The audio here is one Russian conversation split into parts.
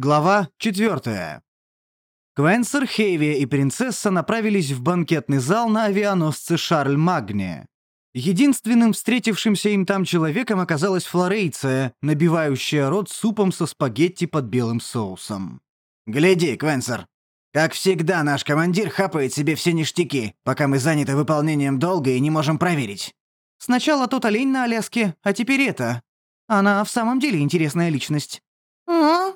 Глава 4. Квенсер, Хейви и принцесса направились в банкетный зал на авианосце Шарль Магне. Единственным встретившимся им там человеком оказалась Флорейция, набивающая рот супом со спагетти под белым соусом. «Гляди, Квенсер, как всегда наш командир хапает себе все ништяки, пока мы заняты выполнением долга и не можем проверить». Сначала тот олень на Аляске, а теперь это. Она в самом деле интересная личность. «А?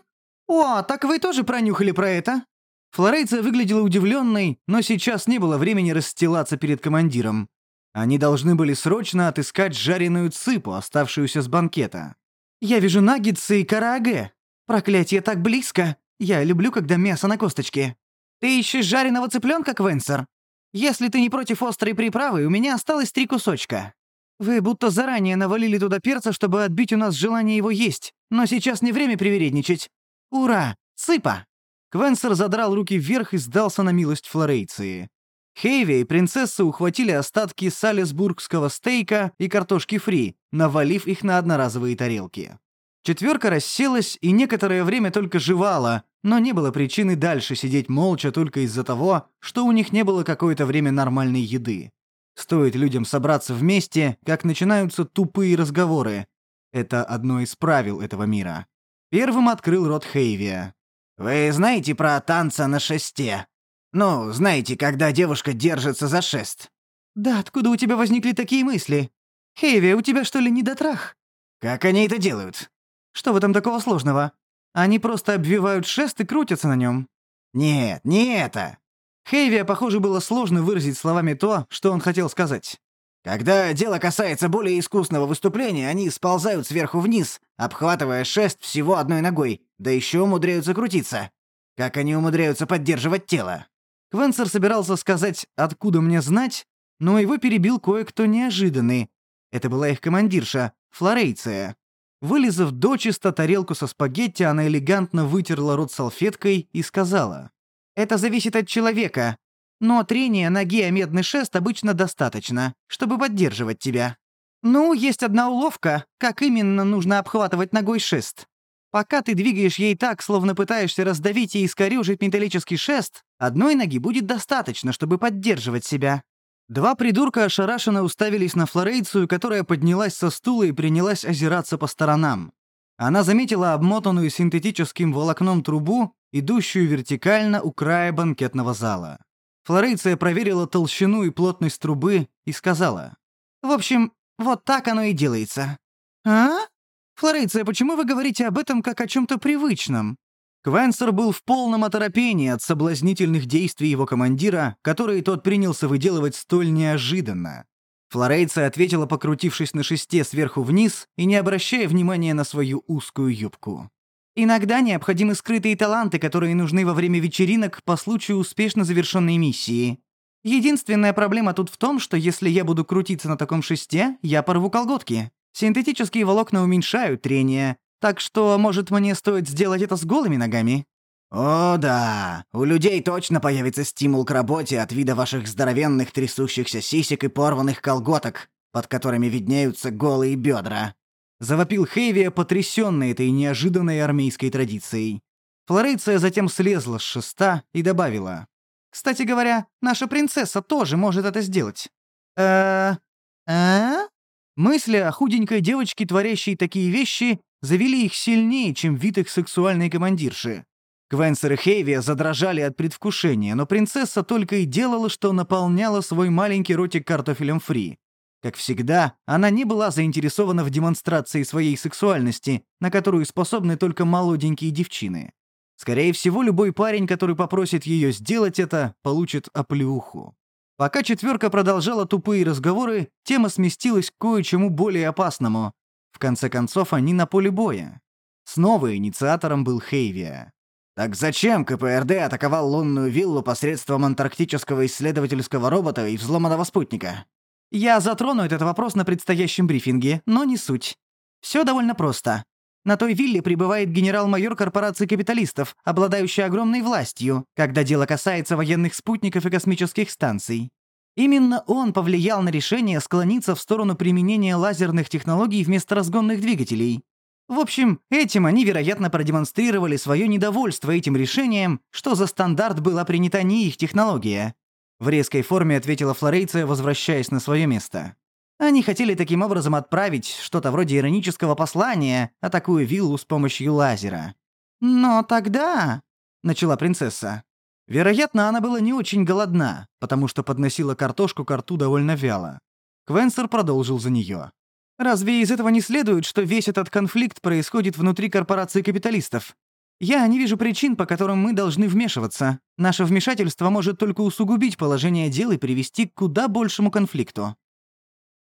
«О, так вы тоже пронюхали про это?» Флорейция выглядела удивленной, но сейчас не было времени расстилаться перед командиром. Они должны были срочно отыскать жареную цыпу, оставшуюся с банкета. «Я вижу наггетсы и карааге. Проклятие так близко. Я люблю, когда мясо на косточке. Ты ищешь жареного цыпленка, Квенсер? Если ты не против острой приправы, у меня осталось три кусочка. Вы будто заранее навалили туда перца, чтобы отбить у нас желание его есть, но сейчас не время привередничать. «Ура! Цыпа!» Квенсер задрал руки вверх и сдался на милость Флорейции. Хейви и принцесса ухватили остатки салисбургского стейка и картошки фри, навалив их на одноразовые тарелки. Четверка расселась и некоторое время только жевала, но не было причины дальше сидеть молча только из-за того, что у них не было какое-то время нормальной еды. Стоит людям собраться вместе, как начинаются тупые разговоры. Это одно из правил этого мира. Первым открыл рот Хейвия. «Вы знаете про танца на шесте? Ну, знаете, когда девушка держится за шест?» «Да откуда у тебя возникли такие мысли? Хейви, у тебя что ли недотрах?» «Как они это делают?» «Что в этом такого сложного? Они просто обвивают шест и крутятся на нем». «Нет, не это!» Хейвия, похоже, было сложно выразить словами то, что он хотел сказать. Когда дело касается более искусного выступления, они сползают сверху вниз, обхватывая шест всего одной ногой, да еще умудряются крутиться. Как они умудряются поддерживать тело? Квенсер собирался сказать «откуда мне знать», но его перебил кое-кто неожиданный. Это была их командирша, Флорейция. Вылезав дочисто тарелку со спагетти, она элегантно вытерла рот салфеткой и сказала. «Это зависит от человека но трения ноги о медный шест обычно достаточно, чтобы поддерживать тебя. Ну, есть одна уловка, как именно нужно обхватывать ногой шест. Пока ты двигаешь ей так, словно пытаешься раздавить и искорёжить металлический шест, одной ноги будет достаточно, чтобы поддерживать себя. Два придурка ошарашенно уставились на Флорейцию, которая поднялась со стула и принялась озираться по сторонам. Она заметила обмотанную синтетическим волокном трубу, идущую вертикально у края банкетного зала. Флорейция проверила толщину и плотность трубы и сказала. «В общем, вот так оно и делается». «А? Флорейция, почему вы говорите об этом как о чем-то привычном?» Квенсер был в полном оторопении от соблазнительных действий его командира, которые тот принялся выделывать столь неожиданно. Флорейция ответила, покрутившись на шесте сверху вниз и не обращая внимания на свою узкую юбку. Иногда необходимы скрытые таланты, которые нужны во время вечеринок по случаю успешно завершенной миссии. Единственная проблема тут в том, что если я буду крутиться на таком шесте, я порву колготки. Синтетические волокна уменьшают трение, так что, может, мне стоит сделать это с голыми ногами?» «О, да. У людей точно появится стимул к работе от вида ваших здоровенных трясущихся сисек и порванных колготок, под которыми виднеются голые бедра. Завопил Хейвия, потрясённый этой неожиданной армейской традицией. Флорейция затем слезла с шеста и добавила. «Кстати говоря, наша принцесса тоже может это сделать». «Э... а?» Мысли о худенькой девочке, творящей такие вещи, завели их сильнее, чем вид их сексуальной командирши. Квенсер и Хейвия задрожали от предвкушения, но принцесса только и делала, что наполняла свой маленький ротик картофелем фри. Как всегда, она не была заинтересована в демонстрации своей сексуальности, на которую способны только молоденькие девчины. Скорее всего, любой парень, который попросит ее сделать это, получит оплеуху. Пока четверка продолжала тупые разговоры, тема сместилась к кое-чему более опасному. В конце концов, они на поле боя. Снова инициатором был Хейвия. Так зачем КПРД атаковал лунную виллу посредством антарктического исследовательского робота и взломанного спутника? Я затрону этот вопрос на предстоящем брифинге, но не суть. Все довольно просто. На той вилле прибывает генерал-майор корпорации капиталистов, обладающий огромной властью, когда дело касается военных спутников и космических станций. Именно он повлиял на решение склониться в сторону применения лазерных технологий вместо разгонных двигателей. В общем, этим они, вероятно, продемонстрировали свое недовольство этим решением, что за стандарт была принята не их технология. В резкой форме ответила Флорейция, возвращаясь на свое место. Они хотели таким образом отправить что-то вроде иронического послания, атакуя виллу с помощью лазера. «Но тогда...» — начала принцесса. Вероятно, она была не очень голодна, потому что подносила картошку к рту довольно вяло. Квенсер продолжил за нее. «Разве из этого не следует, что весь этот конфликт происходит внутри корпорации капиталистов? Я не вижу причин, по которым мы должны вмешиваться. Наше вмешательство может только усугубить положение дел и привести к куда большему конфликту.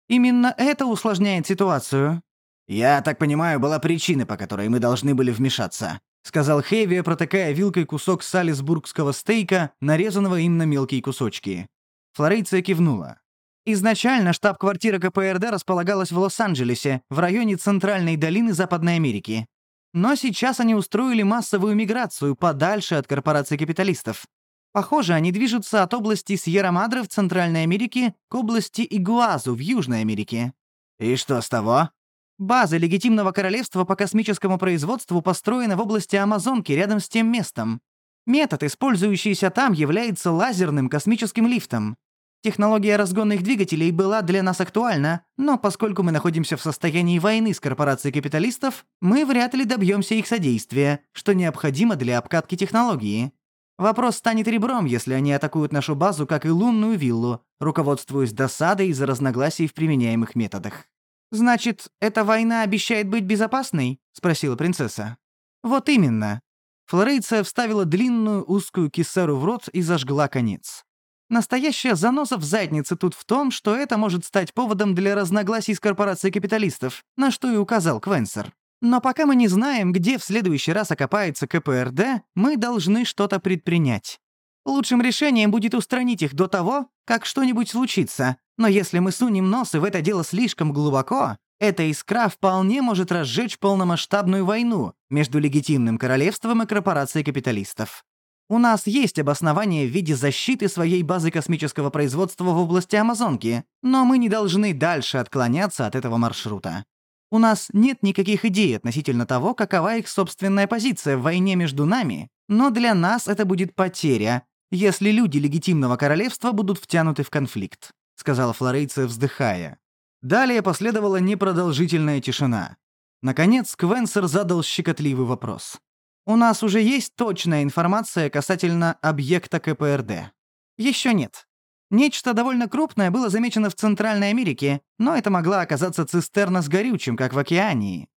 Именно это усложняет ситуацию. Я так понимаю, была причина, по которой мы должны были вмешаться, сказал Хеви, протыкая вилкой кусок салисбургского стейка, нарезанного им на мелкие кусочки. Флорейция кивнула. Изначально штаб-квартира КПРД располагалась в Лос-Анджелесе, в районе Центральной долины Западной Америки. Но сейчас они устроили массовую миграцию подальше от корпораций капиталистов. Похоже, они движутся от области Сьерра-Мадре в Центральной Америке к области Игуазу в Южной Америке. И что с того? База легитимного королевства по космическому производству построена в области Амазонки рядом с тем местом. Метод, использующийся там, является лазерным космическим лифтом. Технология разгонных двигателей была для нас актуальна, но поскольку мы находимся в состоянии войны с корпорацией капиталистов, мы вряд ли добьемся их содействия, что необходимо для обкатки технологии. Вопрос станет ребром, если они атакуют нашу базу, как и лунную виллу, руководствуясь досадой из-за разногласий в применяемых методах. «Значит, эта война обещает быть безопасной?» — спросила принцесса. «Вот именно». Флорейция вставила длинную узкую кисеру в рот и зажгла конец. Настоящая заноса в заднице тут в том, что это может стать поводом для разногласий с корпорацией капиталистов, на что и указал Квенсер. Но пока мы не знаем, где в следующий раз окопается КПРД, мы должны что-то предпринять. Лучшим решением будет устранить их до того, как что-нибудь случится. Но если мы сунем носы в это дело слишком глубоко, эта искра вполне может разжечь полномасштабную войну между легитимным королевством и корпорацией капиталистов. У нас есть обоснование в виде защиты своей базы космического производства в области Амазонки, но мы не должны дальше отклоняться от этого маршрута. У нас нет никаких идей относительно того, какова их собственная позиция в войне между нами, но для нас это будет потеря, если люди легитимного королевства будут втянуты в конфликт», — сказала Флорейция, вздыхая. Далее последовала непродолжительная тишина. Наконец, Квенсер задал щекотливый вопрос. «У нас уже есть точная информация касательно объекта КПРД?» «Еще нет. Нечто довольно крупное было замечено в Центральной Америке, но это могла оказаться цистерна с горючим, как в океании.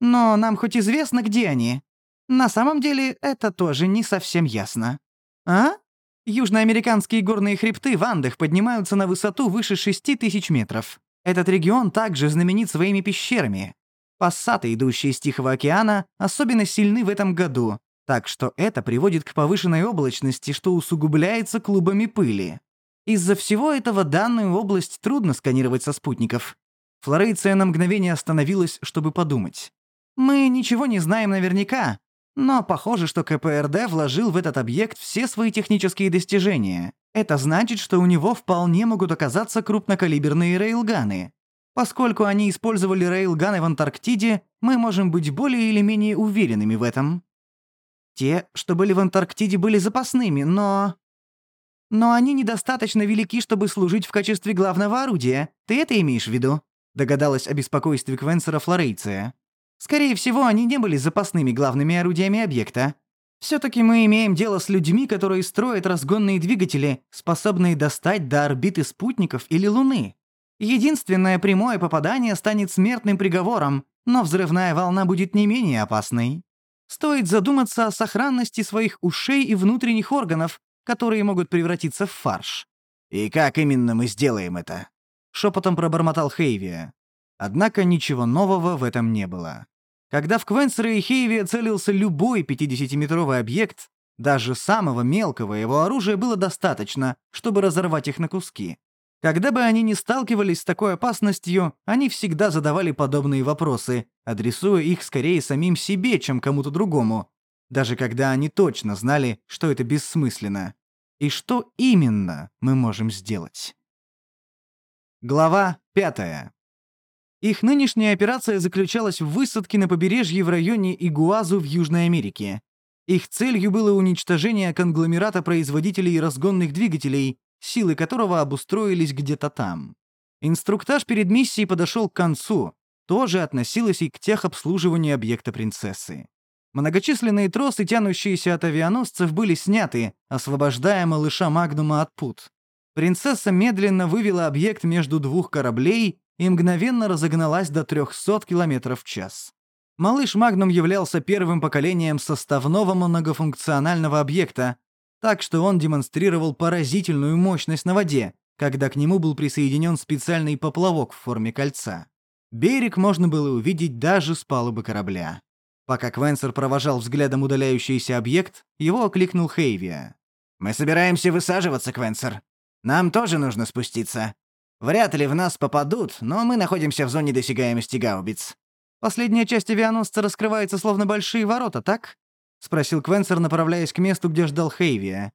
Но нам хоть известно, где они. На самом деле, это тоже не совсем ясно. А? Южноамериканские горные хребты в Андах поднимаются на высоту выше 6 тысяч метров. Этот регион также знаменит своими пещерами. Пассаты, идущие из Тихого океана, особенно сильны в этом году, так что это приводит к повышенной облачности, что усугубляется клубами пыли. Из-за всего этого данную область трудно сканировать со спутников. Флорейция на мгновение остановилась, чтобы подумать. Мы ничего не знаем наверняка, но похоже, что КПРД вложил в этот объект все свои технические достижения. Это значит, что у него вполне могут оказаться крупнокалиберные рейлганы. Поскольку они использовали рейлганы в Антарктиде, мы можем быть более или менее уверенными в этом. Те, что были в Антарктиде, были запасными, но... Но они недостаточно велики, чтобы служить в качестве главного орудия. Ты это имеешь в виду?» — догадалась о беспокойстве Квенсера Флорейция. «Скорее всего, они не были запасными главными орудиями объекта. Все-таки мы имеем дело с людьми, которые строят разгонные двигатели, способные достать до орбиты спутников или Луны. Единственное прямое попадание станет смертным приговором, но взрывная волна будет не менее опасной. Стоит задуматься о сохранности своих ушей и внутренних органов, которые могут превратиться в фарш. «И как именно мы сделаем это?» — шепотом пробормотал Хейвия. Однако ничего нового в этом не было. Когда в Квенсера и Хейвия целился любой 50-метровый объект, даже самого мелкого его оружия было достаточно, чтобы разорвать их на куски. Когда бы они ни сталкивались с такой опасностью, они всегда задавали подобные вопросы, адресуя их скорее самим себе, чем кому-то другому, даже когда они точно знали, что это бессмысленно. И что именно мы можем сделать? Глава пятая. Их нынешняя операция заключалась в высадке на побережье в районе Игуазу в Южной Америке. Их целью было уничтожение конгломерата производителей разгонных двигателей, силы которого обустроились где-то там. Инструктаж перед миссией подошел к концу, тоже относилось и к техобслуживанию объекта принцессы. Многочисленные тросы, тянущиеся от авианосцев, были сняты, освобождая малыша Магнума от пут. Принцесса медленно вывела объект между двух кораблей и мгновенно разогналась до 300 км в час. Малыш Магнум являлся первым поколением составного многофункционального объекта, так что он демонстрировал поразительную мощность на воде, когда к нему был присоединен специальный поплавок в форме кольца. Берег можно было увидеть даже с палубы корабля. Пока Квенсер провожал взглядом удаляющийся объект, его окликнул Хейвия. «Мы собираемся высаживаться, Квенсер. Нам тоже нужно спуститься. Вряд ли в нас попадут, но мы находимся в зоне досягаемости гаубиц. Последняя часть авианосца раскрывается словно большие ворота, так?» — спросил Квенсер, направляясь к месту, где ждал Хейвия.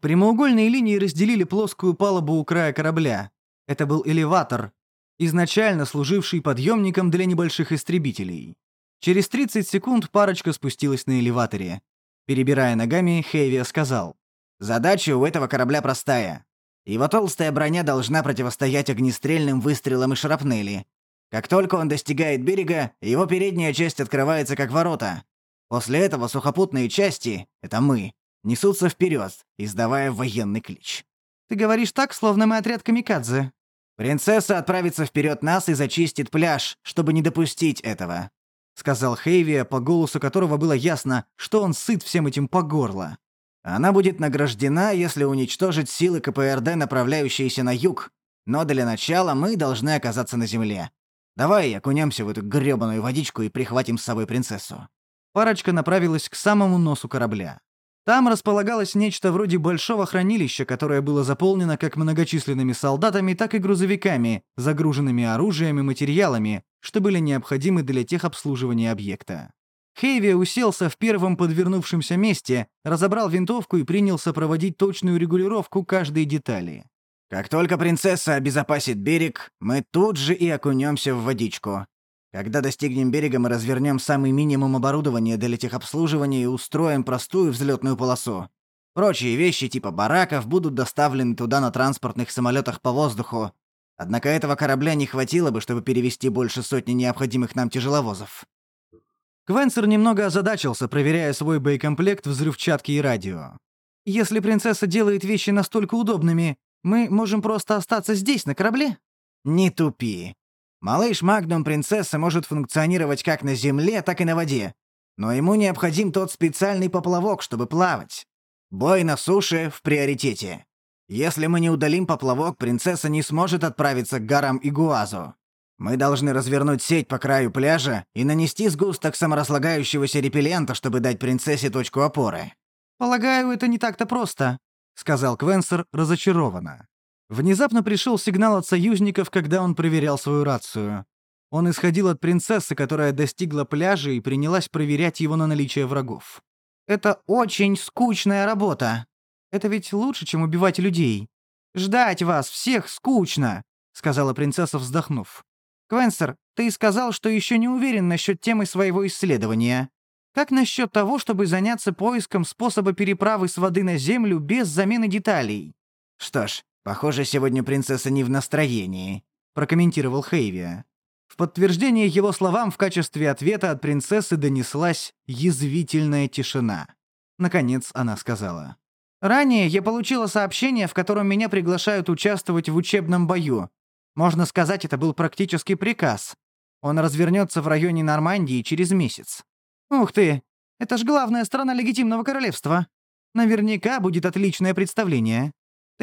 Прямоугольные линии разделили плоскую палубу у края корабля. Это был элеватор, изначально служивший подъемником для небольших истребителей. Через 30 секунд парочка спустилась на элеваторе. Перебирая ногами, Хейвия сказал. «Задача у этого корабля простая. Его толстая броня должна противостоять огнестрельным выстрелам и шрапнели. Как только он достигает берега, его передняя часть открывается как ворота. После этого сухопутные части, это мы, несутся вперед, издавая военный клич. Ты говоришь так, словно мы отряд камикадзе. Принцесса отправится вперед нас и зачистит пляж, чтобы не допустить этого, сказал Хейвия, по голосу которого было ясно, что он сыт всем этим по горло. Она будет награждена, если уничтожить силы КПРД, направляющиеся на юг, но для начала мы должны оказаться на земле. Давай окунемся в эту грёбаную водичку и прихватим с собой принцессу». Парочка направилась к самому носу корабля. Там располагалось нечто вроде большого хранилища, которое было заполнено как многочисленными солдатами, так и грузовиками, загруженными оружием и материалами, что были необходимы для техобслуживания объекта. Хейви уселся в первом подвернувшемся месте, разобрал винтовку и принялся проводить точную регулировку каждой детали. Как только принцесса обезопасит берег, мы тут же и окунемся в водичку. Когда достигнем берега, мы развернем самый минимум оборудования для техобслуживания и устроим простую взлетную полосу. Прочие вещи типа бараков будут доставлены туда на транспортных самолетах по воздуху. Однако этого корабля не хватило бы, чтобы перевести больше сотни необходимых нам тяжеловозов. Квенсер немного озадачился, проверяя свой боекомплект взрывчатки и радио. Если принцесса делает вещи настолько удобными, мы можем просто остаться здесь, на корабле?» «Не тупи. Малыш Магнум Принцесса может функционировать как на земле, так и на воде. Но ему необходим тот специальный поплавок, чтобы плавать. Бой на суше в приоритете. Если мы не удалим поплавок, принцесса не сможет отправиться к горам Игуазу. Мы должны развернуть сеть по краю пляжа и нанести сгусток самораслагающегося репеллента, чтобы дать принцессе точку опоры. Полагаю, это не так-то просто. — сказал Квенсер разочарованно. Внезапно пришел сигнал от союзников, когда он проверял свою рацию. Он исходил от принцессы, которая достигла пляжа и принялась проверять его на наличие врагов. «Это очень скучная работа. Это ведь лучше, чем убивать людей. Ждать вас всех скучно», — сказала принцесса, вздохнув. «Квенсер, ты сказал, что еще не уверен насчет темы своего исследования. Как насчет того, чтобы заняться поиском способа переправы с воды на землю без замены деталей? Что ж, похоже, сегодня принцесса не в настроении, прокомментировал Хейвия. В подтверждение его словам в качестве ответа от принцессы донеслась язвительная тишина. Наконец она сказала: Ранее я получила сообщение, в котором меня приглашают участвовать в учебном бою. Можно сказать, это был практически приказ. Он развернется в районе Нормандии через месяц. «Ух ты! Это ж главная страна легитимного королевства. Наверняка будет отличное представление.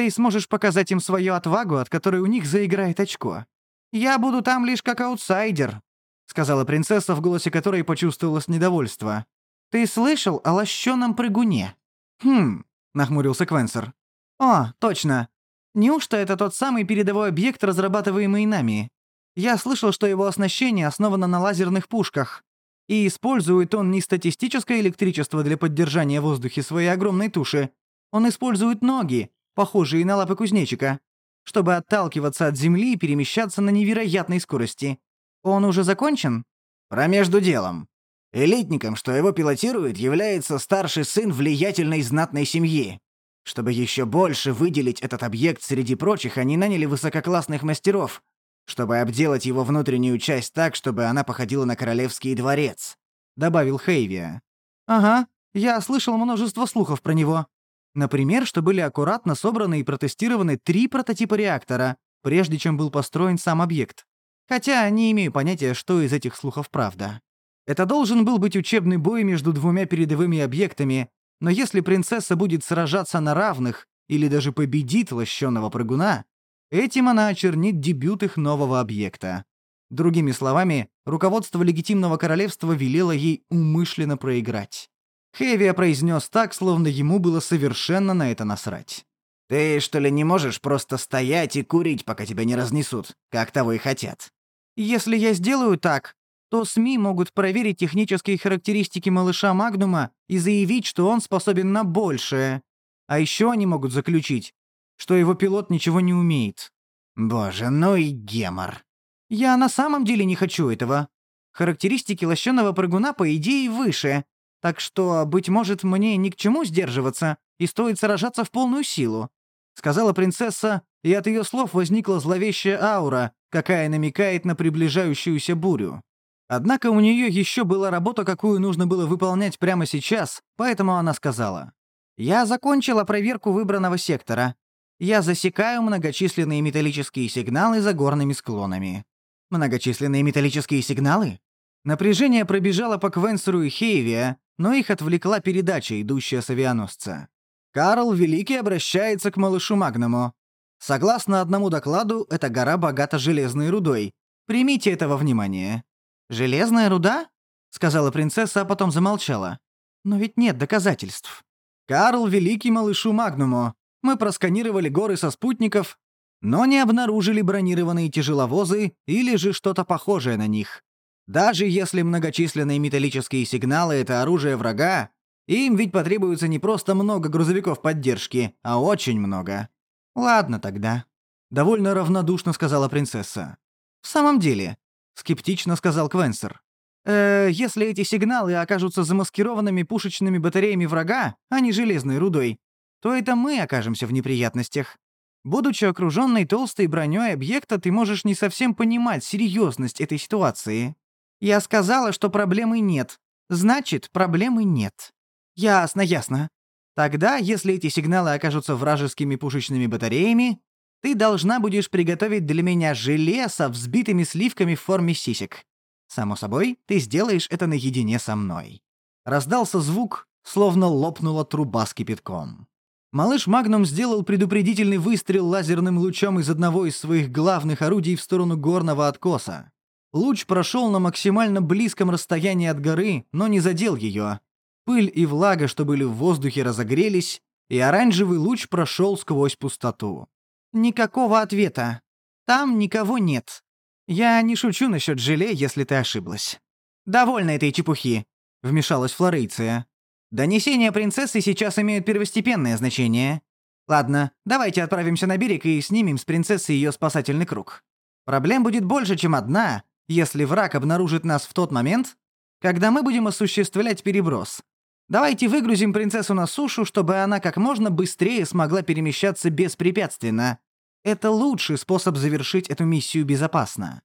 Ты сможешь показать им свою отвагу, от которой у них заиграет очко. Я буду там лишь как аутсайдер», — сказала принцесса, в голосе которой почувствовалось недовольство. «Ты слышал о лощеном прыгуне?» «Хм», — нахмурился Квенсер. «О, точно. Неужто это тот самый передовой объект, разрабатываемый нами? Я слышал, что его оснащение основано на лазерных пушках. И использует он не статистическое электричество для поддержания в воздухе своей огромной туши. Он использует ноги, похожие на лапы кузнечика, чтобы отталкиваться от земли и перемещаться на невероятной скорости. Он уже закончен? Про между делом. Элитником, что его пилотирует, является старший сын влиятельной знатной семьи. Чтобы еще больше выделить этот объект среди прочих, они наняли высококлассных мастеров, чтобы обделать его внутреннюю часть так, чтобы она походила на королевский дворец», — добавил Хейвия. «Ага, я слышал множество слухов про него. Например, что были аккуратно собраны и протестированы три прототипа реактора, прежде чем был построен сам объект. Хотя не имею понятия, что из этих слухов правда. Это должен был быть учебный бой между двумя передовыми объектами, но если принцесса будет сражаться на равных или даже победит лощеного прыгуна, этим она очернит дебют их нового объекта. Другими словами, руководство легитимного королевства велело ей умышленно проиграть. Хевия произнес так, словно ему было совершенно на это насрать. «Ты, что ли, не можешь просто стоять и курить, пока тебя не разнесут, как того и хотят?» «Если я сделаю так, то СМИ могут проверить технические характеристики малыша Магнума и заявить, что он способен на большее. А еще они могут заключить, что его пилот ничего не умеет. Боже, ну и гемор. Я на самом деле не хочу этого. Характеристики лощеного прыгуна, по идее, выше. Так что, быть может, мне ни к чему сдерживаться, и стоит сражаться в полную силу. Сказала принцесса, и от ее слов возникла зловещая аура, какая намекает на приближающуюся бурю. Однако у нее еще была работа, какую нужно было выполнять прямо сейчас, поэтому она сказала. «Я закончила проверку выбранного сектора. Я засекаю многочисленные металлические сигналы за горными склонами». «Многочисленные металлические сигналы?» Напряжение пробежало по Квенсеру и Хейвия, но их отвлекла передача, идущая с авианосца. Карл Великий обращается к малышу Магному. Согласно одному докладу, эта гора богата железной рудой. Примите это во внимание. «Железная руда?» — сказала принцесса, а потом замолчала. «Но ведь нет доказательств». «Карл Великий малышу Магнуму. Мы просканировали горы со спутников, но не обнаружили бронированные тяжеловозы или же что-то похожее на них. Даже если многочисленные металлические сигналы — это оружие врага, им ведь потребуется не просто много грузовиков поддержки, а очень много. Ладно тогда. Довольно равнодушно сказала принцесса. В самом деле, скептично сказал Квенсер. «Э, если эти сигналы окажутся замаскированными пушечными батареями врага, а не железной рудой, то это мы окажемся в неприятностях. Будучи окруженной толстой броней объекта, ты можешь не совсем понимать серьезность этой ситуации. Я сказала, что проблемы нет. Значит, проблемы нет. Ясно, ясно. Тогда, если эти сигналы окажутся вражескими пушечными батареями, ты должна будешь приготовить для меня желе со взбитыми сливками в форме сисек. Само собой, ты сделаешь это наедине со мной». Раздался звук, словно лопнула труба с кипятком. Малыш Магнум сделал предупредительный выстрел лазерным лучом из одного из своих главных орудий в сторону горного откоса. Луч прошел на максимально близком расстоянии от горы, но не задел ее. Пыль и влага, что были в воздухе, разогрелись, и оранжевый луч прошел сквозь пустоту. Никакого ответа. Там никого нет. Я не шучу насчет желе, если ты ошиблась. Довольно этой чепухи, вмешалась Флорейция. Донесения принцессы сейчас имеют первостепенное значение. Ладно, давайте отправимся на берег и снимем с принцессы ее спасательный круг. Проблем будет больше, чем одна, если враг обнаружит нас в тот момент, когда мы будем осуществлять переброс. Давайте выгрузим принцессу на сушу, чтобы она как можно быстрее смогла перемещаться беспрепятственно. Это лучший способ завершить эту миссию безопасно.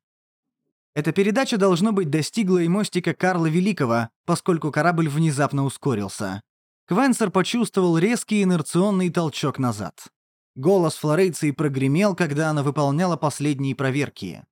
Эта передача, должно быть, достигла и мостика Карла Великого, поскольку корабль внезапно ускорился. Квенсер почувствовал резкий инерционный толчок назад. Голос Флорейции прогремел, когда она выполняла последние проверки.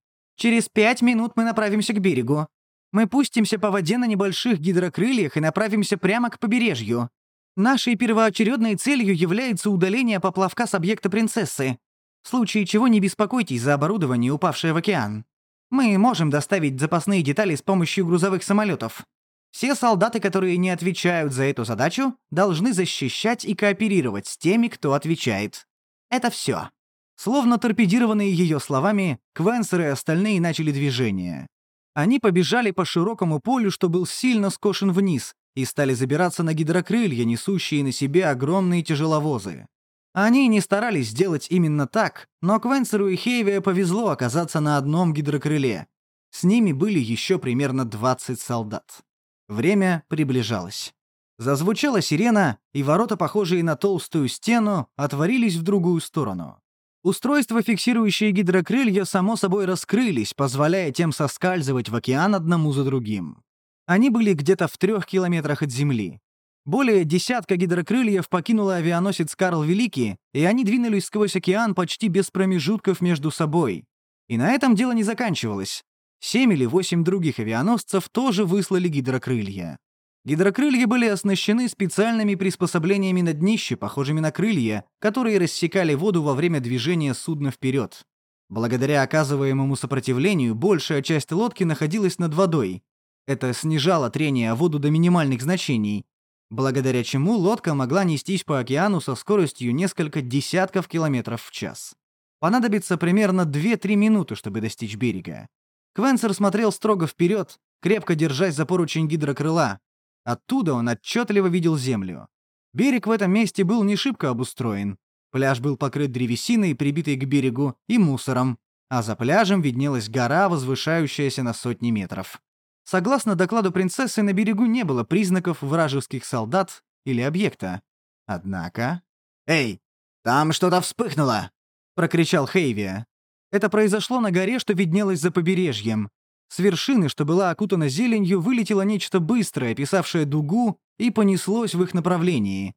«Через пять минут мы направимся к берегу. Мы пустимся по воде на небольших гидрокрыльях и направимся прямо к побережью. Нашей первоочередной целью является удаление поплавка с объекта принцессы. В случае чего не беспокойтесь за оборудование, упавшее в океан. Мы можем доставить запасные детали с помощью грузовых самолетов. Все солдаты, которые не отвечают за эту задачу, должны защищать и кооперировать с теми, кто отвечает. Это все. Словно торпедированные ее словами, Квенсер и остальные начали движение. Они побежали по широкому полю, что был сильно скошен вниз, и стали забираться на гидрокрылья, несущие на себе огромные тяжеловозы. Они не старались сделать именно так, но Квенсеру и Хейве повезло оказаться на одном гидрокрыле. С ними были еще примерно 20 солдат. Время приближалось. Зазвучала сирена, и ворота, похожие на толстую стену, отворились в другую сторону. Устройства, фиксирующие гидрокрылья, само собой раскрылись, позволяя тем соскальзывать в океан одному за другим. Они были где-то в трех километрах от Земли. Более десятка гидрокрыльев покинула авианосец Карл Великий, и они двинулись сквозь океан почти без промежутков между собой. И на этом дело не заканчивалось. Семь или восемь других авианосцев тоже выслали гидрокрылья. Гидрокрылья были оснащены специальными приспособлениями на днище, похожими на крылья, которые рассекали воду во время движения судна вперед. Благодаря оказываемому сопротивлению большая часть лодки находилась над водой. Это снижало трение о воду до минимальных значений, благодаря чему лодка могла нестись по океану со скоростью несколько десятков километров в час. Понадобится примерно 2-3 минуты, чтобы достичь берега. Квенсер смотрел строго вперед, крепко держась за поручень гидрокрыла, Оттуда он отчетливо видел землю. Берег в этом месте был не шибко обустроен. Пляж был покрыт древесиной, прибитой к берегу, и мусором, а за пляжем виднелась гора, возвышающаяся на сотни метров. Согласно докладу принцессы, на берегу не было признаков вражеских солдат или объекта. Однако... «Эй, там что-то вспыхнуло!» — прокричал Хейви. Это произошло на горе, что виднелось за побережьем. С вершины, что была окутана зеленью, вылетело нечто быстрое, описавшее дугу, и понеслось в их направлении.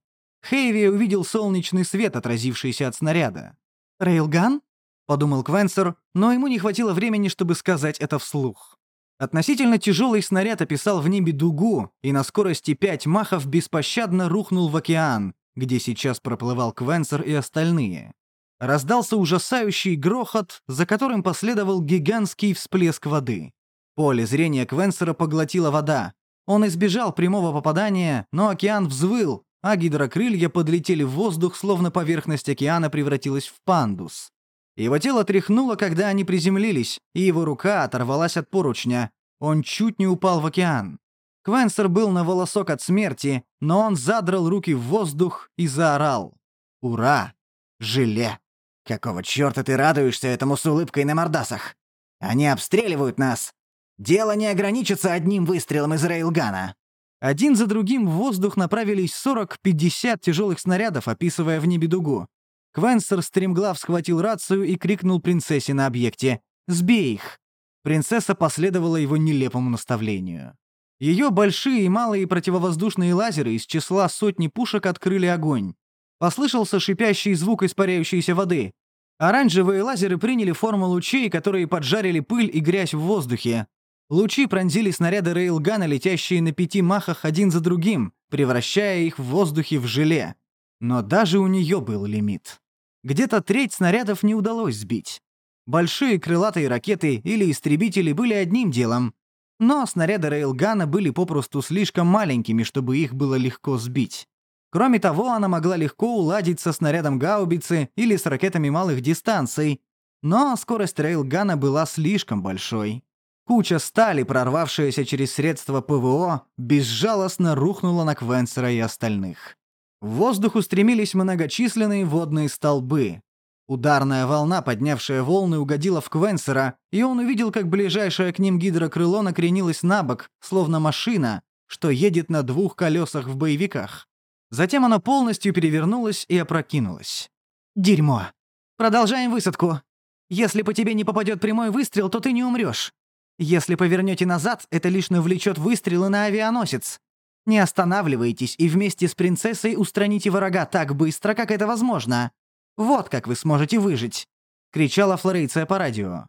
Хейви увидел солнечный свет, отразившийся от снаряда. «Рейлган?» — подумал Квенсер, но ему не хватило времени, чтобы сказать это вслух. Относительно тяжелый снаряд описал в небе дугу и на скорости пять махов беспощадно рухнул в океан, где сейчас проплывал Квенсер и остальные. Раздался ужасающий грохот, за которым последовал гигантский всплеск воды. Поле зрения Квенсера поглотила вода. Он избежал прямого попадания, но океан взвыл, а гидрокрылья подлетели в воздух, словно поверхность океана превратилась в пандус. Его тело тряхнуло, когда они приземлились, и его рука оторвалась от поручня. Он чуть не упал в океан. Квенсер был на волосок от смерти, но он задрал руки в воздух и заорал. «Ура! Желе! Какого черта ты радуешься этому с улыбкой на мордасах? Они обстреливают нас! Дело не ограничится одним выстрелом из рейлгана. Один за другим в воздух направились 40-50 тяжелых снарядов, описывая в небе дугу. Квенсер стремглав схватил рацию и крикнул принцессе на объекте «Сбей их!». Принцесса последовала его нелепому наставлению. Ее большие и малые противовоздушные лазеры из числа сотни пушек открыли огонь. Послышался шипящий звук испаряющейся воды. Оранжевые лазеры приняли форму лучей, которые поджарили пыль и грязь в воздухе. Лучи пронзили снаряды рейлгана, летящие на пяти махах один за другим, превращая их в воздухе в желе. Но даже у нее был лимит. Где-то треть снарядов не удалось сбить. Большие крылатые ракеты или истребители были одним делом, но снаряды рейлгана были попросту слишком маленькими, чтобы их было легко сбить. Кроме того, она могла легко уладить со снарядом гаубицы или с ракетами малых дистанций, но скорость рейлгана была слишком большой. Куча стали, прорвавшаяся через средства ПВО, безжалостно рухнула на Квенсера и остальных. В воздух устремились многочисленные водные столбы. Ударная волна, поднявшая волны, угодила в Квенсера, и он увидел, как ближайшее к ним гидрокрыло накренилось на бок, словно машина, что едет на двух колесах в боевиках. Затем оно полностью перевернулось и опрокинулось. «Дерьмо! Продолжаем высадку. Если по тебе не попадет прямой выстрел, то ты не умрешь. Если повернете назад, это лишь навлечет выстрелы на авианосец. Не останавливайтесь и вместе с принцессой устраните врага так быстро, как это возможно. Вот как вы сможете выжить!» — кричала Флорейция по радио.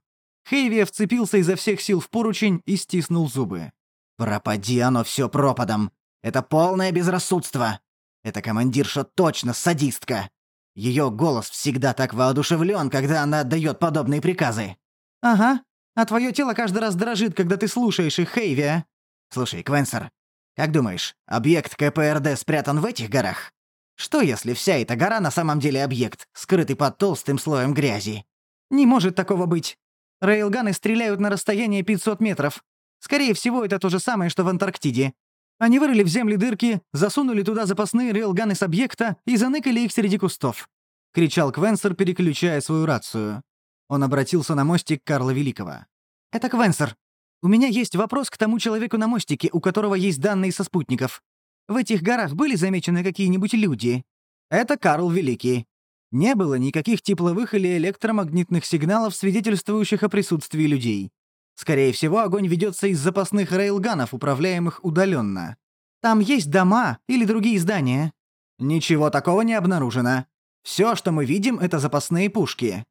Хейви вцепился изо всех сил в поручень и стиснул зубы. «Пропади оно все пропадом! Это полное безрассудство! Эта командирша точно садистка! Ее голос всегда так воодушевлен, когда она отдает подобные приказы!» «Ага, а твое тело каждый раз дрожит, когда ты слушаешь их, Хейви, а? Слушай, Квенсер, как думаешь, объект КПРД спрятан в этих горах? Что если вся эта гора на самом деле объект, скрытый под толстым слоем грязи? Не может такого быть. Рейлганы стреляют на расстояние 500 метров. Скорее всего, это то же самое, что в Антарктиде. Они вырыли в земле дырки, засунули туда запасные рейлганы с объекта и заныкали их среди кустов. Кричал Квенсер, переключая свою рацию. Он обратился на мостик Карла Великого. «Это Квенсер. У меня есть вопрос к тому человеку на мостике, у которого есть данные со спутников. В этих горах были замечены какие-нибудь люди? Это Карл Великий. Не было никаких тепловых или электромагнитных сигналов, свидетельствующих о присутствии людей. Скорее всего, огонь ведется из запасных рейлганов, управляемых удаленно. Там есть дома или другие здания. Ничего такого не обнаружено. Все, что мы видим, это запасные пушки.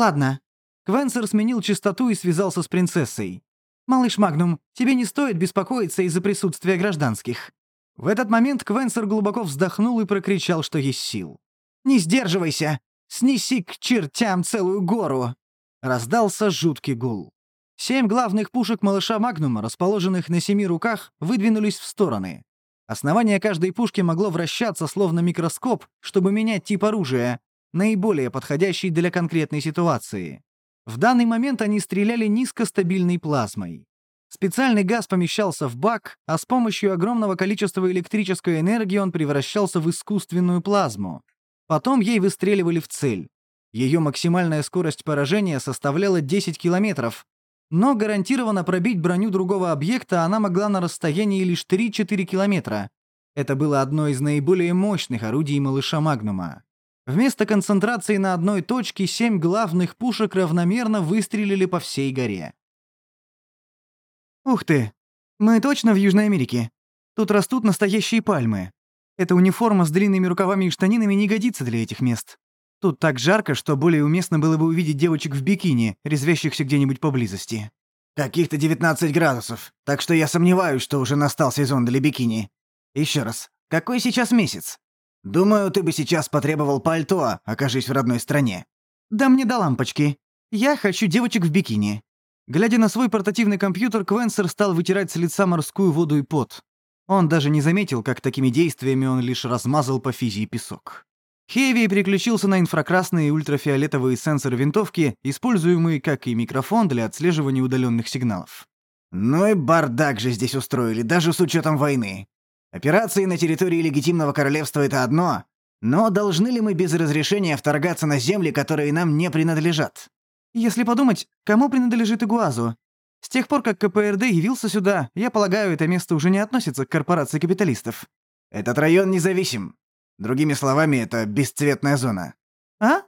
Ладно. Квенсер сменил частоту и связался с принцессой. «Малыш Магнум, тебе не стоит беспокоиться из-за присутствия гражданских». В этот момент Квенсер глубоко вздохнул и прокричал, что есть сил. «Не сдерживайся! Снеси к чертям целую гору!» Раздался жуткий гул. Семь главных пушек малыша Магнума, расположенных на семи руках, выдвинулись в стороны. Основание каждой пушки могло вращаться словно микроскоп, чтобы менять тип оружия, наиболее подходящий для конкретной ситуации. В данный момент они стреляли низкостабильной плазмой. Специальный газ помещался в бак, а с помощью огромного количества электрической энергии он превращался в искусственную плазму. Потом ей выстреливали в цель. Ее максимальная скорость поражения составляла 10 километров, но гарантированно пробить броню другого объекта она могла на расстоянии лишь 3-4 километра. Это было одно из наиболее мощных орудий малыша Магнума. Вместо концентрации на одной точке семь главных пушек равномерно выстрелили по всей горе. «Ух ты! Мы точно в Южной Америке? Тут растут настоящие пальмы. Эта униформа с длинными рукавами и штанинами не годится для этих мест. Тут так жарко, что более уместно было бы увидеть девочек в бикини, резвящихся где-нибудь поблизости. Каких-то 19 градусов, так что я сомневаюсь, что уже настал сезон для бикини. Еще раз, какой сейчас месяц? Думаю, ты бы сейчас потребовал пальто, окажись в родной стране. Да мне до лампочки. Я хочу девочек в бикини. Глядя на свой портативный компьютер, Квенсер стал вытирать с лица морскую воду и пот. Он даже не заметил, как такими действиями он лишь размазал по физии песок. Хеви переключился на инфракрасные и ультрафиолетовые сенсоры винтовки, используемые как и микрофон для отслеживания удаленных сигналов. «Ну и бардак же здесь устроили, даже с учетом войны. Операции на территории легитимного королевства — это одно, но должны ли мы без разрешения вторгаться на земли, которые нам не принадлежат? Если подумать, кому принадлежит Игуазу? С тех пор, как КПРД явился сюда, я полагаю, это место уже не относится к корпорации капиталистов. Этот район независим. Другими словами, это бесцветная зона. А?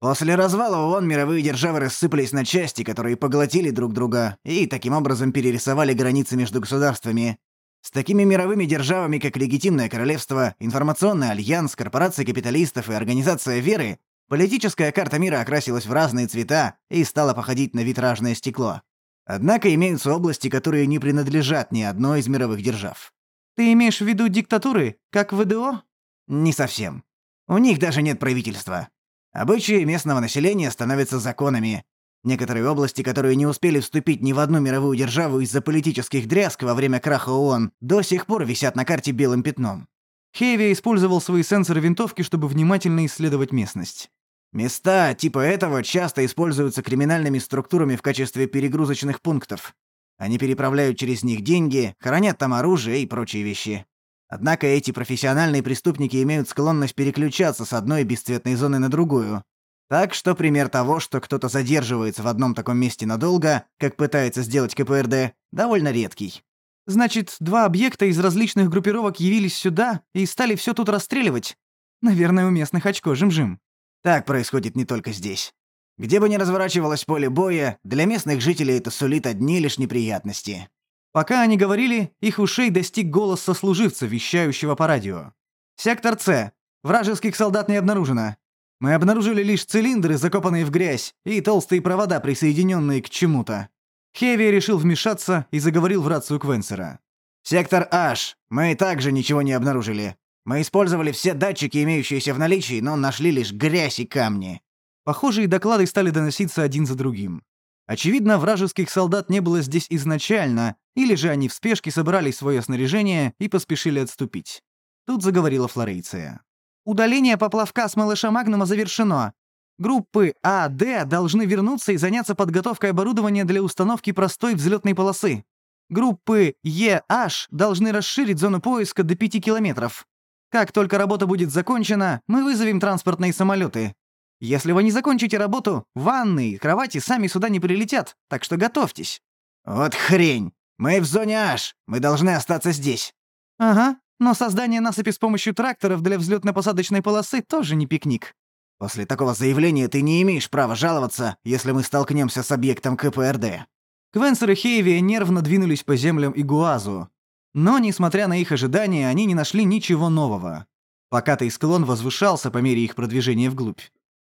После развала ООН мировые державы рассыпались на части, которые поглотили друг друга и таким образом перерисовали границы между государствами. С такими мировыми державами, как Легитимное Королевство, Информационный Альянс, Корпорация Капиталистов и Организация Веры, политическая карта мира окрасилась в разные цвета и стала походить на витражное стекло. Однако имеются области, которые не принадлежат ни одной из мировых держав. Ты имеешь в виду диктатуры, как ВДО? Не совсем. У них даже нет правительства. Обычаи местного населения становятся законами. Некоторые области, которые не успели вступить ни в одну мировую державу из-за политических дрязг во время краха ООН, до сих пор висят на карте белым пятном. Хеви использовал свои сенсоры винтовки, чтобы внимательно исследовать местность. Места типа этого часто используются криминальными структурами в качестве перегрузочных пунктов. Они переправляют через них деньги, хранят там оружие и прочие вещи. Однако эти профессиональные преступники имеют склонность переключаться с одной бесцветной зоны на другую. Так что пример того, что кто-то задерживается в одном таком месте надолго, как пытается сделать КПРД, довольно редкий. Значит, два объекта из различных группировок явились сюда и стали все тут расстреливать? Наверное, у местных очко жим-жим. Так происходит не только здесь. Где бы ни разворачивалось поле боя, для местных жителей это сулит одни лишь неприятности. Пока они говорили, их ушей достиг голос сослуживца, вещающего по радио. «Сектор С. Вражеских солдат не обнаружено. Мы обнаружили лишь цилиндры, закопанные в грязь, и толстые провода, присоединенные к чему-то». Хеви решил вмешаться и заговорил в рацию Квенсера. «Сектор H. Мы также ничего не обнаружили. Мы использовали все датчики, имеющиеся в наличии, но нашли лишь грязь и камни». Похожие доклады стали доноситься один за другим. Очевидно, вражеских солдат не было здесь изначально, или же они в спешке собрали свое снаряжение и поспешили отступить. Тут заговорила Флорейция. «Удаление поплавка с малыша Магнума завершено. Группы А, Д должны вернуться и заняться подготовкой оборудования для установки простой взлетной полосы. Группы Е, H должны расширить зону поиска до 5 километров. Как только работа будет закончена, мы вызовем транспортные самолеты. Если вы не закончите работу, ванны и кровати сами сюда не прилетят, так что готовьтесь». «Вот хрень! Мы в зоне H! Мы должны остаться здесь!» «Ага, но создание насыпи с помощью тракторов для взлетно-посадочной полосы тоже не пикник». «После такого заявления ты не имеешь права жаловаться, если мы столкнемся с объектом КПРД». Квенсер и Хейви нервно двинулись по землям Игуазу. Но, несмотря на их ожидания, они не нашли ничего нового. Покатый склон возвышался по мере их продвижения вглубь.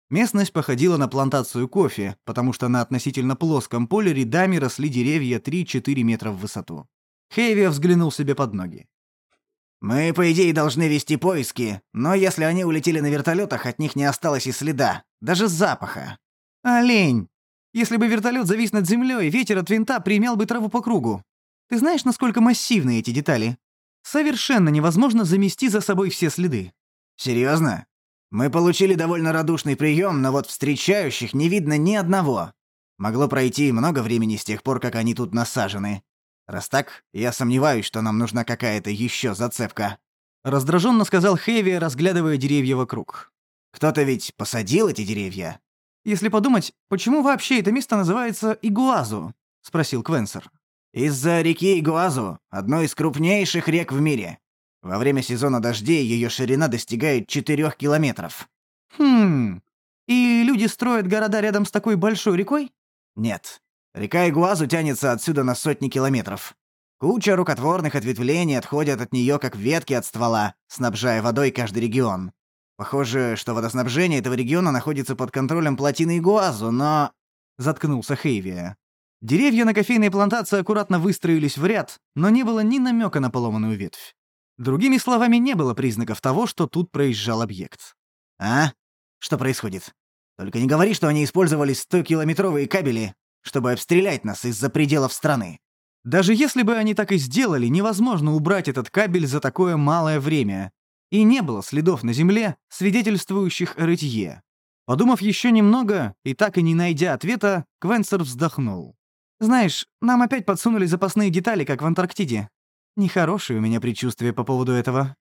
Местность походила на плантацию кофе, потому что на относительно плоском поле рядами росли деревья 3-4 метра в высоту. Хейви взглянул себе под ноги. «Мы, по идее, должны вести поиски, но если они улетели на вертолетах, от них не осталось и следа, даже запаха». «Олень! Если бы вертолет завис над землей, ветер от винта примял бы траву по кругу. Ты знаешь, насколько массивны эти детали? Совершенно невозможно замести за собой все следы». «Серьезно? Мы получили довольно радушный прием, но вот встречающих не видно ни одного. Могло пройти много времени с тех пор, как они тут насажены. Раз так, я сомневаюсь, что нам нужна какая-то еще зацепка. Раздраженно сказал Хэви, разглядывая деревья вокруг. Кто-то ведь посадил эти деревья. Если подумать, почему вообще это место называется Игуазу? спросил Квенсер. Из-за реки Игуазу, одной из крупнейших рек в мире. Во время сезона дождей ее ширина достигает 4 километров. Хм. И люди строят города рядом с такой большой рекой? Нет. Река Игуазу тянется отсюда на сотни километров. Куча рукотворных ответвлений отходят от нее как ветки от ствола, снабжая водой каждый регион. Похоже, что водоснабжение этого региона находится под контролем плотины Игуазу, но... Заткнулся Хейвия. Деревья на кофейной плантации аккуратно выстроились в ряд, но не было ни намека на поломанную ветвь. Другими словами, не было признаков того, что тут проезжал объект. «А? Что происходит? Только не говори, что они использовали 100-километровые кабели, чтобы обстрелять нас из-за пределов страны». Даже если бы они так и сделали, невозможно убрать этот кабель за такое малое время. И не было следов на земле, свидетельствующих о рытье. Подумав еще немного и так и не найдя ответа, Квенсер вздохнул. «Знаешь, нам опять подсунули запасные детали, как в Антарктиде. Нехорошее у меня предчувствие по поводу этого.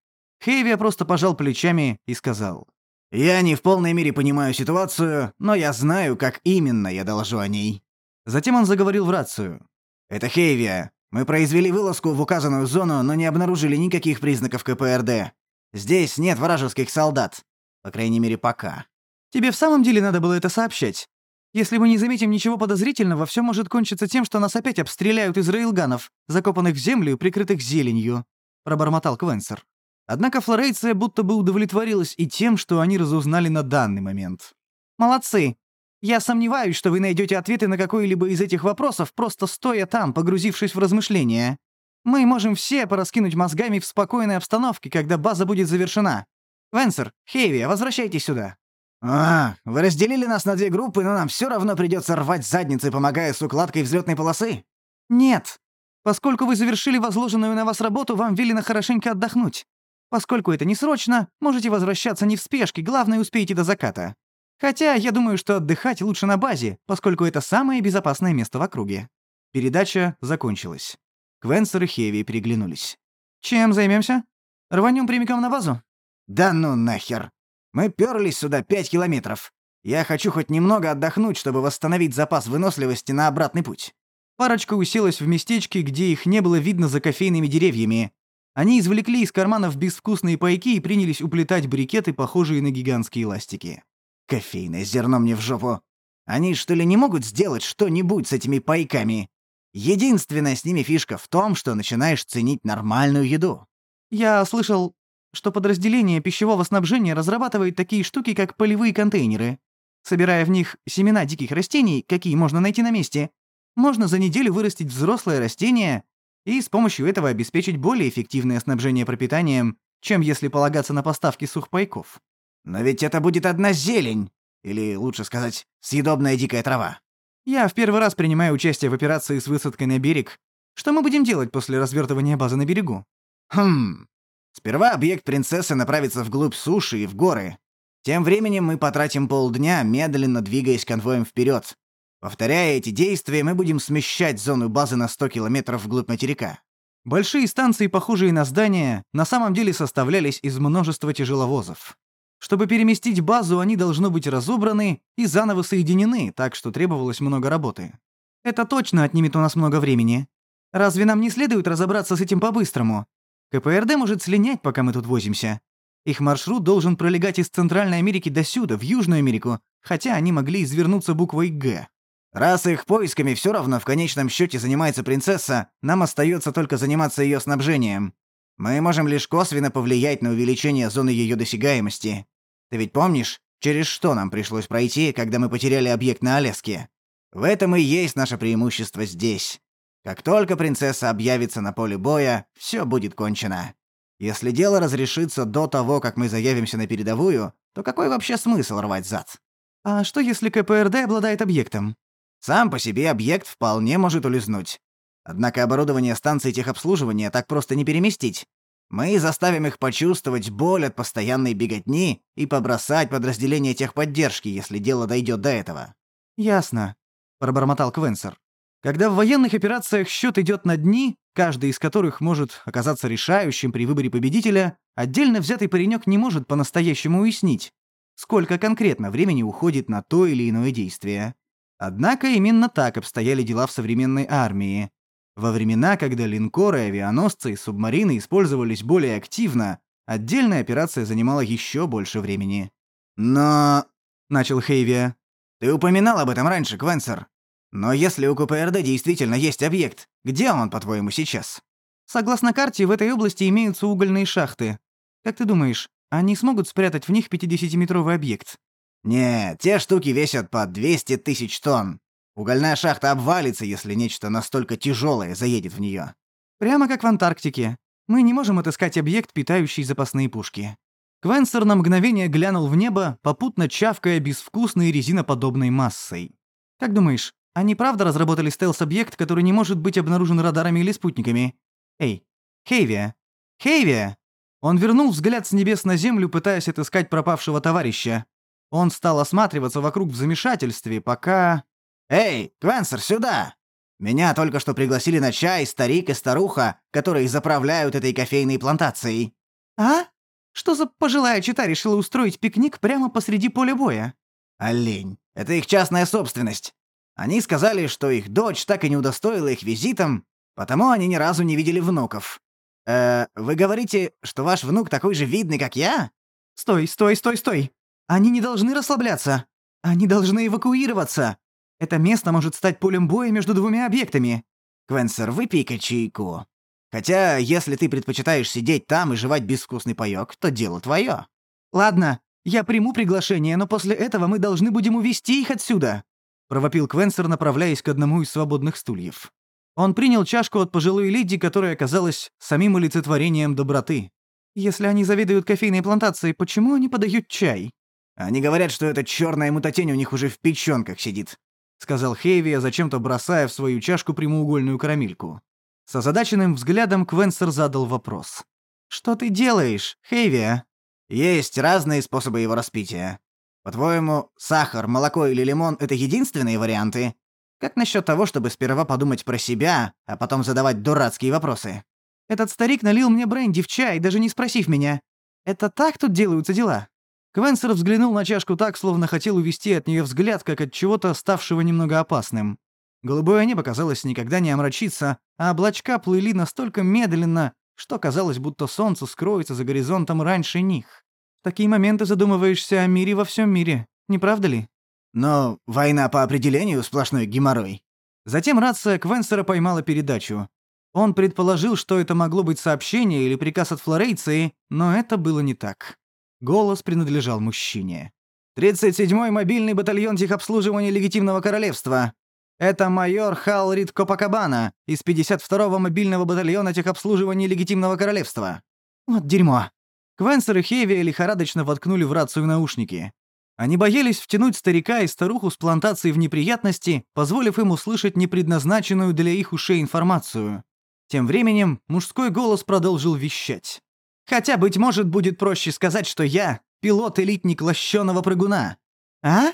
Хейвия просто пожал плечами и сказал. «Я не в полной мере понимаю ситуацию, но я знаю, как именно я доложу о ней». Затем он заговорил в рацию. «Это Хейвия. Мы произвели вылазку в указанную зону, но не обнаружили никаких признаков КПРД. Здесь нет вражеских солдат. По крайней мере, пока». «Тебе в самом деле надо было это сообщать?» Если мы не заметим ничего подозрительного, все может кончиться тем, что нас опять обстреляют из рейлганов, закопанных в землю и прикрытых зеленью», — пробормотал Квенсер. Однако Флорейция будто бы удовлетворилась и тем, что они разузнали на данный момент. «Молодцы. Я сомневаюсь, что вы найдете ответы на какой-либо из этих вопросов, просто стоя там, погрузившись в размышления. Мы можем все пораскинуть мозгами в спокойной обстановке, когда база будет завершена. Венсер, Хейви, возвращайтесь сюда». «А, вы разделили нас на две группы, но нам все равно придется рвать задницы, помогая с укладкой взлетной полосы?» «Нет. Поскольку вы завершили возложенную на вас работу, вам велено хорошенько отдохнуть. Поскольку это не срочно, можете возвращаться не в спешке, главное, успейте до заката. Хотя я думаю, что отдыхать лучше на базе, поскольку это самое безопасное место в округе». Передача закончилась. Квенсер и Хеви переглянулись. «Чем займемся? Рванем прямиком на базу?» «Да ну нахер!» Мы пёрлись сюда пять километров. Я хочу хоть немного отдохнуть, чтобы восстановить запас выносливости на обратный путь». Парочка уселась в местечке, где их не было видно за кофейными деревьями. Они извлекли из карманов безвкусные пайки и принялись уплетать брикеты, похожие на гигантские ластики. «Кофейное зерно мне в жопу. Они что ли не могут сделать что-нибудь с этими пайками? Единственная с ними фишка в том, что начинаешь ценить нормальную еду». «Я слышал, что подразделение пищевого снабжения разрабатывает такие штуки, как полевые контейнеры. Собирая в них семена диких растений, какие можно найти на месте, можно за неделю вырастить взрослое растение и с помощью этого обеспечить более эффективное снабжение пропитанием, чем если полагаться на поставки сухпайков. Но ведь это будет одна зелень, или лучше сказать, съедобная дикая трава. Я в первый раз принимаю участие в операции с высадкой на берег. Что мы будем делать после развертывания базы на берегу? Хм, Сперва объект принцессы направится вглубь суши и в горы. Тем временем мы потратим полдня, медленно двигаясь конвоем вперед. Повторяя эти действия, мы будем смещать зону базы на 100 километров вглубь материка. Большие станции, похожие на здания, на самом деле составлялись из множества тяжеловозов. Чтобы переместить базу, они должны быть разобраны и заново соединены, так что требовалось много работы. Это точно отнимет у нас много времени. Разве нам не следует разобраться с этим по-быстрому? КПРД может слинять, пока мы тут возимся. Их маршрут должен пролегать из Центральной Америки до сюда, в Южную Америку, хотя они могли извернуться буквой «Г». Раз их поисками все равно в конечном счете занимается принцесса, нам остается только заниматься ее снабжением. Мы можем лишь косвенно повлиять на увеличение зоны ее досягаемости. Ты ведь помнишь, через что нам пришлось пройти, когда мы потеряли объект на Аляске? В этом и есть наше преимущество здесь. Как только принцесса объявится на поле боя, все будет кончено. Если дело разрешится до того, как мы заявимся на передовую, то какой вообще смысл рвать зад? А что если КПРД обладает объектом? Сам по себе объект вполне может улизнуть. Однако оборудование станции техобслуживания так просто не переместить. Мы заставим их почувствовать боль от постоянной беготни и побросать подразделение техподдержки, если дело дойдет до этого. «Ясно», — пробормотал Квенсер. Когда в военных операциях счет идет на дни, каждый из которых может оказаться решающим при выборе победителя, отдельно взятый паренек не может по-настоящему уяснить, сколько конкретно времени уходит на то или иное действие. Однако именно так обстояли дела в современной армии. Во времена, когда линкоры, авианосцы и субмарины использовались более активно, отдельная операция занимала еще больше времени. «Но...» — начал Хейвия. «Ты упоминал об этом раньше, Квенсер. Но если у КПРД действительно есть объект, где он, по-твоему, сейчас? Согласно карте, в этой области имеются угольные шахты. Как ты думаешь, они смогут спрятать в них 50-метровый объект? Нет, те штуки весят по 200 тысяч тонн. Угольная шахта обвалится, если нечто настолько тяжелое заедет в нее. Прямо как в Антарктике. Мы не можем отыскать объект, питающий запасные пушки. Квенсер на мгновение глянул в небо, попутно чавкая безвкусной резиноподобной массой. Как думаешь, они правда разработали стелс-объект, который не может быть обнаружен радарами или спутниками? Эй, Хейвия! Хейвия! Он вернул взгляд с небес на землю, пытаясь отыскать пропавшего товарища. Он стал осматриваться вокруг в замешательстве, пока... «Эй, Квенсер, сюда! Меня только что пригласили на чай старик и старуха, которые заправляют этой кофейной плантацией». «А? Что за пожилая чита решила устроить пикник прямо посреди поля боя?» «Олень. Это их частная собственность. Они сказали, что их дочь так и не удостоила их визитом, потому они ни разу не видели внуков. Э, вы говорите, что ваш внук такой же видный, как я? Стой, стой, стой, стой. Они не должны расслабляться. Они должны эвакуироваться. Это место может стать полем боя между двумя объектами. Квенсер, выпей-ка чайку. Хотя, если ты предпочитаешь сидеть там и жевать безвкусный паёк, то дело твое. Ладно, я приму приглашение, но после этого мы должны будем увести их отсюда провопил Квенсер, направляясь к одному из свободных стульев. Он принял чашку от пожилой леди, которая оказалась самим олицетворением доброты. «Если они завидуют кофейной плантацией, почему они подают чай?» «Они говорят, что эта черная мутатень у них уже в печёнках сидит», — сказал Хейви, зачем-то бросая в свою чашку прямоугольную карамельку. С озадаченным взглядом Квенсер задал вопрос. «Что ты делаешь, Хейви?» «Есть разные способы его распития. По-твоему, сахар, молоко или лимон — это единственные варианты? Как насчет того, чтобы сперва подумать про себя, а потом задавать дурацкие вопросы? Этот старик налил мне бренди в чай, даже не спросив меня. Это так тут делаются дела? Квенсер взглянул на чашку так, словно хотел увести от нее взгляд, как от чего-то ставшего немного опасным. Голубое небо, казалось, никогда не омрачится, а облачка плыли настолько медленно, что казалось, будто солнце скроется за горизонтом раньше них такие моменты задумываешься о мире во всем мире, не правда ли? Но война по определению сплошной геморрой. Затем рация Квенсера поймала передачу. Он предположил, что это могло быть сообщение или приказ от Флорейции, но это было не так. Голос принадлежал мужчине. «37-й мобильный батальон техобслуживания легитимного королевства. Это майор Халрид Копакабана из 52-го мобильного батальона техобслуживания легитимного королевства». «Вот дерьмо», Квенсер и Хеви лихорадочно воткнули в рацию наушники. Они боялись втянуть старика и старуху с плантацией в неприятности, позволив им услышать непредназначенную для их ушей информацию. Тем временем мужской голос продолжил вещать. «Хотя, быть может, будет проще сказать, что я — пилот-элитник лощеного прыгуна». «А?»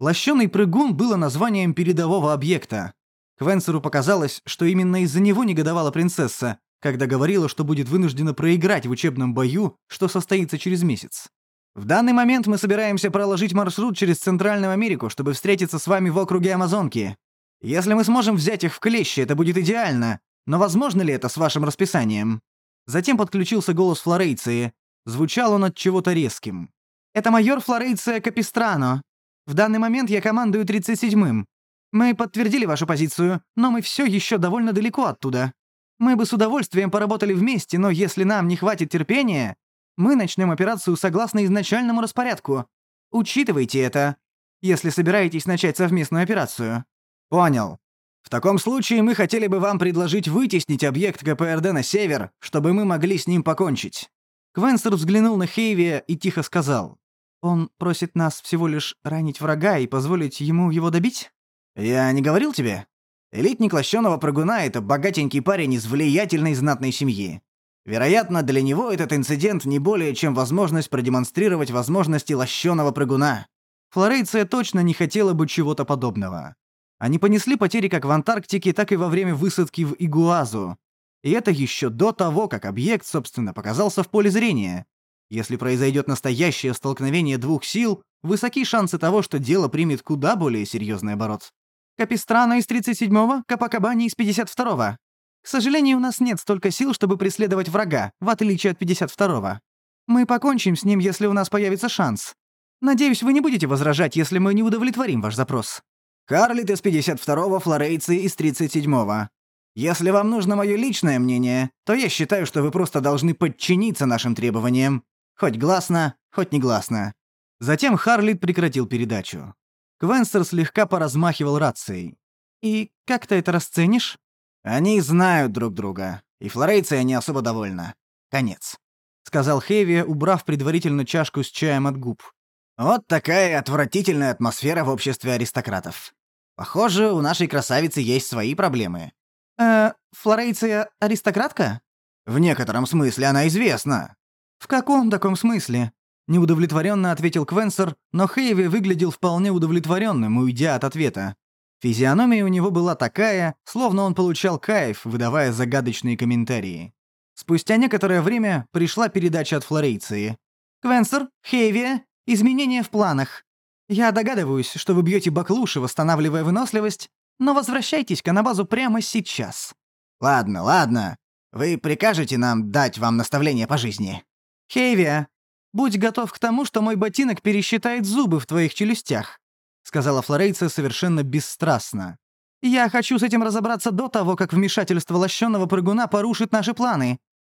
Лощеный прыгун было названием передового объекта. Квенсеру показалось, что именно из-за него негодовала принцесса, когда говорила, что будет вынуждена проиграть в учебном бою, что состоится через месяц. В данный момент мы собираемся проложить маршрут через Центральную Америку, чтобы встретиться с вами в округе Амазонки. Если мы сможем взять их в клещи, это будет идеально. Но возможно ли это с вашим расписанием?» Затем подключился голос Флорейции. Звучал он от чего-то резким. «Это майор Флорейция Капистрано. В данный момент я командую 37-м. Мы подтвердили вашу позицию, но мы все еще довольно далеко оттуда. Мы бы с удовольствием поработали вместе, но если нам не хватит терпения, мы начнем операцию согласно изначальному распорядку. Учитывайте это, если собираетесь начать совместную операцию». «Понял. В таком случае мы хотели бы вам предложить вытеснить объект КПРД на север, чтобы мы могли с ним покончить». Квенсер взглянул на Хейвия и тихо сказал. «Он просит нас всего лишь ранить врага и позволить ему его добить?» «Я не говорил тебе? Элитник лощеного прыгуна — это богатенький парень из влиятельной знатной семьи. Вероятно, для него этот инцидент не более чем возможность продемонстрировать возможности лощеного прыгуна. Флорейция точно не хотела бы чего-то подобного. Они понесли потери как в Антарктике, так и во время высадки в Игуазу. И это еще до того, как объект, собственно, показался в поле зрения. Если произойдет настоящее столкновение двух сил, высоки шансы того, что дело примет куда более серьезный оборот. Капистрана из 37-го, Капакабани из 52-го. К сожалению, у нас нет столько сил, чтобы преследовать врага, в отличие от 52-го. Мы покончим с ним, если у нас появится шанс. Надеюсь, вы не будете возражать, если мы не удовлетворим ваш запрос. Карлит из 52-го, Флорейцы из 37-го. Если вам нужно мое личное мнение, то я считаю, что вы просто должны подчиниться нашим требованиям. Хоть гласно, хоть негласно. Затем Харлит прекратил передачу. Квенстер слегка поразмахивал рацией. «И как ты это расценишь?» «Они знают друг друга, и Флорейция не особо довольна. Конец», — сказал Хеви, убрав предварительно чашку с чаем от губ. «Вот такая отвратительная атмосфера в обществе аристократов. Похоже, у нашей красавицы есть свои проблемы». «Э, Флорейция аристократка?» «В некотором смысле она известна». «В каком таком смысле?» Неудовлетворенно ответил Квенсер, но Хейви выглядел вполне удовлетворенным, уйдя от ответа. Физиономия у него была такая, словно он получал кайф, выдавая загадочные комментарии. Спустя некоторое время пришла передача от Флорейции. «Квенсер, Хейви, изменения в планах. Я догадываюсь, что вы бьете баклуши, восстанавливая выносливость, но возвращайтесь-ка на базу прямо сейчас». «Ладно, ладно. Вы прикажете нам дать вам наставление по жизни?» «Хейви, будь готов к тому, что мой ботинок пересчитает зубы в твоих челюстях сказала Флорейца совершенно бесстрастно. «Я хочу с этим разобраться до того, как вмешательство лощеного прыгуна порушит наши планы.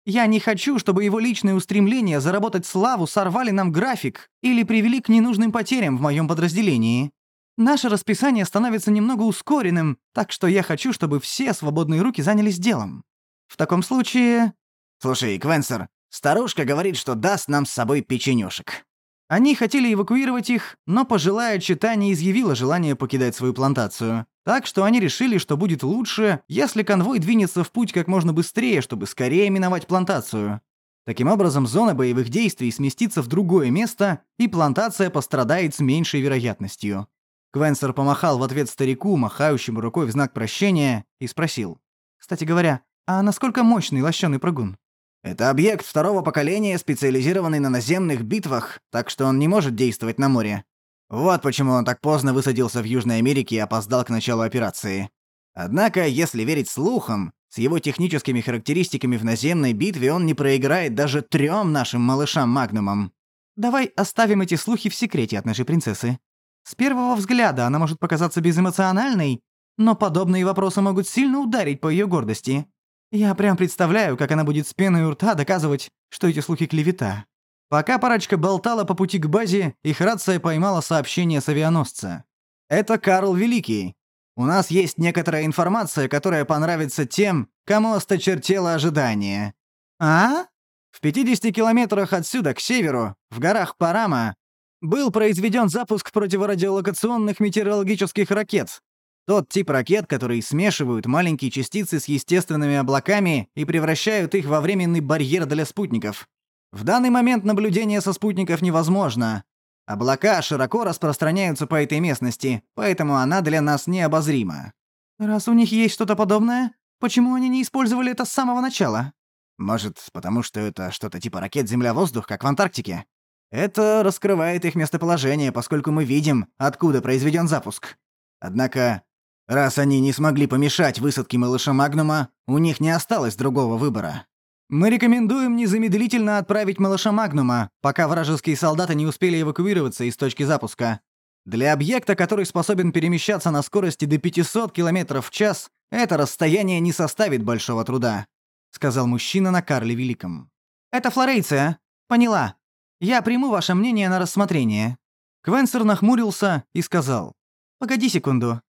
Я не хочу, чтобы его личные устремления заработать славу сорвали нам график или привели к ненужным потерям в моем подразделении. Наше расписание становится немного ускоренным, так что я хочу, чтобы все свободные руки занялись делом. В таком случае...» «Слушай, Квенсер, старушка говорит, что даст нам с собой печенюшек». Они хотели эвакуировать их, но пожилая чита не изъявила желания покидать свою плантацию. Так что они решили, что будет лучше, если конвой двинется в путь как можно быстрее, чтобы скорее миновать плантацию. Таким образом, зона боевых действий сместится в другое место, и плантация пострадает с меньшей вероятностью. Квенсер помахал в ответ старику, махающему рукой в знак прощения, и спросил. «Кстати говоря, а насколько мощный лощеный прыгун?» Это объект второго поколения, специализированный на наземных битвах, так что он не может действовать на море. Вот почему он так поздно высадился в Южной Америке и опоздал к началу операции. Однако, если верить слухам, с его техническими характеристиками в наземной битве он не проиграет даже трем нашим малышам-магнумам. Давай оставим эти слухи в секрете от нашей принцессы. С первого взгляда она может показаться безэмоциональной, но подобные вопросы могут сильно ударить по ее гордости. Я прям представляю, как она будет с пеной у рта доказывать, что эти слухи клевета. Пока парочка болтала по пути к базе, их рация поймала сообщение с авианосца. «Это Карл Великий. У нас есть некоторая информация, которая понравится тем, кому осточертело ожидание». «А?» В 50 километрах отсюда, к северу, в горах Парама, был произведен запуск противорадиолокационных метеорологических ракет, тот тип ракет, которые смешивают маленькие частицы с естественными облаками и превращают их во временный барьер для спутников. В данный момент наблюдение со спутников невозможно. Облака широко распространяются по этой местности, поэтому она для нас необозрима. Раз у них есть что-то подобное, почему они не использовали это с самого начала? Может, потому что это что-то типа ракет Земля-воздух, как в Антарктике? Это раскрывает их местоположение, поскольку мы видим, откуда произведен запуск. Однако Раз они не смогли помешать высадке малыша Магнума, у них не осталось другого выбора. Мы рекомендуем незамедлительно отправить малыша Магнума, пока вражеские солдаты не успели эвакуироваться из точки запуска. Для объекта, который способен перемещаться на скорости до 500 км в час, это расстояние не составит большого труда», — сказал мужчина на Карле Великом. «Это Флорейция. Поняла. Я приму ваше мнение на рассмотрение». Квенсер нахмурился и сказал. «Погоди секунду.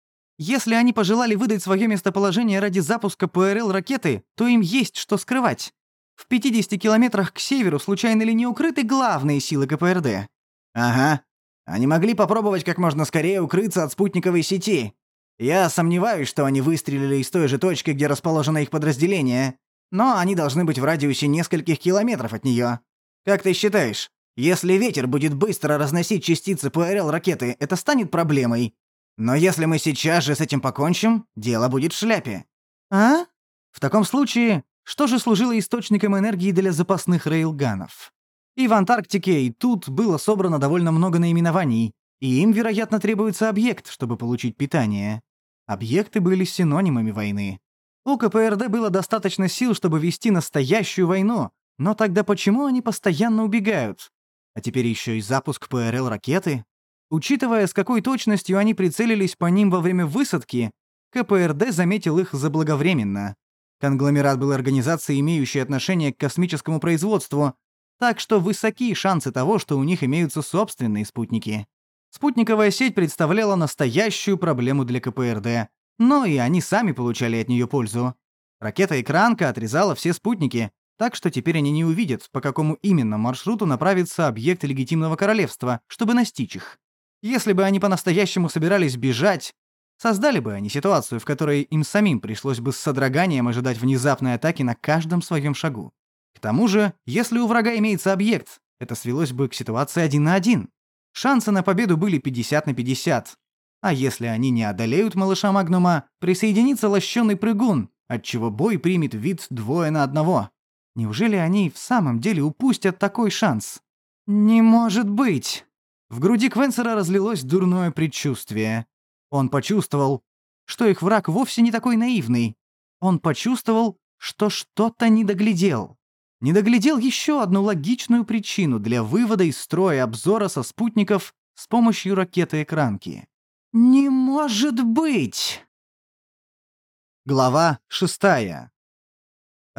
Если они пожелали выдать свое местоположение ради запуска ПРЛ-ракеты, то им есть что скрывать. В 50 километрах к северу случайно ли не укрыты главные силы КПРД?» «Ага. Они могли попробовать как можно скорее укрыться от спутниковой сети. Я сомневаюсь, что они выстрелили из той же точки, где расположено их подразделение, но они должны быть в радиусе нескольких километров от нее. Как ты считаешь, если ветер будет быстро разносить частицы ПРЛ-ракеты, это станет проблемой? Но если мы сейчас же с этим покончим, дело будет в шляпе. А? В таком случае, что же служило источником энергии для запасных рейлганов? И в Антарктике, и тут было собрано довольно много наименований, и им, вероятно, требуется объект, чтобы получить питание. Объекты были синонимами войны. У КПРД было достаточно сил, чтобы вести настоящую войну, но тогда почему они постоянно убегают? А теперь еще и запуск ПРЛ-ракеты? Учитывая, с какой точностью они прицелились по ним во время высадки, КПРД заметил их заблаговременно. Конгломерат был организацией, имеющей отношение к космическому производству, так что высоки шансы того, что у них имеются собственные спутники. Спутниковая сеть представляла настоящую проблему для КПРД, но и они сами получали от нее пользу. Ракета-экранка отрезала все спутники, так что теперь они не увидят, по какому именно маршруту направится объект легитимного королевства, чтобы настичь их. Если бы они по-настоящему собирались бежать, создали бы они ситуацию, в которой им самим пришлось бы с содроганием ожидать внезапной атаки на каждом своем шагу. К тому же, если у врага имеется объект, это свелось бы к ситуации один на один. Шансы на победу были 50 на 50. А если они не одолеют малыша Магнума, присоединится лощеный прыгун, отчего бой примет вид двое на одного. Неужели они в самом деле упустят такой шанс? Не может быть! В груди Квенсера разлилось дурное предчувствие. Он почувствовал, что их враг вовсе не такой наивный. Он почувствовал, что что-то не доглядел не доглядел еще одну логичную причину для вывода из строя обзора со спутников с помощью ракеты-экранки. «Не может быть!» Глава 6.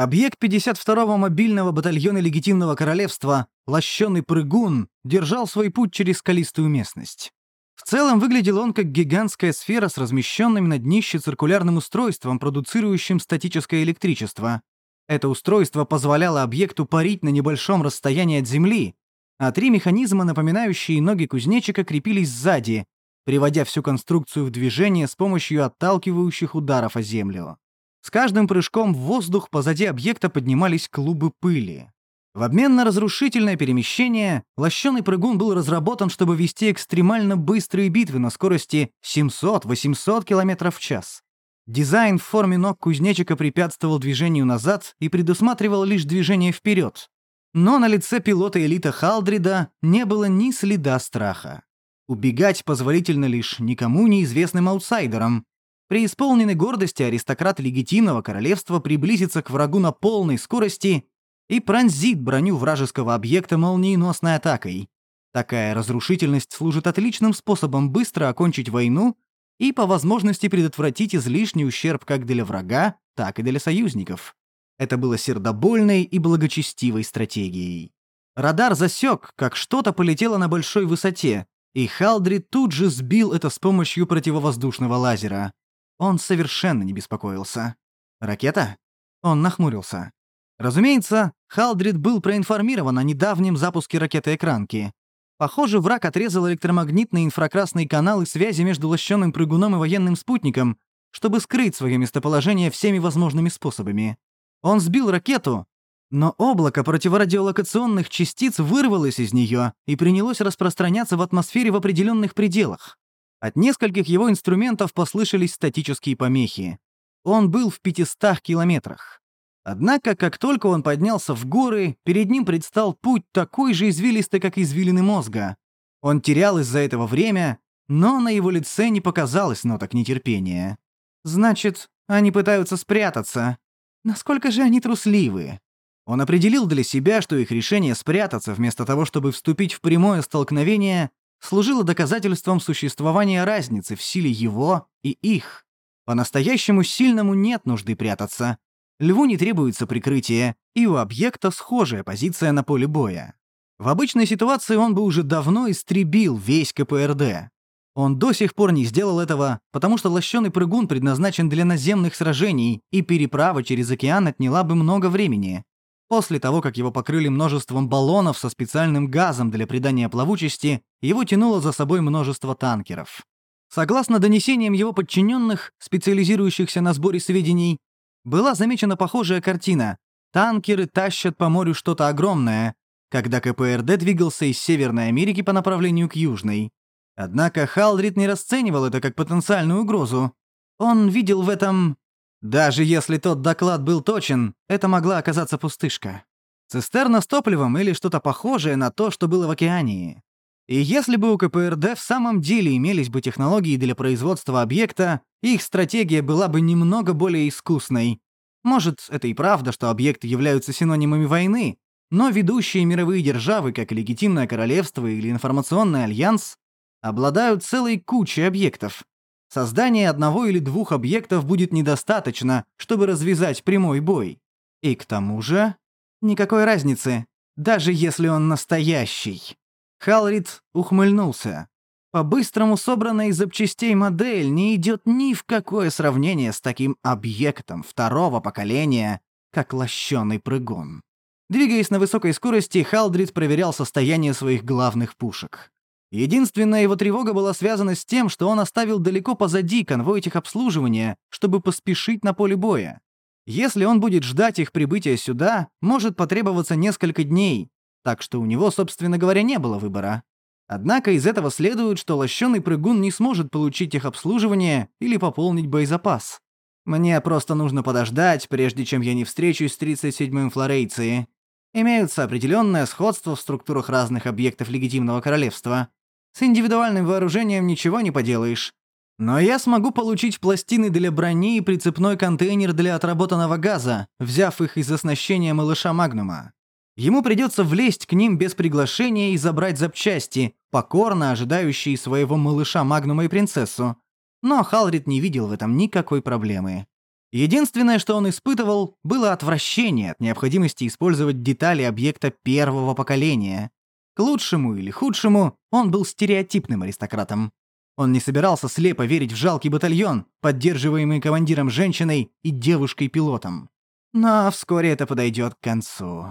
Объект 52-го мобильного батальона Легитимного Королевства, лощеный прыгун, держал свой путь через скалистую местность. В целом выглядел он как гигантская сфера с размещенным на днище циркулярным устройством, продуцирующим статическое электричество, это устройство позволяло объекту парить на небольшом расстоянии от Земли, а три механизма, напоминающие ноги кузнечика, крепились сзади, приводя всю конструкцию в движение с помощью отталкивающих ударов о Землю. С каждым прыжком в воздух позади объекта поднимались клубы пыли. В обмен на разрушительное перемещение, лощеный прыгун был разработан, чтобы вести экстремально быстрые битвы на скорости 700-800 км в час. Дизайн в форме ног кузнечика препятствовал движению назад и предусматривал лишь движение вперед. Но на лице пилота элита Халдрида не было ни следа страха. Убегать позволительно лишь никому неизвестным аутсайдерам. При исполненной гордости аристократ легитимного королевства приблизится к врагу на полной скорости и пронзит броню вражеского объекта молниеносной атакой. Такая разрушительность служит отличным способом быстро окончить войну и по возможности предотвратить излишний ущерб как для врага, так и для союзников. Это было сердобольной и благочестивой стратегией. Радар засек, как что-то полетело на большой высоте, и Халдри тут же сбил это с помощью противовоздушного лазера. Он совершенно не беспокоился. «Ракета?» Он нахмурился. Разумеется, Халдрид был проинформирован о недавнем запуске ракеты-экранки. Похоже, враг отрезал электромагнитные инфракрасные каналы связи между лощеным прыгуном и военным спутником, чтобы скрыть свое местоположение всеми возможными способами. Он сбил ракету, но облако противорадиолокационных частиц вырвалось из нее и принялось распространяться в атмосфере в определенных пределах. От нескольких его инструментов послышались статические помехи. Он был в 500 километрах. Однако, как только он поднялся в горы, перед ним предстал путь такой же извилистый, как извилины мозга. Он терял из-за этого время, но на его лице не показалось ноток нетерпения. Значит, они пытаются спрятаться. Насколько же они трусливы? Он определил для себя, что их решение спрятаться вместо того, чтобы вступить в прямое столкновение, служило доказательством существования разницы в силе его и их. По-настоящему сильному нет нужды прятаться. Льву не требуется прикрытие, и у объекта схожая позиция на поле боя. В обычной ситуации он бы уже давно истребил весь КПРД. Он до сих пор не сделал этого, потому что лощеный прыгун предназначен для наземных сражений, и переправа через океан отняла бы много времени. После того, как его покрыли множеством баллонов со специальным газом для придания плавучести, его тянуло за собой множество танкеров. Согласно донесениям его подчиненных, специализирующихся на сборе сведений, была замечена похожая картина. Танкеры тащат по морю что-то огромное, когда КПРД двигался из Северной Америки по направлению к Южной. Однако Халдрид не расценивал это как потенциальную угрозу. Он видел в этом... Даже если тот доклад был точен, это могла оказаться пустышка. Цистерна с топливом или что-то похожее на то, что было в океании. И если бы у КПРД в самом деле имелись бы технологии для производства объекта, их стратегия была бы немного более искусной. Может, это и правда, что объекты являются синонимами войны, но ведущие мировые державы, как легитимное королевство или информационный альянс, обладают целой кучей объектов. Создание одного или двух объектов будет недостаточно, чтобы развязать прямой бой. И к тому же... Никакой разницы, даже если он настоящий. Халрид ухмыльнулся. По-быстрому собранная из запчастей модель не идет ни в какое сравнение с таким объектом второго поколения, как лощеный прыгун. Двигаясь на высокой скорости, Халдрид проверял состояние своих главных пушек. Единственная его тревога была связана с тем, что он оставил далеко позади конвой техобслуживания, чтобы поспешить на поле боя. Если он будет ждать их прибытия сюда, может потребоваться несколько дней, так что у него, собственно говоря, не было выбора. Однако из этого следует, что лощеный прыгун не сможет получить их обслуживание или пополнить боезапас. Мне просто нужно подождать, прежде чем я не встречусь с 37-м Флорейции. Имеются определенное сходство в структурах разных объектов легитимного королевства. С индивидуальным вооружением ничего не поделаешь. Но я смогу получить пластины для брони и прицепной контейнер для отработанного газа, взяв их из оснащения малыша Магнума. Ему придется влезть к ним без приглашения и забрать запчасти, покорно ожидающие своего малыша Магнума и принцессу. Но Халрид не видел в этом никакой проблемы. Единственное, что он испытывал, было отвращение от необходимости использовать детали объекта первого поколения. К лучшему или худшему, он был стереотипным аристократом. Он не собирался слепо верить в жалкий батальон, поддерживаемый командиром женщиной и девушкой-пилотом. Но вскоре это подойдет к концу.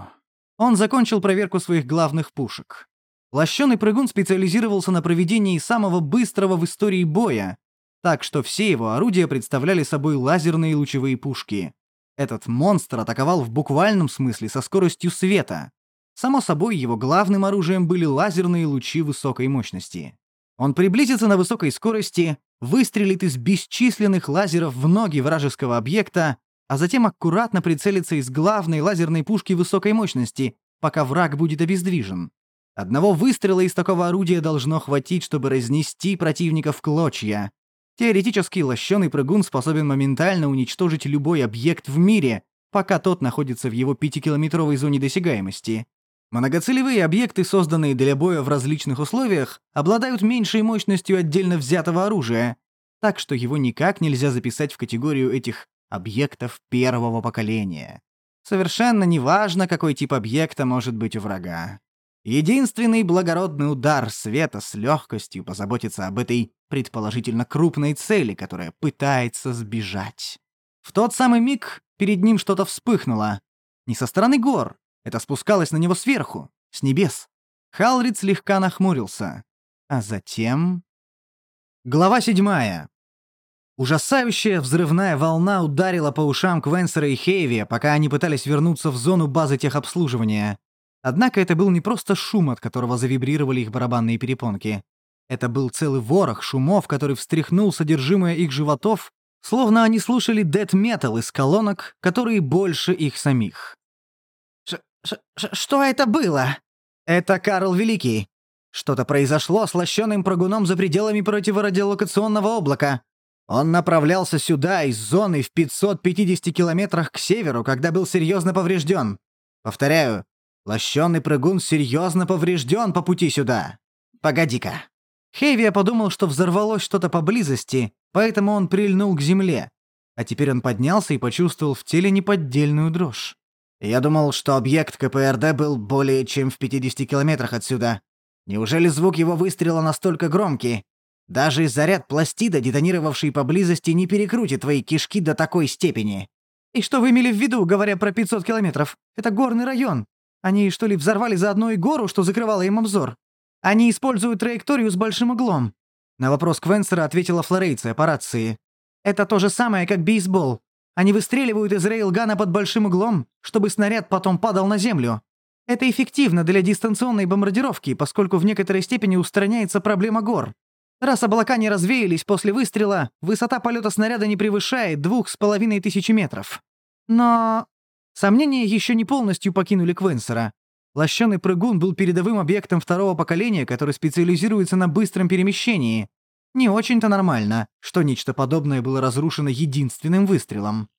Он закончил проверку своих главных пушек. Лощеный прыгун специализировался на проведении самого быстрого в истории боя, так что все его орудия представляли собой лазерные лучевые пушки. Этот монстр атаковал в буквальном смысле со скоростью света. Само собой, его главным оружием были лазерные лучи высокой мощности. Он приблизится на высокой скорости, выстрелит из бесчисленных лазеров в ноги вражеского объекта, а затем аккуратно прицелится из главной лазерной пушки высокой мощности, пока враг будет обездвижен. Одного выстрела из такого орудия должно хватить, чтобы разнести противника в клочья. Теоретически лощеный прыгун способен моментально уничтожить любой объект в мире, пока тот находится в его пятикилометровой зоне досягаемости. Многоцелевые объекты, созданные для боя в различных условиях, обладают меньшей мощностью отдельно взятого оружия, так что его никак нельзя записать в категорию этих объектов первого поколения. Совершенно неважно, какой тип объекта может быть у врага. Единственный благородный удар света с легкостью позаботится об этой предположительно крупной цели, которая пытается сбежать. В тот самый миг перед ним что-то вспыхнуло. Не со стороны гор, это спускалось на него сверху, с небес. Халрид слегка нахмурился. А затем... Глава седьмая. Ужасающая взрывная волна ударила по ушам Квенсера и Хейви, пока они пытались вернуться в зону базы техобслуживания. Однако это был не просто шум, от которого завибрировали их барабанные перепонки. Это был целый ворох шумов, который встряхнул содержимое их животов, словно они слушали дэт-метал из колонок, которые больше их самих. «Что это было?» «Это Карл Великий. Что-то произошло с лощеным прогуном за пределами противорадиолокационного облака. Он направлялся сюда из зоны в 550 километрах к северу, когда был серьезно поврежден. Повторяю, лощеный прыгун серьезно поврежден по пути сюда. Погоди-ка. Хейвия подумал, что взорвалось что-то поблизости, поэтому он прильнул к земле. А теперь он поднялся и почувствовал в теле неподдельную дрожь. Я думал, что объект КПРД был более чем в 50 километрах отсюда. Неужели звук его выстрела настолько громкий? Даже заряд пластида, детонировавший поблизости, не перекрутит твои кишки до такой степени. И что вы имели в виду, говоря про 500 километров? Это горный район. Они что ли взорвали заодно и гору, что закрывало им обзор? Они используют траекторию с большим углом». На вопрос Квенсера ответила Флорейция по рации. «Это то же самое, как бейсбол. Они выстреливают из рейлгана под большим углом, чтобы снаряд потом падал на землю. Это эффективно для дистанционной бомбардировки, поскольку в некоторой степени устраняется проблема гор. Раз облака не развеялись после выстрела, высота полета снаряда не превышает двух с половиной тысячи метров. Но... Сомнения еще не полностью покинули Квенсера. Лощеный прыгун был передовым объектом второго поколения, который специализируется на быстром перемещении. Не очень-то нормально, что нечто подобное было разрушено единственным выстрелом.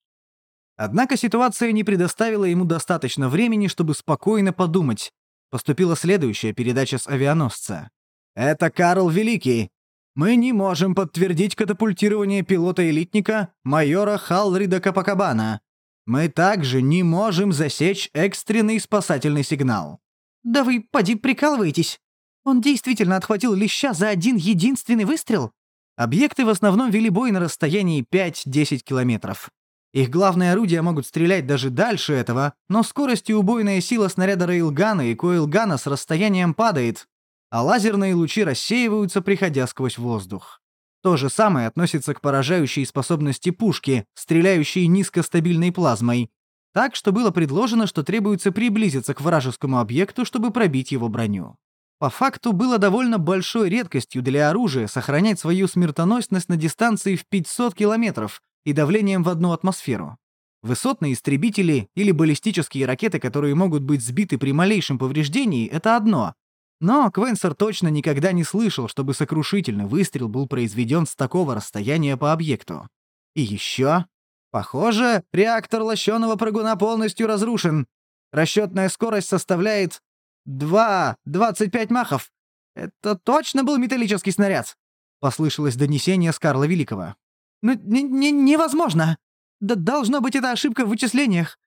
Однако ситуация не предоставила ему достаточно времени, чтобы спокойно подумать. Поступила следующая передача с авианосца. «Это Карл Великий. Мы не можем подтвердить катапультирование пилота-элитника майора Халрида Капакабана. Мы также не можем засечь экстренный спасательный сигнал». «Да вы, поди, прикалываетесь. Он действительно отхватил леща за один единственный выстрел?» Объекты в основном вели бой на расстоянии 5-10 километров. Их главные орудия могут стрелять даже дальше этого, но скорость и убойная сила снаряда рейлгана и коилгана с расстоянием падает, а лазерные лучи рассеиваются, приходя сквозь воздух. То же самое относится к поражающей способности пушки, стреляющей низкостабильной плазмой. Так что было предложено, что требуется приблизиться к вражескому объекту, чтобы пробить его броню. По факту было довольно большой редкостью для оружия сохранять свою смертоносность на дистанции в 500 километров и давлением в одну атмосферу. Высотные истребители или баллистические ракеты, которые могут быть сбиты при малейшем повреждении, это одно, но Квенсер точно никогда не слышал, чтобы сокрушительный выстрел был произведен с такого расстояния по объекту. И еще... Похоже, реактор лощеного прыгуна полностью разрушен. Расчетная скорость составляет 2,25 махов. Это точно был металлический снаряд? Послышалось донесение с Великого. Ну, не, не, невозможно. Да должно быть это ошибка в вычислениях.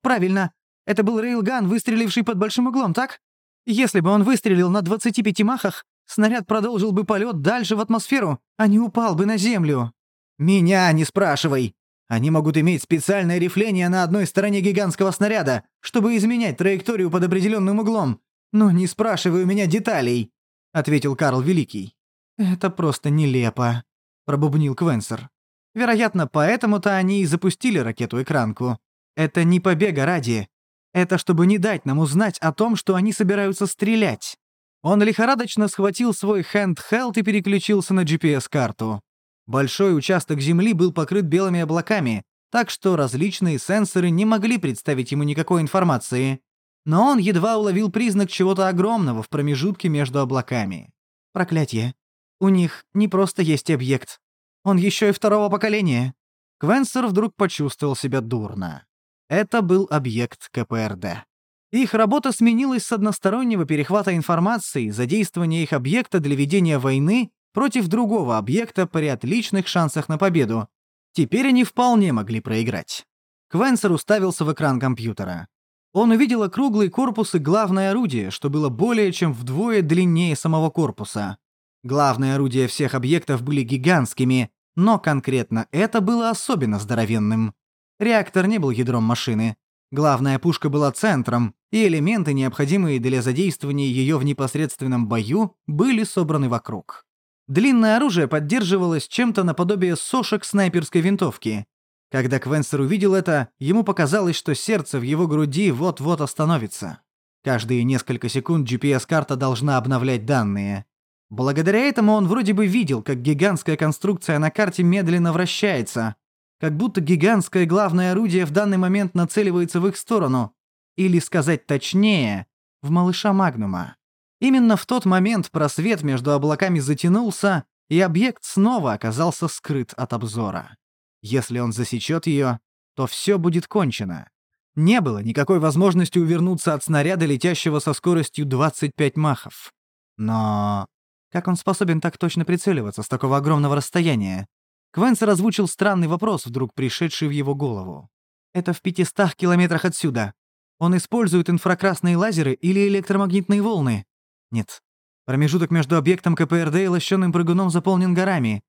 Правильно. Это был рейлган, выстреливший под большим углом, так? Если бы он выстрелил на 25 махах, снаряд продолжил бы полет дальше в атмосферу, а не упал бы на Землю. Меня не спрашивай. Они могут иметь специальное рифление на одной стороне гигантского снаряда, чтобы изменять траекторию под определенным углом. Но не спрашивай у меня деталей, ответил Карл Великий. Это просто нелепо, пробубнил Квенсер. Вероятно, поэтому-то они и запустили ракету-экранку. Это не побега ради. Это чтобы не дать нам узнать о том, что они собираются стрелять. Он лихорадочно схватил свой handheld и переключился на GPS-карту. Большой участок Земли был покрыт белыми облаками, так что различные сенсоры не могли представить ему никакой информации. Но он едва уловил признак чего-то огромного в промежутке между облаками. Проклятье. У них не просто есть объект. Он еще и второго поколения. Квенсер вдруг почувствовал себя дурно. Это был объект КПРД. Их работа сменилась с одностороннего перехвата информации, задействования их объекта для ведения войны против другого объекта при отличных шансах на победу. Теперь они вполне могли проиграть. Квенсер уставился в экран компьютера. Он увидел круглый корпус и главное орудие, что было более чем вдвое длиннее самого корпуса. Главные орудия всех объектов были гигантскими, но конкретно это было особенно здоровенным. Реактор не был ядром машины. Главная пушка была центром, и элементы, необходимые для задействования ее в непосредственном бою, были собраны вокруг. Длинное оружие поддерживалось чем-то наподобие сошек снайперской винтовки. Когда Квенсер увидел это, ему показалось, что сердце в его груди вот-вот остановится. Каждые несколько секунд GPS-карта должна обновлять данные. Благодаря этому он вроде бы видел, как гигантская конструкция на карте медленно вращается, как будто гигантское главное орудие в данный момент нацеливается в их сторону. Или сказать точнее, в малыша Магнума. Именно в тот момент просвет между облаками затянулся, и объект снова оказался скрыт от обзора. Если он засечет ее, то все будет кончено. Не было никакой возможности увернуться от снаряда, летящего со скоростью 25 махов. Но как он способен так точно прицеливаться с такого огромного расстояния? Квенсер озвучил странный вопрос, вдруг пришедший в его голову. «Это в 500 километрах отсюда. Он использует инфракрасные лазеры или электромагнитные волны?» «Нет. Промежуток между объектом КПРД и лощеным прыгуном заполнен горами.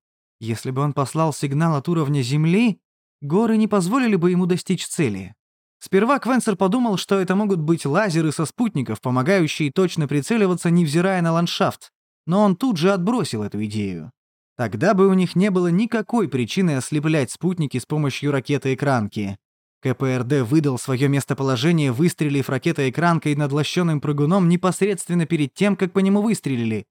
Если бы он послал сигнал от уровня Земли, горы не позволили бы ему достичь цели. Сперва Квенсер подумал, что это могут быть лазеры со спутников, помогающие точно прицеливаться, невзирая на ландшафт. Но он тут же отбросил эту идею. Тогда бы у них не было никакой причины ослеплять спутники с помощью ракеты-экранки. КПРД выдал свое местоположение, выстрелив ракетой-экранкой над лощеным прыгуном непосредственно перед тем, как по нему выстрелили.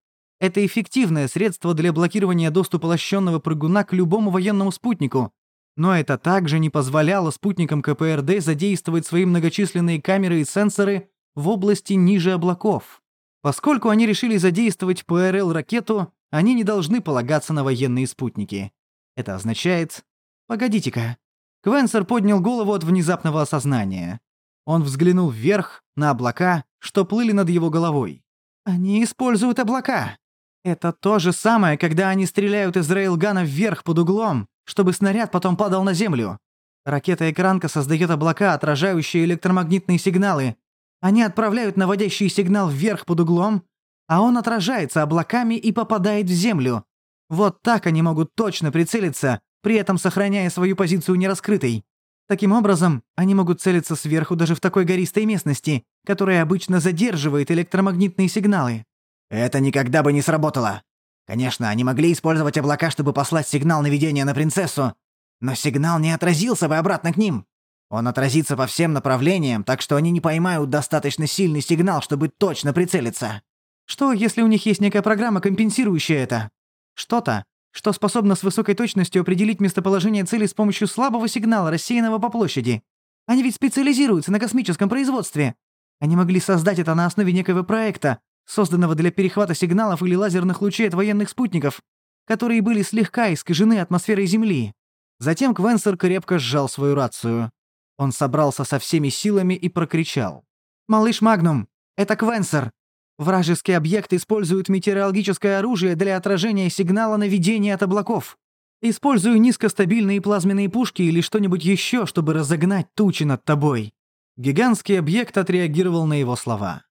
Это эффективное средство для блокирования доступа лощенного прыгуна к любому военному спутнику. Но это также не позволяло спутникам КПРД задействовать свои многочисленные камеры и сенсоры в области ниже облаков. Поскольку они решили задействовать ПРЛ-ракету, они не должны полагаться на военные спутники. Это означает... Погодите-ка. Квенсер поднял голову от внезапного осознания. Он взглянул вверх, на облака, что плыли над его головой. Они используют облака. Это то же самое, когда они стреляют из рейлгана вверх под углом, чтобы снаряд потом падал на землю. Ракета-экранка создает облака, отражающие электромагнитные сигналы. Они отправляют наводящий сигнал вверх под углом, а он отражается облаками и попадает в землю. Вот так они могут точно прицелиться, при этом сохраняя свою позицию нераскрытой. Таким образом, они могут целиться сверху даже в такой гористой местности, которая обычно задерживает электромагнитные сигналы. Это никогда бы не сработало. Конечно, они могли использовать облака, чтобы послать сигнал наведения на принцессу, но сигнал не отразился бы обратно к ним. Он отразится по всем направлениям, так что они не поймают достаточно сильный сигнал, чтобы точно прицелиться. Что, если у них есть некая программа, компенсирующая это? Что-то, что способно с высокой точностью определить местоположение цели с помощью слабого сигнала, рассеянного по площади. Они ведь специализируются на космическом производстве. Они могли создать это на основе некого проекта, созданного для перехвата сигналов или лазерных лучей от военных спутников, которые были слегка искажены атмосферой Земли. Затем Квенсер крепко сжал свою рацию. Он собрался со всеми силами и прокричал. «Малыш Магнум, это Квенсер. Вражеский объект использует метеорологическое оружие для отражения сигнала наведения от облаков. Использую низкостабильные плазменные пушки или что-нибудь еще, чтобы разогнать тучи над тобой». Гигантский объект отреагировал на его слова.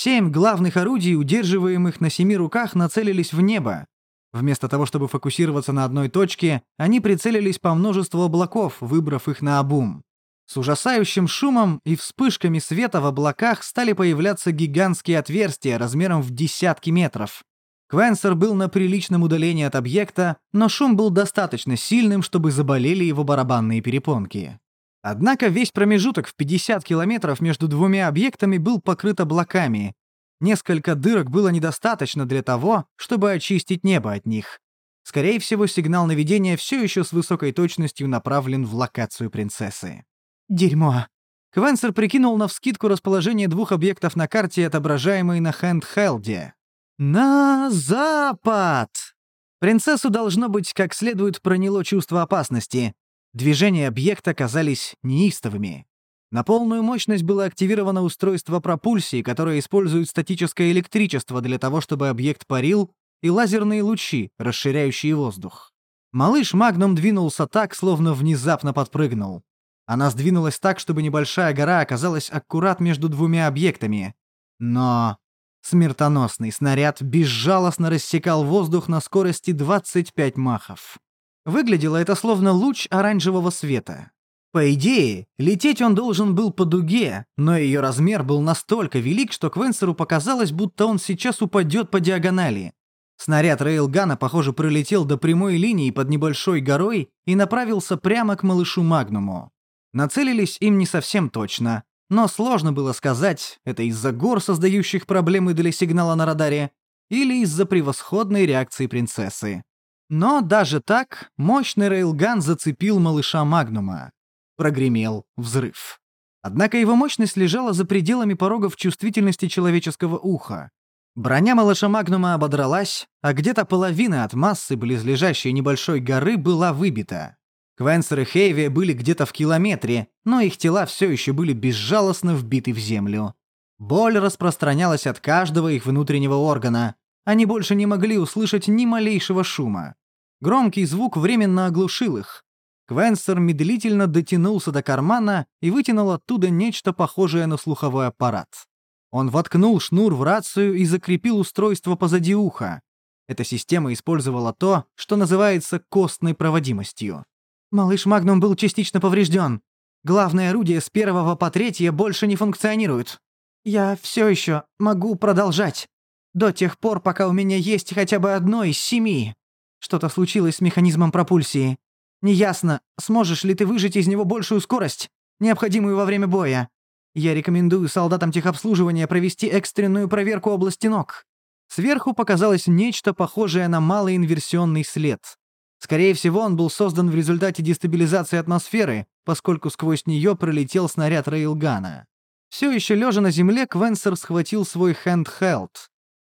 Семь главных орудий, удерживаемых на семи руках, нацелились в небо. Вместо того, чтобы фокусироваться на одной точке, они прицелились по множеству облаков, выбрав их на обум. С ужасающим шумом и вспышками света в облаках стали появляться гигантские отверстия размером в десятки метров. Квенсер был на приличном удалении от объекта, но шум был достаточно сильным, чтобы заболели его барабанные перепонки. Однако весь промежуток в 50 километров между двумя объектами был покрыт облаками. Несколько дырок было недостаточно для того, чтобы очистить небо от них. Скорее всего, сигнал наведения все еще с высокой точностью направлен в локацию принцессы. Дерьмо. Квенсер прикинул навскидку расположение двух объектов на карте, отображаемой на хэндхелде. На запад! Принцессу, должно быть, как следует проняло чувство опасности. Движения объекта казались неистовыми. На полную мощность было активировано устройство пропульсии, которое использует статическое электричество для того, чтобы объект парил, и лазерные лучи, расширяющие воздух. Малыш Магнум двинулся так, словно внезапно подпрыгнул. Она сдвинулась так, чтобы небольшая гора оказалась аккурат между двумя объектами. Но смертоносный снаряд безжалостно рассекал воздух на скорости 25 махов. Выглядело это словно луч оранжевого света. По идее, лететь он должен был по дуге, но ее размер был настолько велик, что Квенсеру показалось, будто он сейчас упадет по диагонали. Снаряд рейлгана, похоже, пролетел до прямой линии под небольшой горой и направился прямо к малышу Магнуму. Нацелились им не совсем точно, но сложно было сказать, это из-за гор, создающих проблемы для сигнала на радаре, или из-за превосходной реакции принцессы. Но даже так мощный рейлган зацепил малыша Магнума. Прогремел взрыв. Однако его мощность лежала за пределами порогов чувствительности человеческого уха. Броня малыша Магнума ободралась, а где-то половина от массы близлежащей небольшой горы была выбита. Квенсер и Хейви были где-то в километре, но их тела все еще были безжалостно вбиты в землю. Боль распространялась от каждого их внутреннего органа. Они больше не могли услышать ни малейшего шума. Громкий звук временно оглушил их. Квенсер медлительно дотянулся до кармана и вытянул оттуда нечто похожее на слуховой аппарат. Он воткнул шнур в рацию и закрепил устройство позади уха. Эта система использовала то, что называется костной проводимостью. Малыш Магнум был частично поврежден. Главное орудие с первого по третье больше не функционирует. Я все еще могу продолжать. До тех пор, пока у меня есть хотя бы одно из семи. Что-то случилось с механизмом пропульсии. Неясно, сможешь ли ты выжать из него большую скорость, необходимую во время боя. Я рекомендую солдатам техобслуживания провести экстренную проверку области ног. Сверху показалось нечто похожее на малый инверсионный след. Скорее всего, он был создан в результате дестабилизации атмосферы, поскольку сквозь нее пролетел снаряд рейлгана. Все еще лежа на земле, Квенсер схватил свой handheld.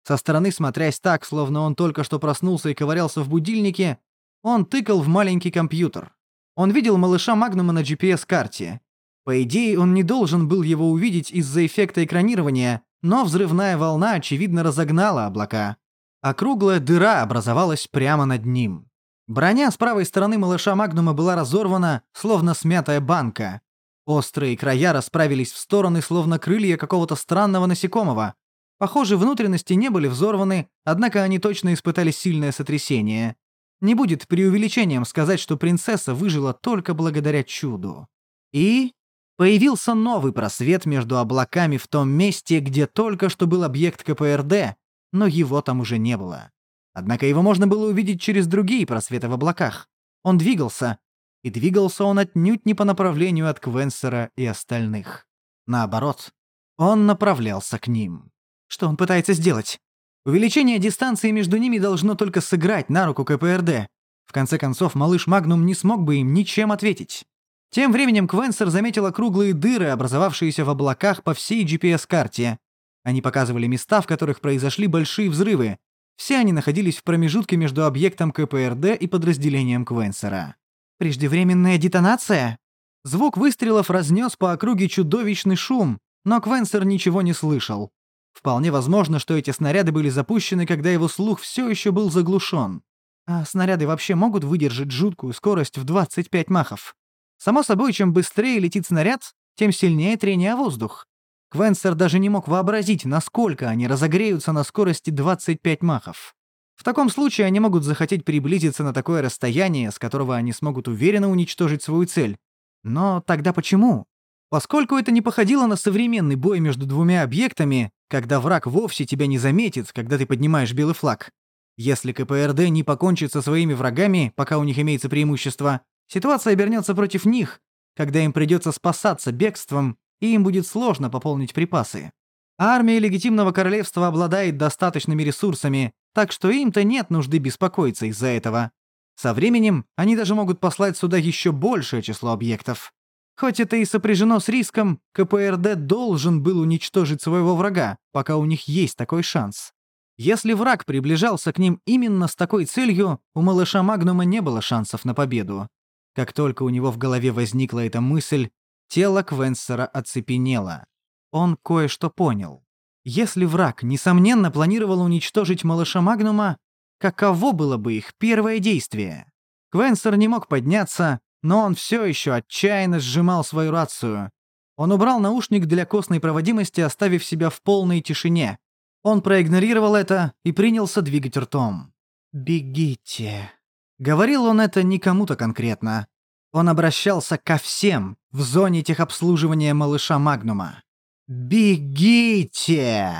Со стороны, смотрясь так, словно он только что проснулся и ковырялся в будильнике, он тыкал в маленький компьютер. Он видел малыша Магнума на GPS-карте. По идее, он не должен был его увидеть из-за эффекта экранирования, но взрывная волна, очевидно, разогнала облака. Округлая дыра образовалась прямо над ним. Броня с правой стороны малыша Магнума была разорвана, словно смятая банка. Острые края расправились в стороны, словно крылья какого-то странного насекомого. Похоже, внутренности не были взорваны, однако они точно испытали сильное сотрясение. Не будет преувеличением сказать, что принцесса выжила только благодаря чуду. И Появился новый просвет между облаками в том месте, где только что был объект КПРД, но его там уже не было. Однако его можно было увидеть через другие просветы в облаках. Он двигался, и двигался он отнюдь не по направлению от Квенсера и остальных. Наоборот, он направлялся к ним. Что он пытается сделать? Увеличение дистанции между ними должно только сыграть на руку КПРД. В конце концов, малыш Магнум не смог бы им ничем ответить. Тем временем Квенсер заметила круглые дыры, образовавшиеся в облаках по всей GPS-карте. Они показывали места, в которых произошли большие взрывы. Все они находились в промежутке между объектом КПРД и подразделением Квенсера. «Преждевременная детонация?» Звук выстрелов разнес по округе чудовищный шум, но Квенсер ничего не слышал. Вполне возможно, что эти снаряды были запущены, когда его слух все еще был заглушен. А снаряды вообще могут выдержать жуткую скорость в 25 махов? Само собой, чем быстрее летит снаряд, тем сильнее трение о воздух. Квенсер даже не мог вообразить, насколько они разогреются на скорости 25 махов. В таком случае они могут захотеть приблизиться на такое расстояние, с которого они смогут уверенно уничтожить свою цель. Но тогда почему? Поскольку это не походило на современный бой между двумя объектами, когда враг вовсе тебя не заметит, когда ты поднимаешь белый флаг. Если КПРД не покончит со своими врагами, пока у них имеется преимущество, Ситуация обернется против них, когда им придется спасаться бегством, и им будет сложно пополнить припасы. Армия легитимного королевства обладает достаточными ресурсами, так что им-то нет нужды беспокоиться из-за этого. Со временем они даже могут послать сюда еще большее число объектов. Хоть это и сопряжено с риском, КПРД должен был уничтожить своего врага, пока у них есть такой шанс. Если враг приближался к ним именно с такой целью, у малыша Магнума не было шансов на победу. Как только у него в голове возникла эта мысль, тело Квенсера оцепенело. Он кое-что понял. Если враг, несомненно, планировал уничтожить малыша Магнума, каково было бы их первое действие? Квенсер не мог подняться, но он все еще отчаянно сжимал свою рацию. Он убрал наушник для костной проводимости, оставив себя в полной тишине. Он проигнорировал это и принялся двигать ртом. «Бегите», Говорил он это не кому-то конкретно. Он обращался ко всем в зоне техобслуживания малыша Магнума. «Бегите!»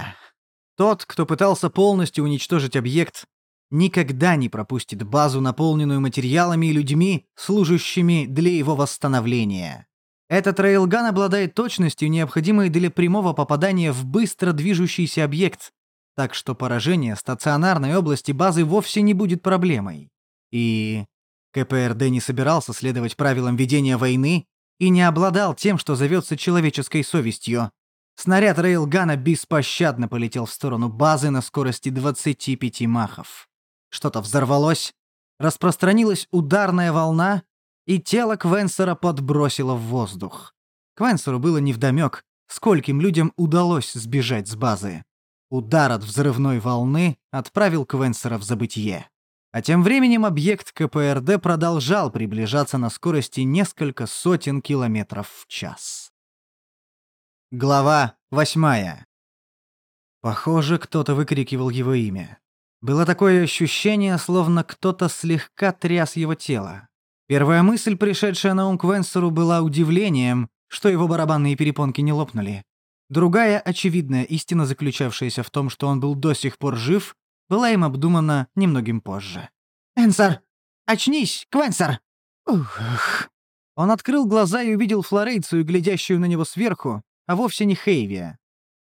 Тот, кто пытался полностью уничтожить объект, никогда не пропустит базу, наполненную материалами и людьми, служащими для его восстановления. Этот рейлган обладает точностью, необходимой для прямого попадания в быстро движущийся объект, так что поражение стационарной области базы вовсе не будет проблемой. И КПРД не собирался следовать правилам ведения войны и не обладал тем, что зовется человеческой совестью. Снаряд рейлгана беспощадно полетел в сторону базы на скорости 25 махов. Что-то взорвалось, распространилась ударная волна, и тело Квенсера подбросило в воздух. Квенсеру было невдомёк, скольким людям удалось сбежать с базы. Удар от взрывной волны отправил Квенсера в забытье. А тем временем объект КПРД продолжал приближаться на скорости несколько сотен километров в час. Глава восьмая. Похоже, кто-то выкрикивал его имя. Было такое ощущение, словно кто-то слегка тряс его тело. Первая мысль, пришедшая на ум Квенсеру, была удивлением, что его барабанные перепонки не лопнули. Другая очевидная истина, заключавшаяся в том, что он был до сих пор жив, была им обдумана немногим позже. «Энсар! Очнись, Квенсар!» Ух. Он открыл глаза и увидел Флорейцию, глядящую на него сверху, а вовсе не Хейвия.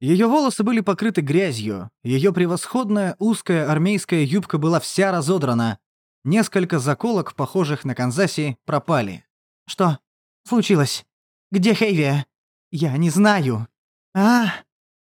Ее волосы были покрыты грязью, ее превосходная узкая армейская юбка была вся разодрана. Несколько заколок, похожих на Канзаси, пропали. «Что случилось? Где Хейвия?» «Я не знаю». «А...»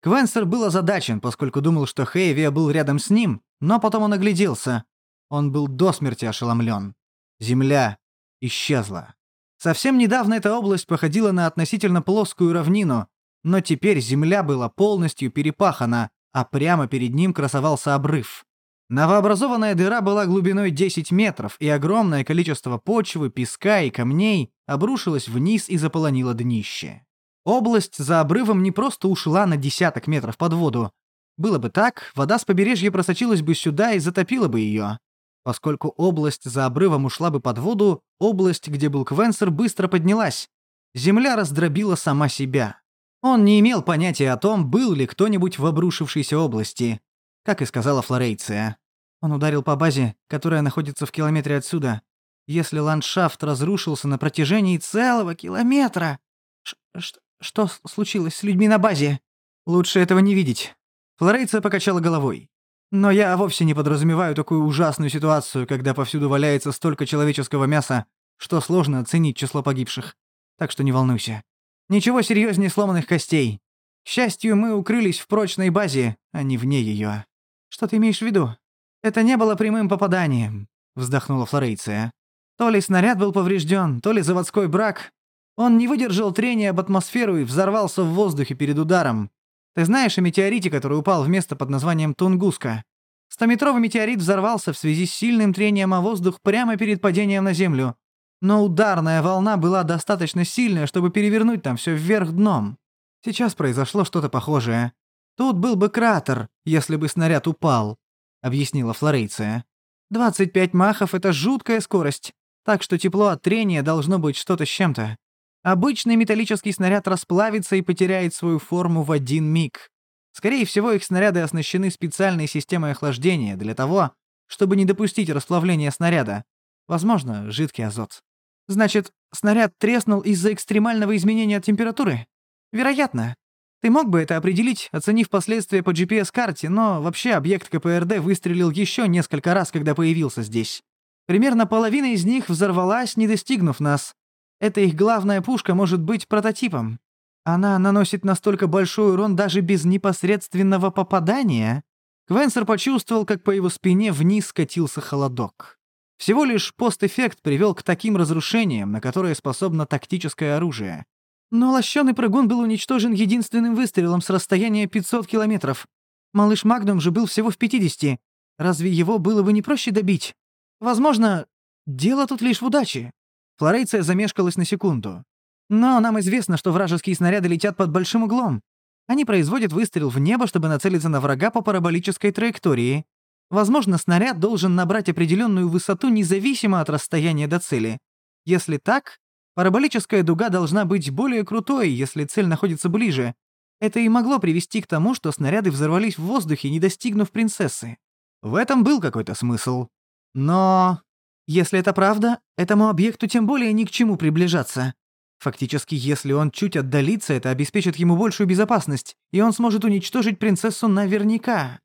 Квенсер был озадачен, поскольку думал, что Хейвия был рядом с ним, но потом он огляделся. Он был до смерти ошеломлен. Земля исчезла. Совсем недавно эта область походила на относительно плоскую равнину, но теперь земля была полностью перепахана, а прямо перед ним красовался обрыв. Новообразованная дыра была глубиной 10 метров, и огромное количество почвы, песка и камней обрушилось вниз и заполонило днище. Область за обрывом не просто ушла на десяток метров под воду. Было бы так, вода с побережья просочилась бы сюда и затопила бы ее. Поскольку область за обрывом ушла бы под воду, область, где был Квенсер, быстро поднялась. Земля раздробила сама себя. Он не имел понятия о том, был ли кто-нибудь в обрушившейся области. Как и сказала Флорейция. Он ударил по базе, которая находится в километре отсюда. Если ландшафт разрушился на протяжении целого километра... Ш -ш что случилось с людьми на базе? Лучше этого не видеть. Флорейция покачала головой. Но я вовсе не подразумеваю такую ужасную ситуацию, когда повсюду валяется столько человеческого мяса, что сложно оценить число погибших. Так что не волнуйся. Ничего серьезнее сломанных костей. К счастью, мы укрылись в прочной базе, а не вне ее. Что ты имеешь в виду? Это не было прямым попаданием, вздохнула Флорейция. То ли снаряд был поврежден, то ли заводской брак. Он не выдержал трения об атмосферу и взорвался в воздухе перед ударом. Ты знаешь о метеорите, который упал в место под названием Тунгуска? Стометровый метеорит взорвался в связи с сильным трением о воздух прямо перед падением на Землю. Но ударная волна была достаточно сильная, чтобы перевернуть там все вверх дном. Сейчас произошло что-то похожее. Тут был бы кратер, если бы снаряд упал, объяснила Флорейция. 25 махов — это жуткая скорость, так что тепло от трения должно быть что-то с чем-то. Обычный металлический снаряд расплавится и потеряет свою форму в один миг. Скорее всего, их снаряды оснащены специальной системой охлаждения для того, чтобы не допустить расплавления снаряда. Возможно, жидкий азот. Значит, снаряд треснул из-за экстремального изменения температуры? Вероятно. Ты мог бы это определить, оценив последствия по GPS-карте, но вообще объект КПРД выстрелил еще несколько раз, когда появился здесь. Примерно половина из них взорвалась, не достигнув нас. Эта их главная пушка может быть прототипом. Она наносит настолько большой урон даже без непосредственного попадания. Квенсер почувствовал, как по его спине вниз скатился холодок. Всего лишь постэффект привел к таким разрушениям, на которые способно тактическое оружие. Но лощеный прыгун был уничтожен единственным выстрелом с расстояния 500 километров. Малыш Магнум же был всего в 50. Разве его было бы не проще добить? Возможно, дело тут лишь в удаче. Флорейция замешкалась на секунду. Но нам известно, что вражеские снаряды летят под большим углом. Они производят выстрел в небо, чтобы нацелиться на врага по параболической траектории. Возможно, снаряд должен набрать определенную высоту независимо от расстояния до цели. Если так, параболическая дуга должна быть более крутой, если цель находится ближе. Это и могло привести к тому, что снаряды взорвались в воздухе, не достигнув принцессы. В этом был какой-то смысл. Но... Если это правда, этому объекту тем более ни к чему приближаться. Фактически, если он чуть отдалится, это обеспечит ему большую безопасность, и он сможет уничтожить принцессу наверняка.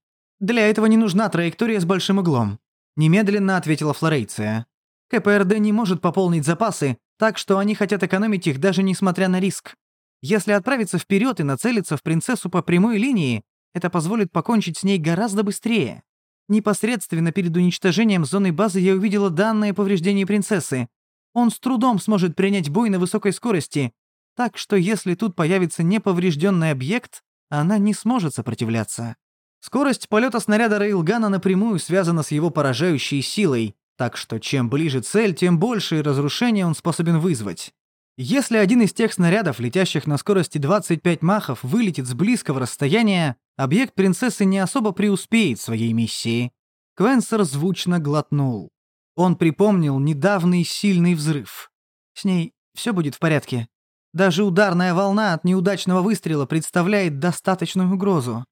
Для этого не нужна траектория с большим углом», — немедленно ответила Флорейция. «КПРД не может пополнить запасы, так что они хотят экономить их даже несмотря на риск. Если отправиться вперед и нацелиться в принцессу по прямой линии, это позволит покончить с ней гораздо быстрее. Непосредственно перед уничтожением зоны базы я увидела данные повреждения принцессы. Он с трудом сможет принять бой на высокой скорости, так что если тут появится неповрежденный объект, она не сможет сопротивляться. Скорость полета снаряда Рейлгана напрямую связана с его поражающей силой, так что чем ближе цель, тем большие разрушения он способен вызвать. Если один из тех снарядов, летящих на скорости 25 махов, вылетит с близкого расстояния, объект принцессы не особо преуспеет в своей миссии. Квенсер звучно глотнул. Он припомнил недавний сильный взрыв. С ней все будет в порядке. Даже ударная волна от неудачного выстрела представляет достаточную угрозу.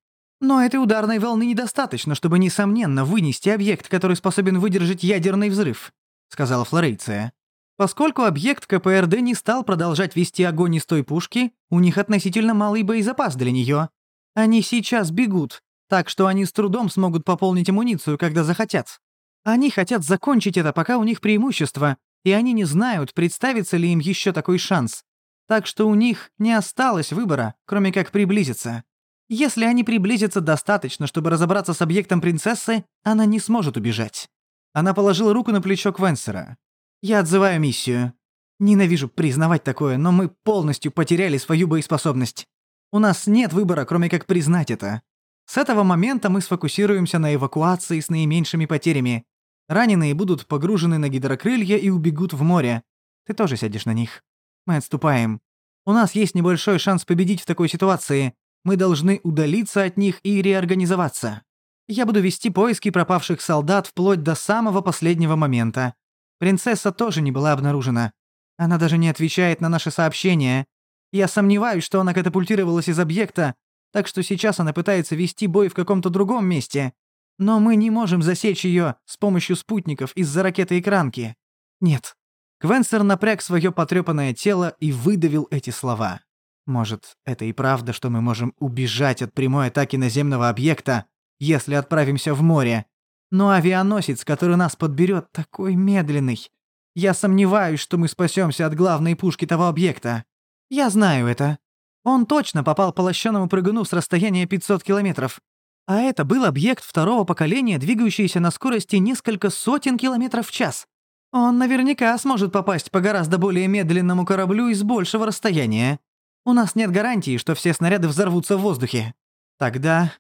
Но этой ударной волны недостаточно, чтобы, несомненно, вынести объект, который способен выдержать ядерный взрыв», — сказала Флорейция. Поскольку объект КПРД не стал продолжать вести огонь из той пушки, у них относительно малый боезапас для нее. Они сейчас бегут, так что они с трудом смогут пополнить амуницию, когда захотят. Они хотят закончить это, пока у них преимущество, и они не знают, представится ли им еще такой шанс. Так что у них не осталось выбора, кроме как приблизиться. Если они приблизятся достаточно, чтобы разобраться с объектом принцессы, она не сможет убежать. Она положила руку на плечо Квенсера. «Я отзываю миссию. Ненавижу признавать такое, но мы полностью потеряли свою боеспособность. У нас нет выбора, кроме как признать это. С этого момента мы сфокусируемся на эвакуации с наименьшими потерями. Раненые будут погружены на гидрокрылья и убегут в море. Ты тоже сядешь на них. Мы отступаем. У нас есть небольшой шанс победить в такой ситуации. Мы должны удалиться от них и реорганизоваться. Я буду вести поиски пропавших солдат вплоть до самого последнего момента. Принцесса тоже не была обнаружена. Она даже не отвечает на наши сообщения. Я сомневаюсь, что она катапультировалась из объекта, так что сейчас она пытается вести бой в каком-то другом месте. Но мы не можем засечь ее с помощью спутников из-за ракеты-экранки. Нет, Квенсер напряг свое потрепанное тело и выдавил эти слова. Может, это и правда, что мы можем убежать от прямой атаки наземного объекта, если отправимся в море. Но авианосец, который нас подберет, такой медленный. Я сомневаюсь, что мы спасемся от главной пушки того объекта. Я знаю это. Он точно попал по лощеному прыгуну с расстояния 500 километров. А это был объект второго поколения, двигающийся на скорости несколько сотен километров в час. Он наверняка сможет попасть по гораздо более медленному кораблю из большего расстояния. У нас нет гарантии, что все снаряды взорвутся в воздухе. Тогда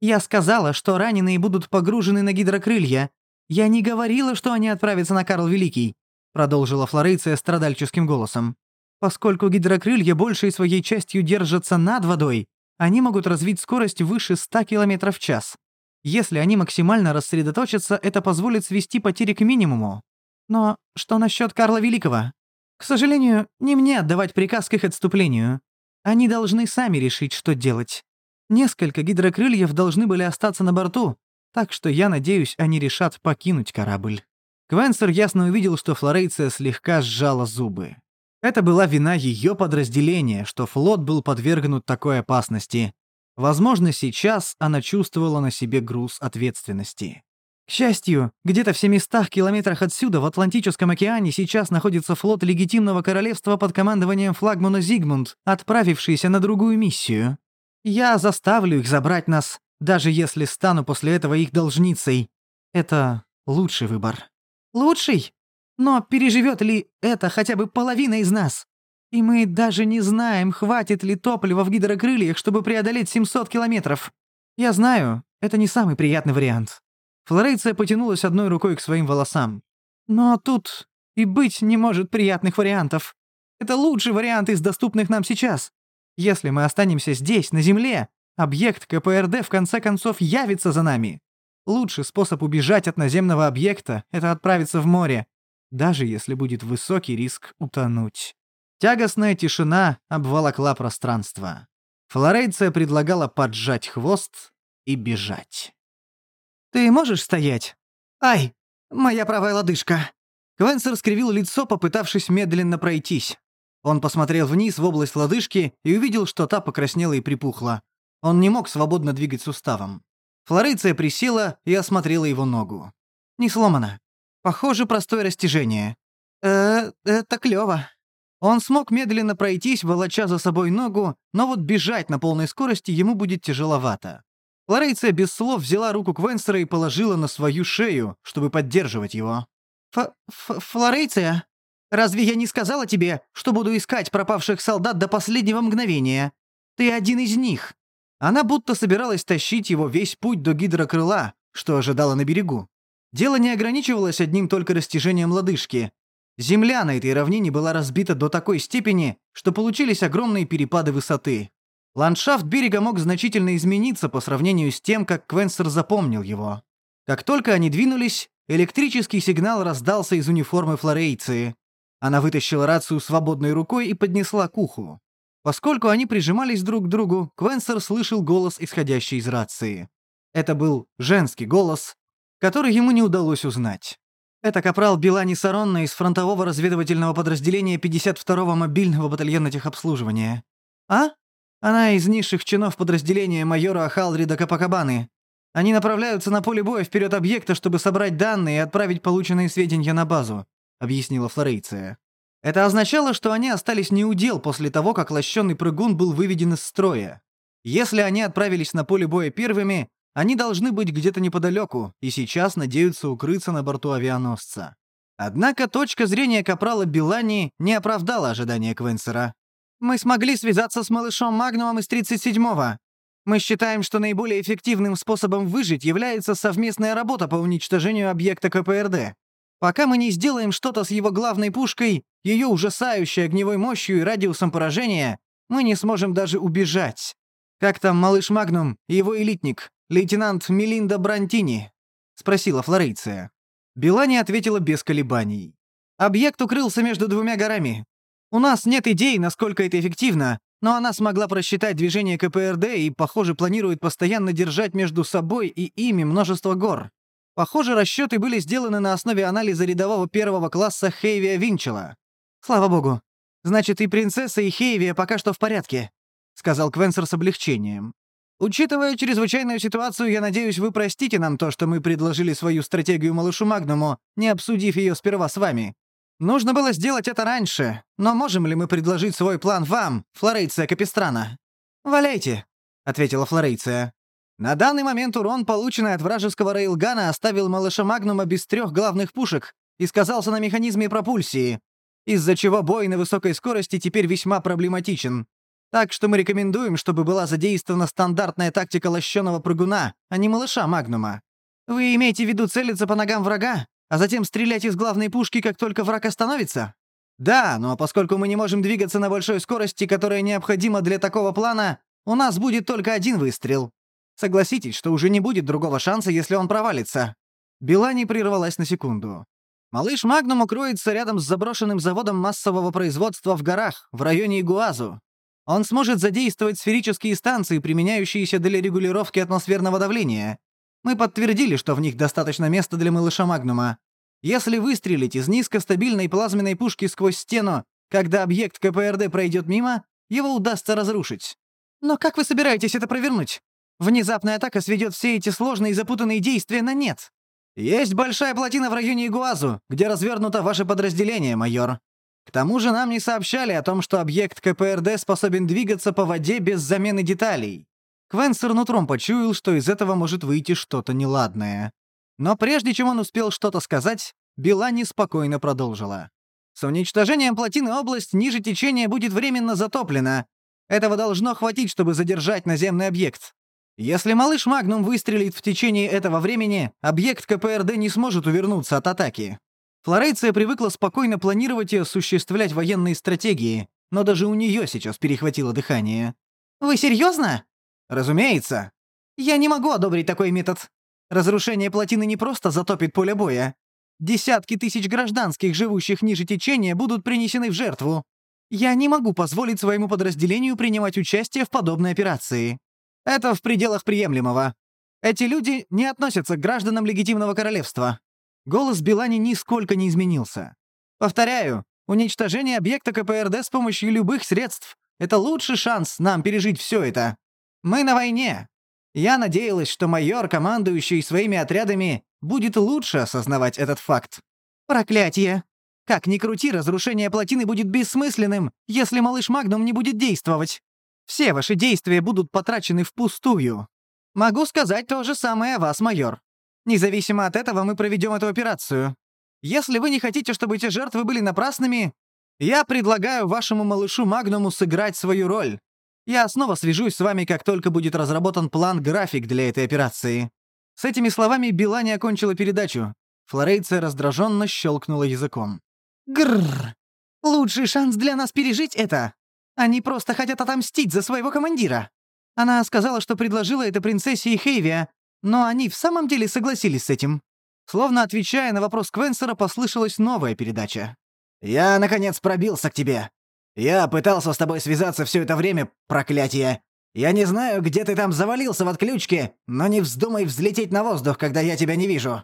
я сказала, что раненые будут погружены на гидрокрылья. Я не говорила, что они отправятся на Карл Великий, продолжила Флорейция страдальческим голосом. Поскольку гидрокрылья большей своей частью держатся над водой, они могут развить скорость выше 100 км в час. Если они максимально рассредоточатся, это позволит свести потери к минимуму. Но что насчет Карла Великого? К сожалению, не мне отдавать приказ к их отступлению. Они должны сами решить, что делать. Несколько гидрокрыльев должны были остаться на борту, так что я надеюсь, они решат покинуть корабль. Квенсер ясно увидел, что Флорейция слегка сжала зубы. Это была вина ее подразделения, что флот был подвергнут такой опасности. Возможно, сейчас она чувствовала на себе груз ответственности. К счастью, где-то в 700 километрах отсюда, в Атлантическом океане, сейчас находится флот легитимного королевства под командованием флагмана Зигмунд, отправившийся на другую миссию. Я заставлю их забрать нас, даже если стану после этого их должницей. Это лучший выбор. Лучший? Но переживет ли это хотя бы половина из нас? И мы даже не знаем, хватит ли топлива в гидрокрыльях, чтобы преодолеть 700 километров. Я знаю, это не самый приятный вариант. Флорейция потянулась одной рукой к своим волосам. «Но тут и быть не может приятных вариантов. Это лучший вариант из доступных нам сейчас. Если мы останемся здесь, на Земле, объект КПРД в конце концов явится за нами. Лучший способ убежать от наземного объекта — это отправиться в море, даже если будет высокий риск утонуть». Тягостная тишина обволокла пространство. Флорейция предлагала поджать хвост и бежать. «Ты можешь стоять?» «Ай, моя правая лодыжка!» Квенсер скривил лицо, попытавшись медленно пройтись. Он посмотрел вниз в область лодыжки и увидел, что та покраснела и припухла. Он не мог свободно двигать суставом. Флориция присела и осмотрела его ногу. Не сломана. Похоже, простое растяжение. «Э, это клёво». Он смог медленно пройтись, волоча за собой ногу, но вот бежать на полной скорости ему будет тяжеловато. Лорейция без слов взяла руку Квенсера и положила на свою шею, чтобы поддерживать его. Ф -ф «Флорейция, разве я не сказала тебе, что буду искать пропавших солдат до последнего мгновения? Ты один из них!» Она будто собиралась тащить его весь путь до гидрокрыла, что ожидала на берегу. Дело не ограничивалось одним только растяжением лодыжки. Земля на этой равнине была разбита до такой степени, что получились огромные перепады высоты. Ландшафт берега мог значительно измениться по сравнению с тем, как Квенсер запомнил его. Как только они двинулись, электрический сигнал раздался из униформы флорейции. Она вытащила рацию свободной рукой и поднесла к уху. Поскольку они прижимались друг к другу, Квенсер слышал голос, исходящий из рации. Это был женский голос, который ему не удалось узнать. Это капрал Белани Саронна из фронтового разведывательного подразделения 52-го мобильного батальона техобслуживания. А? Она из низших чинов подразделения майора Ахалрида Капакабаны. Они направляются на поле боя вперед объекта, чтобы собрать данные и отправить полученные сведения на базу», — объяснила Флорейция. Это означало, что они остались неудел после того, как лощеный прыгун был выведен из строя. Если они отправились на поле боя первыми, они должны быть где-то неподалеку и сейчас надеются укрыться на борту авианосца. Однако точка зрения капрала Билани не оправдала ожидания Квенсера. «Мы смогли связаться с малышом Магнумом из 37-го. Мы считаем, что наиболее эффективным способом выжить является совместная работа по уничтожению объекта КПРД. Пока мы не сделаем что-то с его главной пушкой, ее ужасающей огневой мощью и радиусом поражения, мы не сможем даже убежать. Как там малыш Магнум и его элитник, лейтенант Мелинда Брантини?» — спросила Флорейция. Белани ответила без колебаний. «Объект укрылся между двумя горами. У нас нет идей, насколько это эффективно, но она смогла просчитать движение КПРД и, похоже, планирует постоянно держать между собой и ими множество гор. Похоже, расчеты были сделаны на основе анализа рядового первого класса Хейвия Винчела. Слава богу. Значит, и принцесса, и Хейвия пока что в порядке», — сказал Квенсер с облегчением. Учитывая чрезвычайную ситуацию, я надеюсь, вы простите нам то, что мы предложили свою стратегию малышу Магнуму, не обсудив ее сперва с вами. Нужно было сделать это раньше, но можем ли мы предложить свой план вам, Флорейция Капистрана? «Валяйте», — ответила Флорейция. На данный момент урон, полученный от вражеского рейлгана, оставил малыша Магнума без трех главных пушек и сказался на механизме пропульсии, из-за чего бой на высокой скорости теперь весьма проблематичен. Так что мы рекомендуем, чтобы была задействована стандартная тактика лощеного прыгуна, а не малыша Магнума. Вы имеете в виду целиться по ногам врага, а затем стрелять из главной пушки, как только враг остановится? Да, но поскольку мы не можем двигаться на большой скорости, которая необходима для такого плана, у нас будет только один выстрел. Согласитесь, что уже не будет другого шанса, если он провалится. Белани прервалась на секунду. Малыш Магнум укроется рядом с заброшенным заводом массового производства в горах, в районе Игуазу. Он сможет задействовать сферические станции, применяющиеся для регулировки атмосферного давления. Мы подтвердили, что в них достаточно места для малыша Магнума. Если выстрелить из низкостабильной плазменной пушки сквозь стену, когда объект КПРД пройдет мимо, его удастся разрушить. Но как вы собираетесь это провернуть? Внезапная атака сведет все эти сложные и запутанные действия на нет. Есть большая плотина в районе Игуазу, где развернуто ваше подразделение, майор. К тому же нам не сообщали о том, что объект КПРД способен двигаться по воде без замены деталей. Квенсер нутром почуял, что из этого может выйти что-то неладное. Но прежде чем он успел что-то сказать, Белани спокойно продолжила. С уничтожением плотины область ниже течения будет временно затоплена. Этого должно хватить, чтобы задержать наземный объект. Если малыш Магнум выстрелит в течение этого времени, объект КПРД не сможет увернуться от атаки. Флорейция привыкла спокойно планировать и осуществлять военные стратегии, но даже у нее сейчас перехватило дыхание. «Вы серьезно?» «Разумеется. Я не могу одобрить такой метод. Разрушение плотины не просто затопит поле боя. Десятки тысяч гражданских, живущих ниже течения, будут принесены в жертву. Я не могу позволить своему подразделению принимать участие в подобной операции. Это в пределах приемлемого. Эти люди не относятся к гражданам легитимного королевства. Голос Белани нисколько не изменился. «Повторяю, уничтожение объекта КПРД с помощью любых средств — это лучший шанс нам пережить все это. Мы на войне. Я надеялась, что майор, командующий своими отрядами, будет лучше осознавать этот факт. Проклятие! Как ни крути, разрушение плотины будет бессмысленным, если малыш Магнум не будет действовать. Все ваши действия будут потрачены впустую. Могу сказать то же самое о вас, майор. Независимо от этого мы проведем эту операцию. Если вы не хотите, чтобы эти жертвы были напрасными, я предлагаю вашему малышу Магнуму сыграть свою роль. Я снова свяжусь с вами, как только будет разработан план-график для этой операции». С этими словами Билани окончила передачу. Флорейция раздраженно щелкнула языком. Грррр. Лучший шанс для нас пережить это. Они просто хотят отомстить за своего командира. Она сказала, что предложила это принцессе и Хейвия, но они в самом деле согласились с этим. Словно отвечая на вопрос Квенсера, послышалась новая передача. «Я, наконец, пробился к тебе. Я пытался с тобой связаться все это время, проклятие. Я не знаю, где ты там завалился в отключке, но не вздумай взлететь на воздух, когда я тебя не вижу».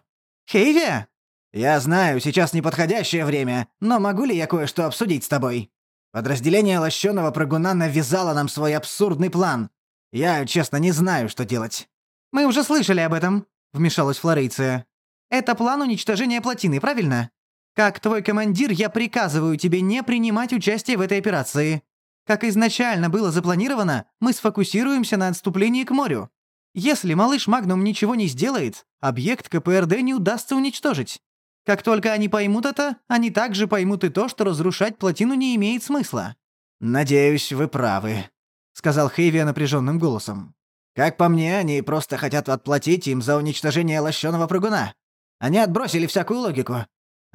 «Хейви?» «Я знаю, сейчас неподходящее время, но могу ли я кое-что обсудить с тобой? Подразделение лощеного прыгуна навязало нам свой абсурдный план. Я, честно, не знаю, что делать». «Мы уже слышали об этом», — вмешалась Флорейция. «Это план уничтожения плотины, правильно? Как твой командир, я приказываю тебе не принимать участие в этой операции. Как изначально было запланировано, мы сфокусируемся на отступлении к морю. Если малыш Магнум ничего не сделает, объект КПРД не удастся уничтожить. Как только они поймут это, они также поймут и то, что разрушать плотину не имеет смысла». «Надеюсь, вы правы», — сказал Хейвия напряженным голосом. «Как по мне, они просто хотят отплатить им за уничтожение лощеного прыгуна. Они отбросили всякую логику.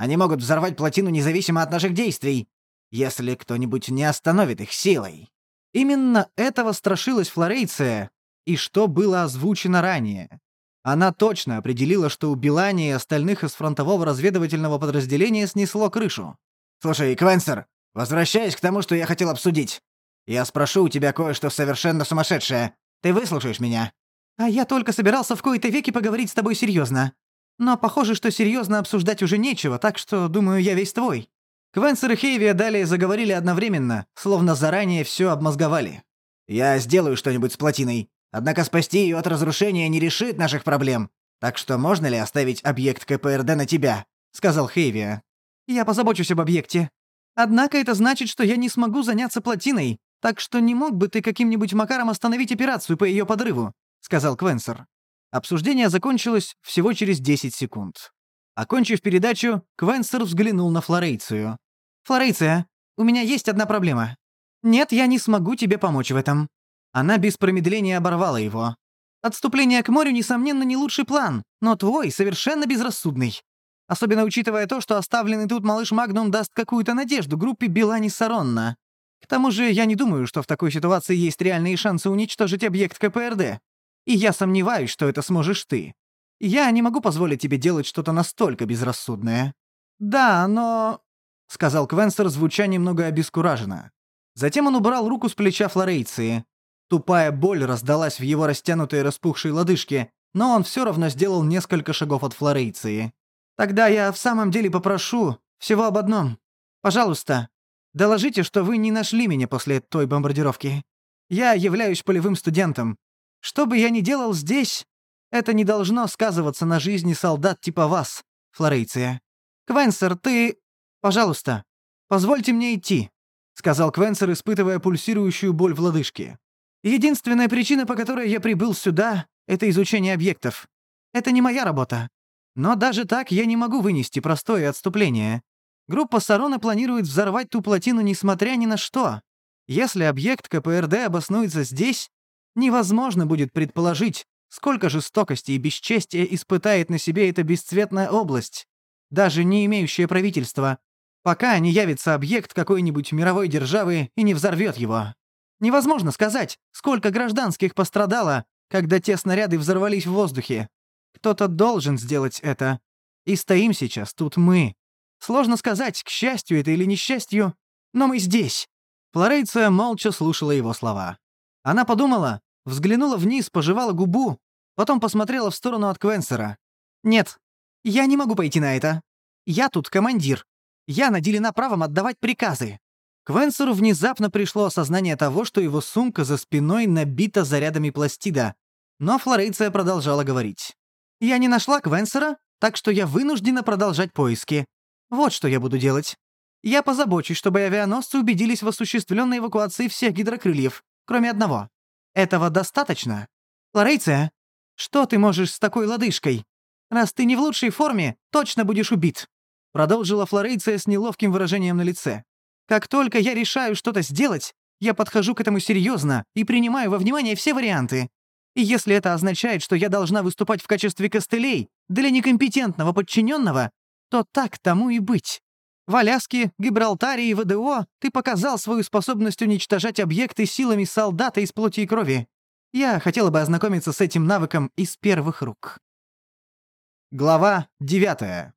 Они могут взорвать плотину независимо от наших действий, если кто-нибудь не остановит их силой». Именно этого страшилась Флорейция, и что было озвучено ранее. Она точно определила, что у Билани и остальных из фронтового разведывательного подразделения снесло крышу. «Слушай, Квенсер, возвращаясь к тому, что я хотел обсудить. Я спрошу у тебя кое-что совершенно сумасшедшее. Ты выслушаешь меня?» «А я только собирался в кои-то веки поговорить с тобой серьезно. Но похоже, что серьезно обсуждать уже нечего, так что, думаю, я весь твой». Квенсер и Хейвия далее заговорили одновременно, словно заранее все обмозговали. «Я сделаю что-нибудь с плотиной. Однако спасти ее от разрушения не решит наших проблем. Так что можно ли оставить объект КПРД на тебя?» — сказал Хейвия. «Я позабочусь об объекте. Однако это значит, что я не смогу заняться плотиной, так что не мог бы ты каким-нибудь макаром остановить операцию по ее подрыву», — сказал Квенсер. Обсуждение закончилось всего через 10 секунд. Окончив передачу, Квенсер взглянул на Флорейцию. «Флорейция, у меня есть одна проблема. Нет, я не смогу тебе помочь в этом». Она без промедления оборвала его. «Отступление к морю, несомненно, не лучший план, но твой совершенно безрассудный. Особенно учитывая то, что оставленный тут малыш Магнум даст какую-то надежду группе Белани Саронна. К тому же я не думаю, что в такой ситуации есть реальные шансы уничтожить объект КПРД. И я сомневаюсь, что это сможешь ты. Я не могу позволить тебе делать что-то настолько безрассудное». «Да, но...» — сказал Квенсер, звуча немного обескураженно. Затем он убрал руку с плеча Флорейции. Тупая боль раздалась в его растянутой распухшей лодыжке, но он все равно сделал несколько шагов от Флорейции. «Тогда я в самом деле попрошу всего об одном. Пожалуйста, доложите, что вы не нашли меня после той бомбардировки. Я являюсь полевым студентом, что бы я ни делал здесь, это не должно сказываться на жизни солдат типа вас, Флорейция. Квенсер, ты... Пожалуйста, позвольте мне идти», — сказал Квенсер, испытывая пульсирующую боль в лодыжке. «Единственная причина, по которой я прибыл сюда, — это изучение объектов. Это не моя работа. Но даже так я не могу вынести простое отступление. Группа Сарона планирует взорвать ту плотину несмотря ни на что. Если объект КПРД обоснуется здесь, Невозможно будет предположить, сколько жестокости и бесчестия испытает на себе эта бесцветная область, даже не имеющая правительства, пока не явится объект какой-нибудь мировой державы и не взорвет его. Невозможно сказать, сколько гражданских пострадало, когда те снаряды взорвались в воздухе. Кто-то должен сделать это. И стоим сейчас тут мы. Сложно сказать, к счастью это или несчастью, но мы здесь. Флорейция молча слушала его слова. Она подумала, взглянула вниз, пожевала губу, потом посмотрела в сторону от Квенсера. «Нет, я не могу пойти на это. Я тут командир. Я наделена правом отдавать приказы». Квенсеру внезапно пришло осознание того, что его сумка за спиной набита зарядами пластида. Но Флорейция продолжала говорить. «Я не нашла Квенсера, так что я вынуждена продолжать поиски. Вот что я буду делать. Я позабочусь, чтобы авианосцы убедились в осуществленной эвакуации всех гидрокрыльев, кроме одного. Этого достаточно? Лорейция, что ты можешь с такой лодыжкой? Раз ты не в лучшей форме, точно будешь убит. Продолжила Флорейция с неловким выражением на лице. Как только я решаю что-то сделать, я подхожу к этому серьезно и принимаю во внимание все варианты. И если это означает, что я должна выступать в качестве костылей для некомпетентного подчиненного, то так тому и быть. В Аляске, Гибралтаре и ВДО ты показал свою способность уничтожать объекты силами солдата из плоти и крови. Я хотела бы ознакомиться с этим навыком из первых рук. Глава 9.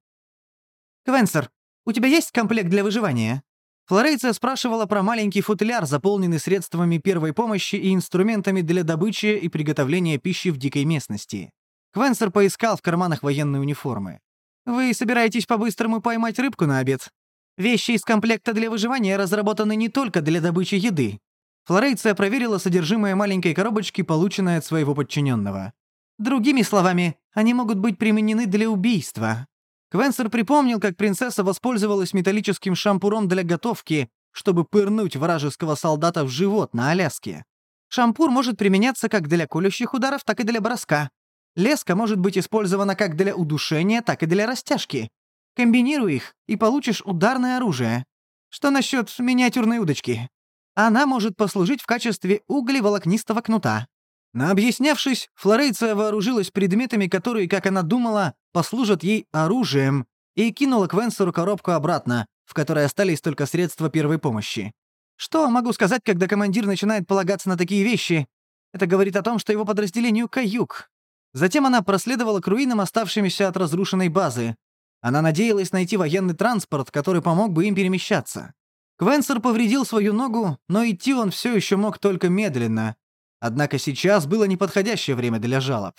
«Квенсер, у тебя есть комплект для выживания?» Флорейция спрашивала про маленький футляр, заполненный средствами первой помощи и инструментами для добычи и приготовления пищи в дикой местности. Квенсер поискал в карманах военной униформы. «Вы собираетесь по-быстрому поймать рыбку на обед? Вещи из комплекта для выживания разработаны не только для добычи еды». Флорейция проверила содержимое маленькой коробочки, полученной от своего подчиненного. «Другими словами, они могут быть применены для убийства. Квенсер припомнил, как принцесса воспользовалась металлическим шампуром для готовки, чтобы пырнуть вражеского солдата в живот на Аляске. Шампур может применяться как для колющих ударов, так и для броска. Леска может быть использована как для удушения, так и для растяжки. Комбинируй их, и получишь ударное оружие. Что насчет миниатюрной удочки? Она может послужить в качестве углеволокнистого кнута. На объяснявшись, Флорейция вооружилась предметами, которые, как она думала, послужат ей оружием, и кинула к Венсеру коробку обратно, в которой остались только средства первой помощи. Что могу сказать, когда командир начинает полагаться на такие вещи? Это говорит о том, что его подразделению каюк. Затем она проследовала к руинам, оставшимися от разрушенной базы. Она надеялась найти военный транспорт, который помог бы им перемещаться. Квенсер повредил свою ногу, но идти он все еще мог только медленно, Однако сейчас было неподходящее время для жалоб.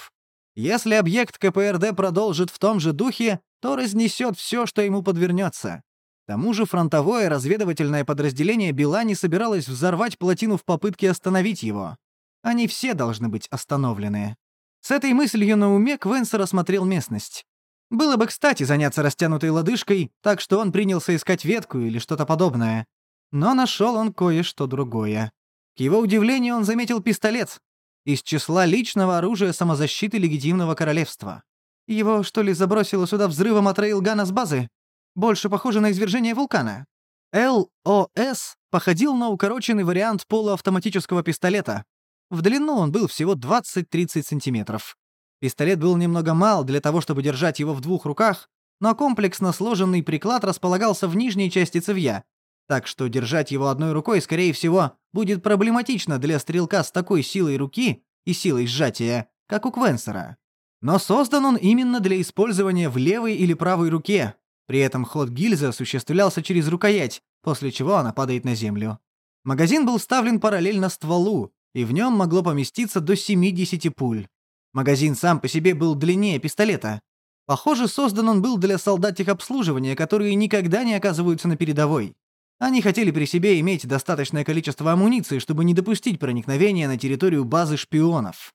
Если объект КПРД продолжит в том же духе, то разнесет все, что ему подвернется. К тому же фронтовое разведывательное подразделение Белани собиралось взорвать плотину в попытке остановить его. Они все должны быть остановлены. С этой мыслью на уме Квенсер осмотрел местность. Было бы кстати заняться растянутой лодыжкой, так что он принялся искать ветку или что-то подобное. Но нашел он кое-что другое. К его удивлению, он заметил пистолет из числа личного оружия самозащиты легитимного королевства. Его, что ли, забросило сюда взрывом от рейлгана с базы? Больше похоже на извержение вулкана. ЛОС походил на укороченный вариант полуавтоматического пистолета. В длину он был всего 20-30 сантиметров. Пистолет был немного мал для того, чтобы держать его в двух руках, но комплексно сложенный приклад располагался в нижней части цевья, так что держать его одной рукой, скорее всего, будет проблематично для стрелка с такой силой руки и силой сжатия, как у Квенсера. Но создан он именно для использования в левой или правой руке. При этом ход гильзы осуществлялся через рукоять, после чего она падает на землю. Магазин был вставлен параллельно стволу, и в нем могло поместиться до 70 пуль. Магазин сам по себе был длиннее пистолета. Похоже, создан он был для солдат техобслуживания, которые никогда не оказываются на передовой. Они хотели при себе иметь достаточное количество амуниции, чтобы не допустить проникновения на территорию базы шпионов.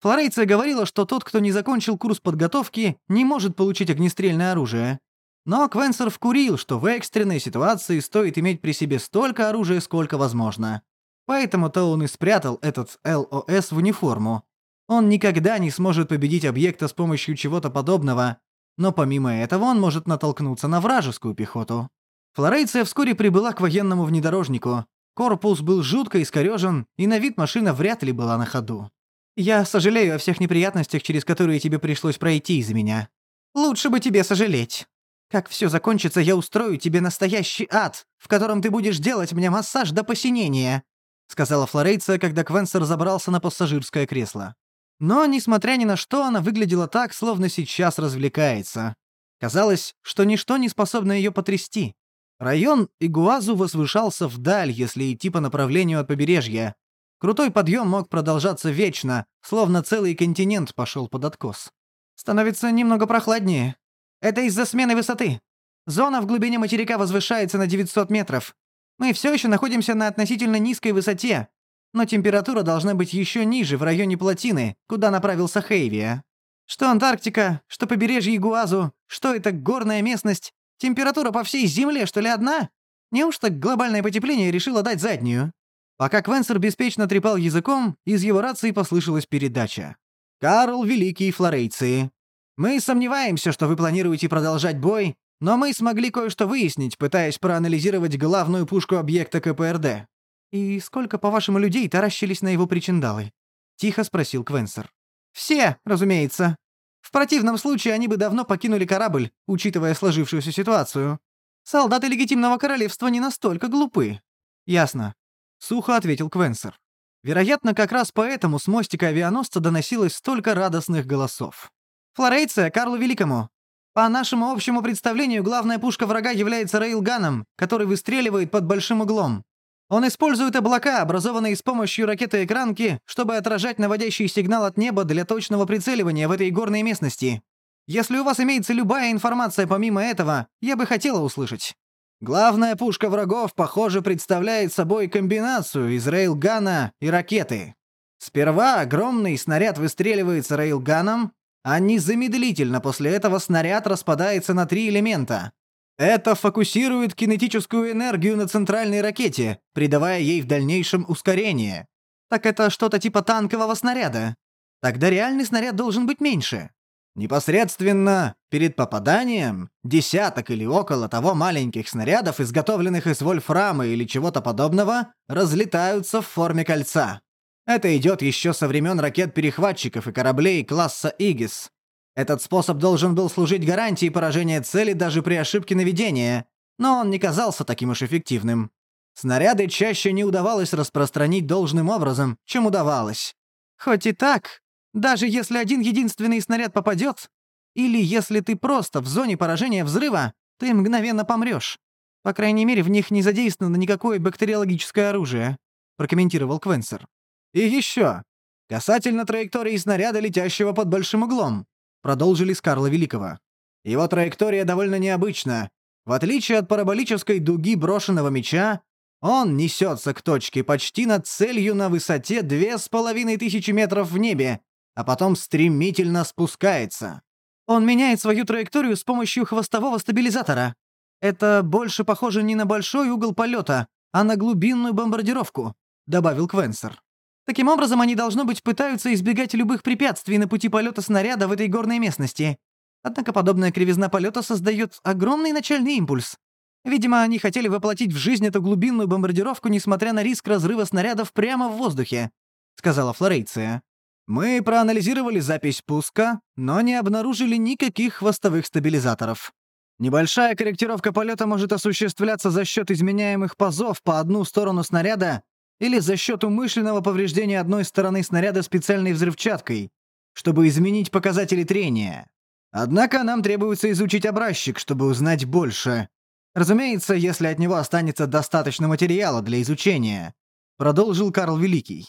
Флорейция говорила, что тот, кто не закончил курс подготовки, не может получить огнестрельное оружие. Но Квенсер вкурил, что в экстренной ситуации стоит иметь при себе столько оружия, сколько возможно. Поэтому-то он и спрятал этот ЛОС в униформу. Он никогда не сможет победить объекта с помощью чего-то подобного, но помимо этого он может натолкнуться на вражескую пехоту. Флорейция вскоре прибыла к военному внедорожнику. Корпус был жутко искорёжен, и на вид машина вряд ли была на ходу. «Я сожалею о всех неприятностях, через которые тебе пришлось пройти из-за меня. Лучше бы тебе сожалеть. Как все закончится, я устрою тебе настоящий ад, в котором ты будешь делать мне массаж до посинения», сказала Флорейция, когда Квенсер забрался на пассажирское кресло. Но, несмотря ни на что, она выглядела так, словно сейчас развлекается. Казалось, что ничто не способно ее потрясти. Район Игуазу возвышался вдаль, если идти по направлению от побережья. Крутой подъем мог продолжаться вечно, словно целый континент пошел под откос. Становится немного прохладнее. Это из-за смены высоты. Зона в глубине материка возвышается на 900 метров. Мы все еще находимся на относительно низкой высоте, но температура должна быть еще ниже в районе плотины, куда направился Хейвия. Что Антарктика, что побережье Игуазу, что это горная местность, Температура по всей Земле, что ли, одна? Неужто глобальное потепление решило дать заднюю?» Пока Квенсер беспечно трепал языком, из его рации послышалась передача. «Карл Великий Флорейции. Мы сомневаемся, что вы планируете продолжать бой, но мы смогли кое-что выяснить, пытаясь проанализировать главную пушку объекта КПРД. «И сколько, по-вашему, людей таращились на его причиндалы?» — тихо спросил Квенсер. «Все, разумеется. В противном случае они бы давно покинули корабль, учитывая сложившуюся ситуацию. Солдаты легитимного королевства не настолько глупы». «Ясно», — сухо ответил Квенсер. Вероятно, как раз поэтому с мостика авианосца доносилось столько радостных голосов. «Флорейция, Карлу Великому! По нашему общему представлению, главная пушка врага является рейлганом, который выстреливает под большим углом. Он использует облака, образованные с помощью ракеты-экранки, чтобы отражать наводящий сигнал от неба для точного прицеливания в этой горной местности. Если у вас имеется любая информация помимо этого, я бы хотела услышать. Главная пушка врагов, похоже, представляет собой комбинацию из рейлгана и ракеты. Сперва огромный снаряд выстреливается рейлганом, а незамедлительно после этого снаряд распадается на три элемента. Это фокусирует кинетическую энергию на центральной ракете, придавая ей в дальнейшем ускорение. Так это что-то типа танкового снаряда. Тогда реальный снаряд должен быть меньше. Непосредственно перед попаданием десяток или около того маленьких снарядов, изготовленных из вольфрама или чего-то подобного, разлетаются в форме кольца. Это идет еще со времен ракет-перехватчиков и кораблей класса «Игис». Этот способ должен был служить гарантией поражения цели даже при ошибке наведения, но он не казался таким уж эффективным. Снаряды чаще не удавалось распространить должным образом, чем удавалось. Хоть и так, даже если один единственный снаряд попадет, или если ты просто в зоне поражения взрыва, ты мгновенно помрешь. По крайней мере, в них не задействовано никакое бактериологическое оружие», — прокомментировал Квенсер. «И еще. Касательно траектории снаряда, летящего под большим углом», — продолжили с Карла Великого. «Его траектория довольно необычна. В отличие от параболической дуги брошенного меча, он несется к точке почти над целью на высоте две с половиной тысячи метров в небе, а потом стремительно спускается. Он меняет свою траекторию с помощью хвостового стабилизатора. Это больше похоже не на большой угол полета, а на глубинную бомбардировку», — добавил Квенсер. Таким образом, они, должно быть, пытаются избегать любых препятствий на пути полета снаряда в этой горной местности. Однако подобная кривизна полета создает огромный начальный импульс. Видимо, они хотели воплотить в жизнь эту глубинную бомбардировку, несмотря на риск разрыва снарядов прямо в воздухе», — сказала Флорейция. «Мы проанализировали запись пуска, но не обнаружили никаких хвостовых стабилизаторов. Небольшая корректировка полета может осуществляться за счет изменяемых пазов по одну сторону снаряда или за счет умышленного повреждения одной стороны снаряда специальной взрывчаткой, чтобы изменить показатели трения. Однако нам требуется изучить образчик, чтобы узнать больше. Разумеется, если от него останется достаточно материала для изучения», — продолжил Карл Великий.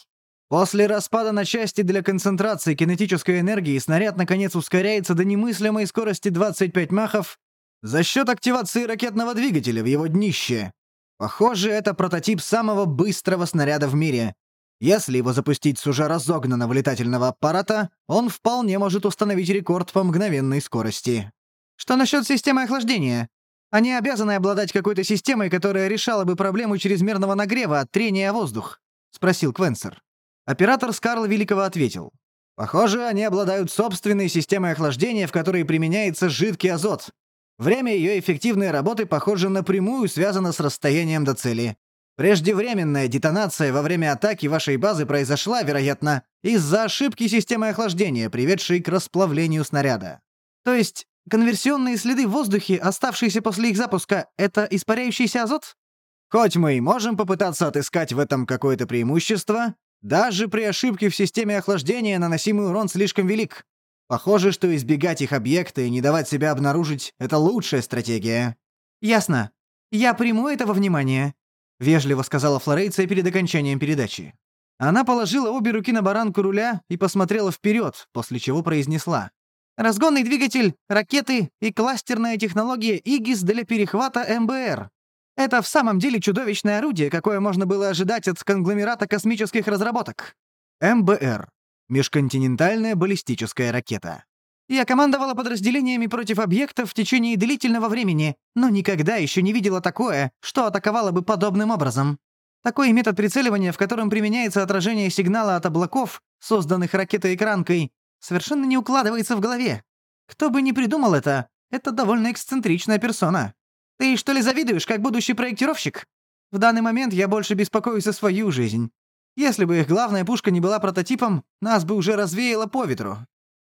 После распада на части для концентрации кинетической энергии снаряд наконец ускоряется до немыслимой скорости 25 махов за счет активации ракетного двигателя в его днище. Похоже, это прототип самого быстрого снаряда в мире. Если его запустить с уже разогнанного летательного аппарата, он вполне может установить рекорд по мгновенной скорости. Что насчет системы охлаждения? Они обязаны обладать какой-то системой, которая решала бы проблему чрезмерного нагрева от трения о воздух, спросил Квенсер. Оператор Скарл Великого ответил. Похоже, они обладают собственной системой охлаждения, в которой применяется жидкий азот. Время ее эффективной работы, похоже, напрямую связано с расстоянием до цели. Преждевременная детонация во время атаки вашей базы произошла, вероятно, из-за ошибки системы охлаждения, приведшей к расплавлению снаряда. То есть конверсионные следы в воздухе, оставшиеся после их запуска, это испаряющийся азот? Хоть мы и можем попытаться отыскать в этом какое-то преимущество, даже при ошибке в системе охлаждения наносимый урон слишком велик. Похоже, что избегать их объекта и не давать себя обнаружить — это лучшая стратегия». «Ясно. Я приму это во внимание», — вежливо сказала Флорейция перед окончанием передачи. Она положила обе руки на баранку руля и посмотрела вперед, после чего произнесла. «Разгонный двигатель, ракеты и кластерная технология ИГИС для перехвата МБР. Это в самом деле чудовищное орудие, какое можно было ожидать от конгломерата космических разработок. МБР Межконтинентальная баллистическая ракета. Я командовала подразделениями против объектов в течение длительного времени, но никогда еще не видела такое, что атаковало бы подобным образом. Такой метод прицеливания, в котором применяется отражение сигнала от облаков, созданных ракетой-экранкой, совершенно не укладывается в голове. Кто бы ни придумал это, это довольно эксцентричная персона. Ты что ли завидуешь, как будущий проектировщик? В данный момент я больше беспокоюсь о свою жизнь. Если бы их главная пушка не была прототипом, нас бы уже развеяло по ветру.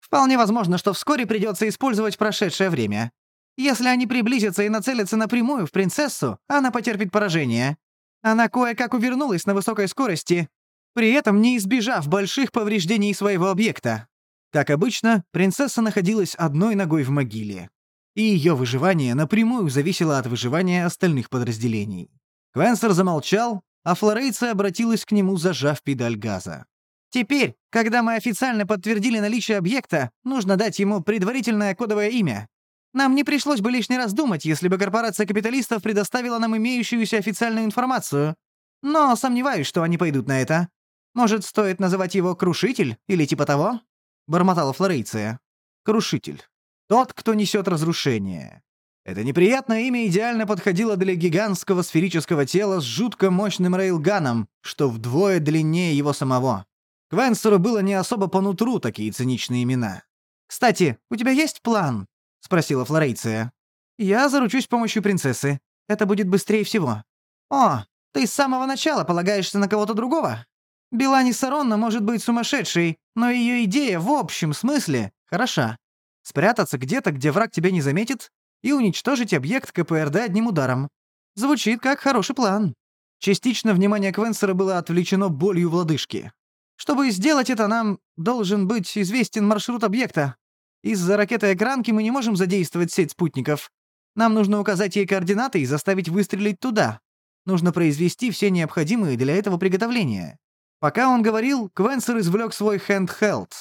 Вполне возможно, что вскоре придется использовать прошедшее время. Если они приблизятся и нацелятся напрямую в принцессу, она потерпит поражение. Она кое-как увернулась на высокой скорости, при этом не избежав больших повреждений своего объекта. Как обычно, принцесса находилась одной ногой в могиле и ее выживание напрямую зависело от выживания остальных подразделений. Квенсер замолчал, а Флорейция обратилась к нему, зажав педаль газа. «Теперь, когда мы официально подтвердили наличие объекта, нужно дать ему предварительное кодовое имя. Нам не пришлось бы лишний раз думать, если бы корпорация капиталистов предоставила нам имеющуюся официальную информацию. Но сомневаюсь, что они пойдут на это. Может, стоит называть его «Крушитель» или типа того?» — бормотала Флорейция. «Крушитель. Тот, кто несет разрушение. Это неприятное имя идеально подходило для гигантского сферического тела с жутко мощным рейлганом, что вдвое длиннее его самого. Квенсеру было не особо по нутру такие циничные имена. «Кстати, у тебя есть план?» — спросила Флорейция. «Я заручусь помощью принцессы. Это будет быстрее всего». «О, ты с самого начала полагаешься на кого-то другого?» Белани Саронна может быть сумасшедшей, но ее идея в общем смысле хороша спрятаться где-то, где враг тебя не заметит, и уничтожить объект КПРД одним ударом. Звучит как хороший план. Частично внимание Квенсера было отвлечено болью в лодыжке. Чтобы сделать это, нам должен быть известен маршрут объекта. Из-за ракеты-экранки мы не можем задействовать сеть спутников. Нам нужно указать ей координаты и заставить выстрелить туда. Нужно произвести все необходимые для этого приготовления. Пока он говорил, Квенсер извлек свой handheld.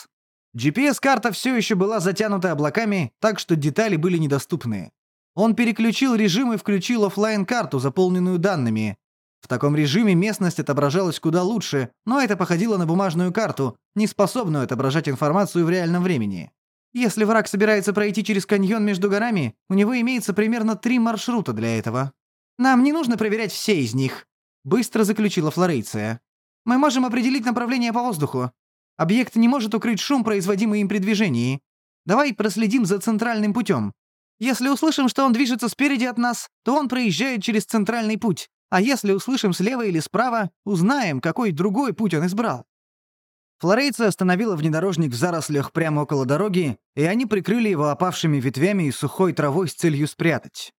GPS-карта все еще была затянута облаками, так что детали были недоступны. Он переключил режим и включил офлайн карту заполненную данными. В таком режиме местность отображалась куда лучше, но это походило на бумажную карту, не способную отображать информацию в реальном времени. Если враг собирается пройти через каньон между горами, у него имеется примерно три маршрута для этого. Нам не нужно проверять все из них, быстро заключила Флорейция. Мы можем определить направление по воздуху. Объект не может укрыть шум, производимый им при движении. Давай проследим за центральным путем. Если услышим, что он движется спереди от нас, то он проезжает через центральный путь. А если услышим слева или справа, узнаем, какой другой путь он избрал. Флорейца остановила внедорожник в зарослях прямо около дороги, и они прикрыли его опавшими ветвями и сухой травой с целью спрятать.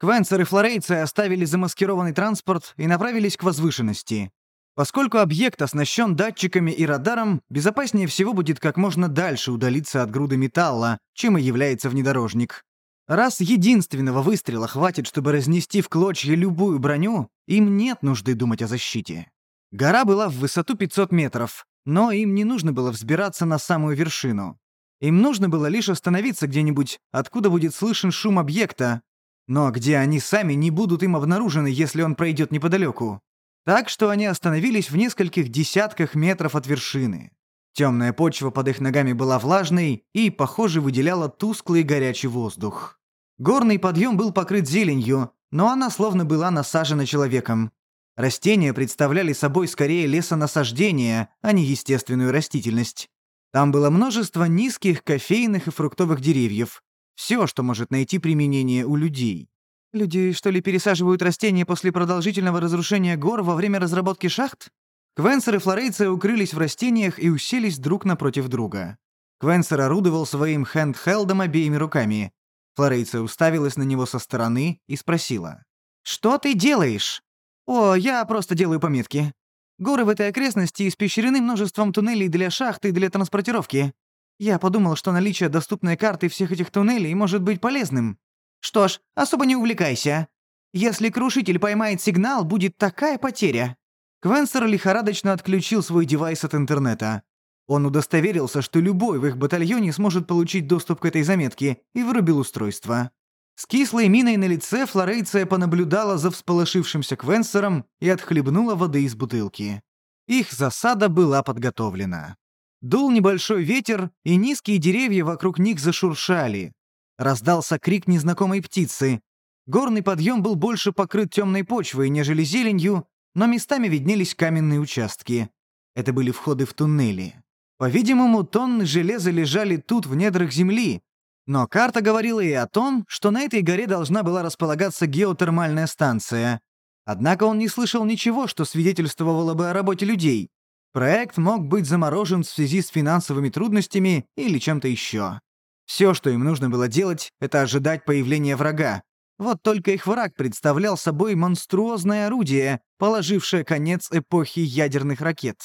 Квенсер и Флорейца оставили замаскированный транспорт и направились к возвышенности. Поскольку объект оснащен датчиками и радаром, безопаснее всего будет как можно дальше удалиться от груды металла, чем и является внедорожник. Раз единственного выстрела хватит, чтобы разнести в клочья любую броню, им нет нужды думать о защите. Гора была в высоту 500 метров, но им не нужно было взбираться на самую вершину. Им нужно было лишь остановиться где-нибудь, откуда будет слышен шум объекта, но где они сами не будут им обнаружены, если он пройдет неподалеку. Так что они остановились в нескольких десятках метров от вершины. Темная почва под их ногами была влажной и, похоже, выделяла тусклый горячий воздух. Горный подъем был покрыт зеленью, но она словно была насажена человеком. Растения представляли собой скорее лесонасаждение, а не естественную растительность. Там было множество низких кофейных и фруктовых деревьев. Все, что может найти применение у людей. Люди, что ли, пересаживают растения после продолжительного разрушения гор во время разработки шахт? Квенсер и Флорейция укрылись в растениях и уселись друг напротив друга. Квенсер орудовал своим хендхелдом обеими руками. Флорейция уставилась на него со стороны и спросила. «Что ты делаешь?» «О, я просто делаю пометки. Горы в этой окрестности испещрены множеством туннелей для шахт и для транспортировки. Я подумал, что наличие доступной карты всех этих туннелей может быть полезным. Что ж, особо не увлекайся. Если крушитель поймает сигнал, будет такая потеря. Квенсер лихорадочно отключил свой девайс от интернета. Он удостоверился, что любой в их батальоне сможет получить доступ к этой заметке, и вырубил устройство. С кислой миной на лице Флорейция понаблюдала за всполошившимся Квенсером и отхлебнула воды из бутылки. Их засада была подготовлена. Дул небольшой ветер, и низкие деревья вокруг них зашуршали. Раздался крик незнакомой птицы. Горный подъем был больше покрыт темной почвой, нежели зеленью, но местами виднелись каменные участки. Это были входы в туннели. По-видимому, тонны железа лежали тут, в недрах земли. Но карта говорила и о том, что на этой горе должна была располагаться геотермальная станция. Однако он не слышал ничего, что свидетельствовало бы о работе людей. Проект мог быть заморожен в связи с финансовыми трудностями или чем-то еще. Все, что им нужно было делать, это ожидать появления врага. Вот только их враг представлял собой монструозное орудие, положившее конец эпохи ядерных ракет.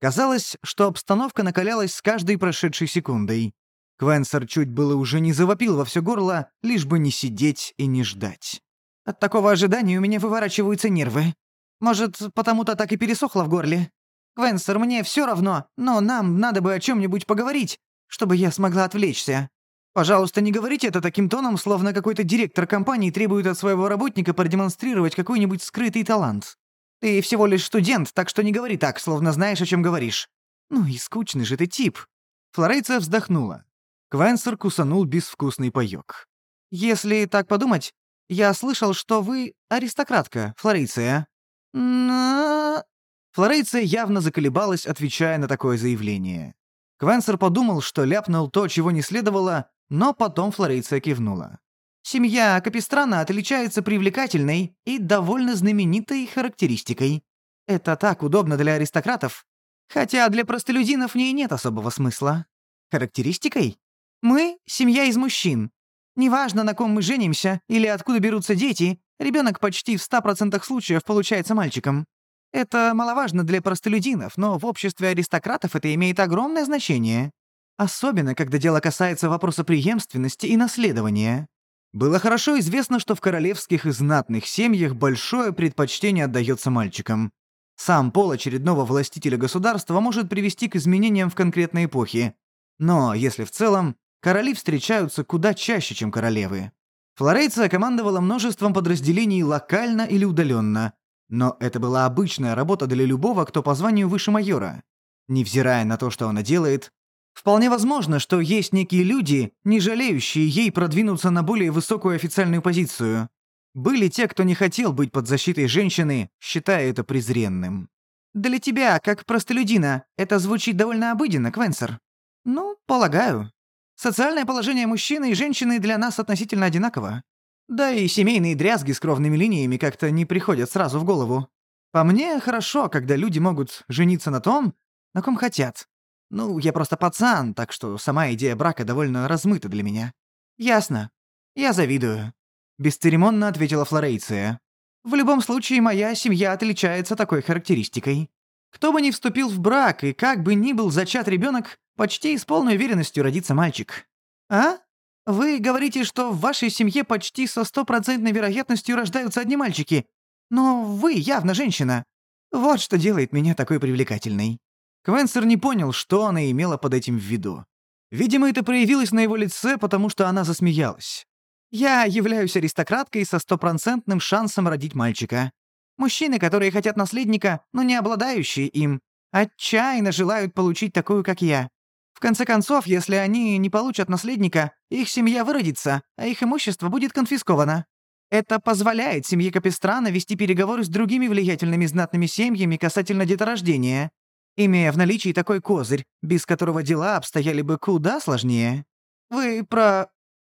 Казалось, что обстановка накалялась с каждой прошедшей секундой. Квенсер чуть было уже не завопил во все горло, лишь бы не сидеть и не ждать. От такого ожидания у меня выворачиваются нервы. Может, потому-то так и пересохло в горле. Квенсер, мне все равно, но нам надо бы о чем-нибудь поговорить, чтобы я смогла отвлечься. Пожалуйста, не говорите это таким тоном, словно какой-то директор компании требует от своего работника продемонстрировать какой-нибудь скрытый талант. Ты всего лишь студент, так что не говори так, словно знаешь, о чем говоришь. Ну и скучный же ты тип. Флорейция вздохнула. Квенсер кусанул безвкусный паёк. Если так подумать, я слышал, что вы аристократка, Флорейция. Но... Флорейция явно заколебалась, отвечая на такое заявление. Квенсер подумал, что ляпнул то, чего не следовало, но потом Флорейция кивнула. Семья Капистрана отличается привлекательной и довольно знаменитой характеристикой. Это так удобно для аристократов, хотя для простолюдинов в ней нет особого смысла. Характеристикой? Мы — семья из мужчин. Неважно, на ком мы женимся или откуда берутся дети, ребенок почти в 100% случаев получается мальчиком. Это маловажно для простолюдинов, но в обществе аристократов это имеет огромное значение. Особенно, когда дело касается вопроса преемственности и наследования. Было хорошо известно, что в королевских и знатных семьях большое предпочтение отдается мальчикам. Сам пол очередного властителя государства может привести к изменениям в конкретной эпохе. Но, если в целом, короли встречаются куда чаще, чем королевы. Флорейция командовала множеством подразделений локально или удаленно, но это была обычная работа для любого, кто по званию выше майора. Невзирая на то, что она делает, вполне возможно, что есть некие люди, не жалеющие ей продвинуться на более высокую официальную позицию. Были те, кто не хотел быть под защитой женщины, считая это презренным. «Для тебя, как простолюдина, это звучит довольно обыденно, Квенсер?» «Ну, полагаю. Социальное положение мужчины и женщины для нас относительно одинаково. Да и семейные дрязги с кровными линиями как-то не приходят сразу в голову. По мне, хорошо, когда люди могут жениться на том, на ком хотят. Ну, я просто пацан, так что сама идея брака довольно размыта для меня. Ясно. Я завидую. Бесцеремонно ответила Флорейция. В любом случае, моя семья отличается такой характеристикой. Кто бы ни вступил в брак и как бы ни был зачат ребенок, почти с полной уверенностью родится мальчик. А? Вы говорите, что в вашей семье почти со стопроцентной вероятностью рождаются одни мальчики. Но вы явно женщина. Вот что делает меня такой привлекательной». Квенсер не понял, что она имела под этим в виду. Видимо, это проявилось на его лице, потому что она засмеялась. «Я являюсь аристократкой со стопроцентным шансом родить мальчика. Мужчины, которые хотят наследника, но не обладающие им, отчаянно желают получить такую, как я конце концов, если они не получат наследника, их семья выродится, а их имущество будет конфисковано. Это позволяет семье Капистрана вести переговоры с другими влиятельными знатными семьями касательно деторождения, имея в наличии такой козырь, без которого дела обстояли бы куда сложнее. Вы про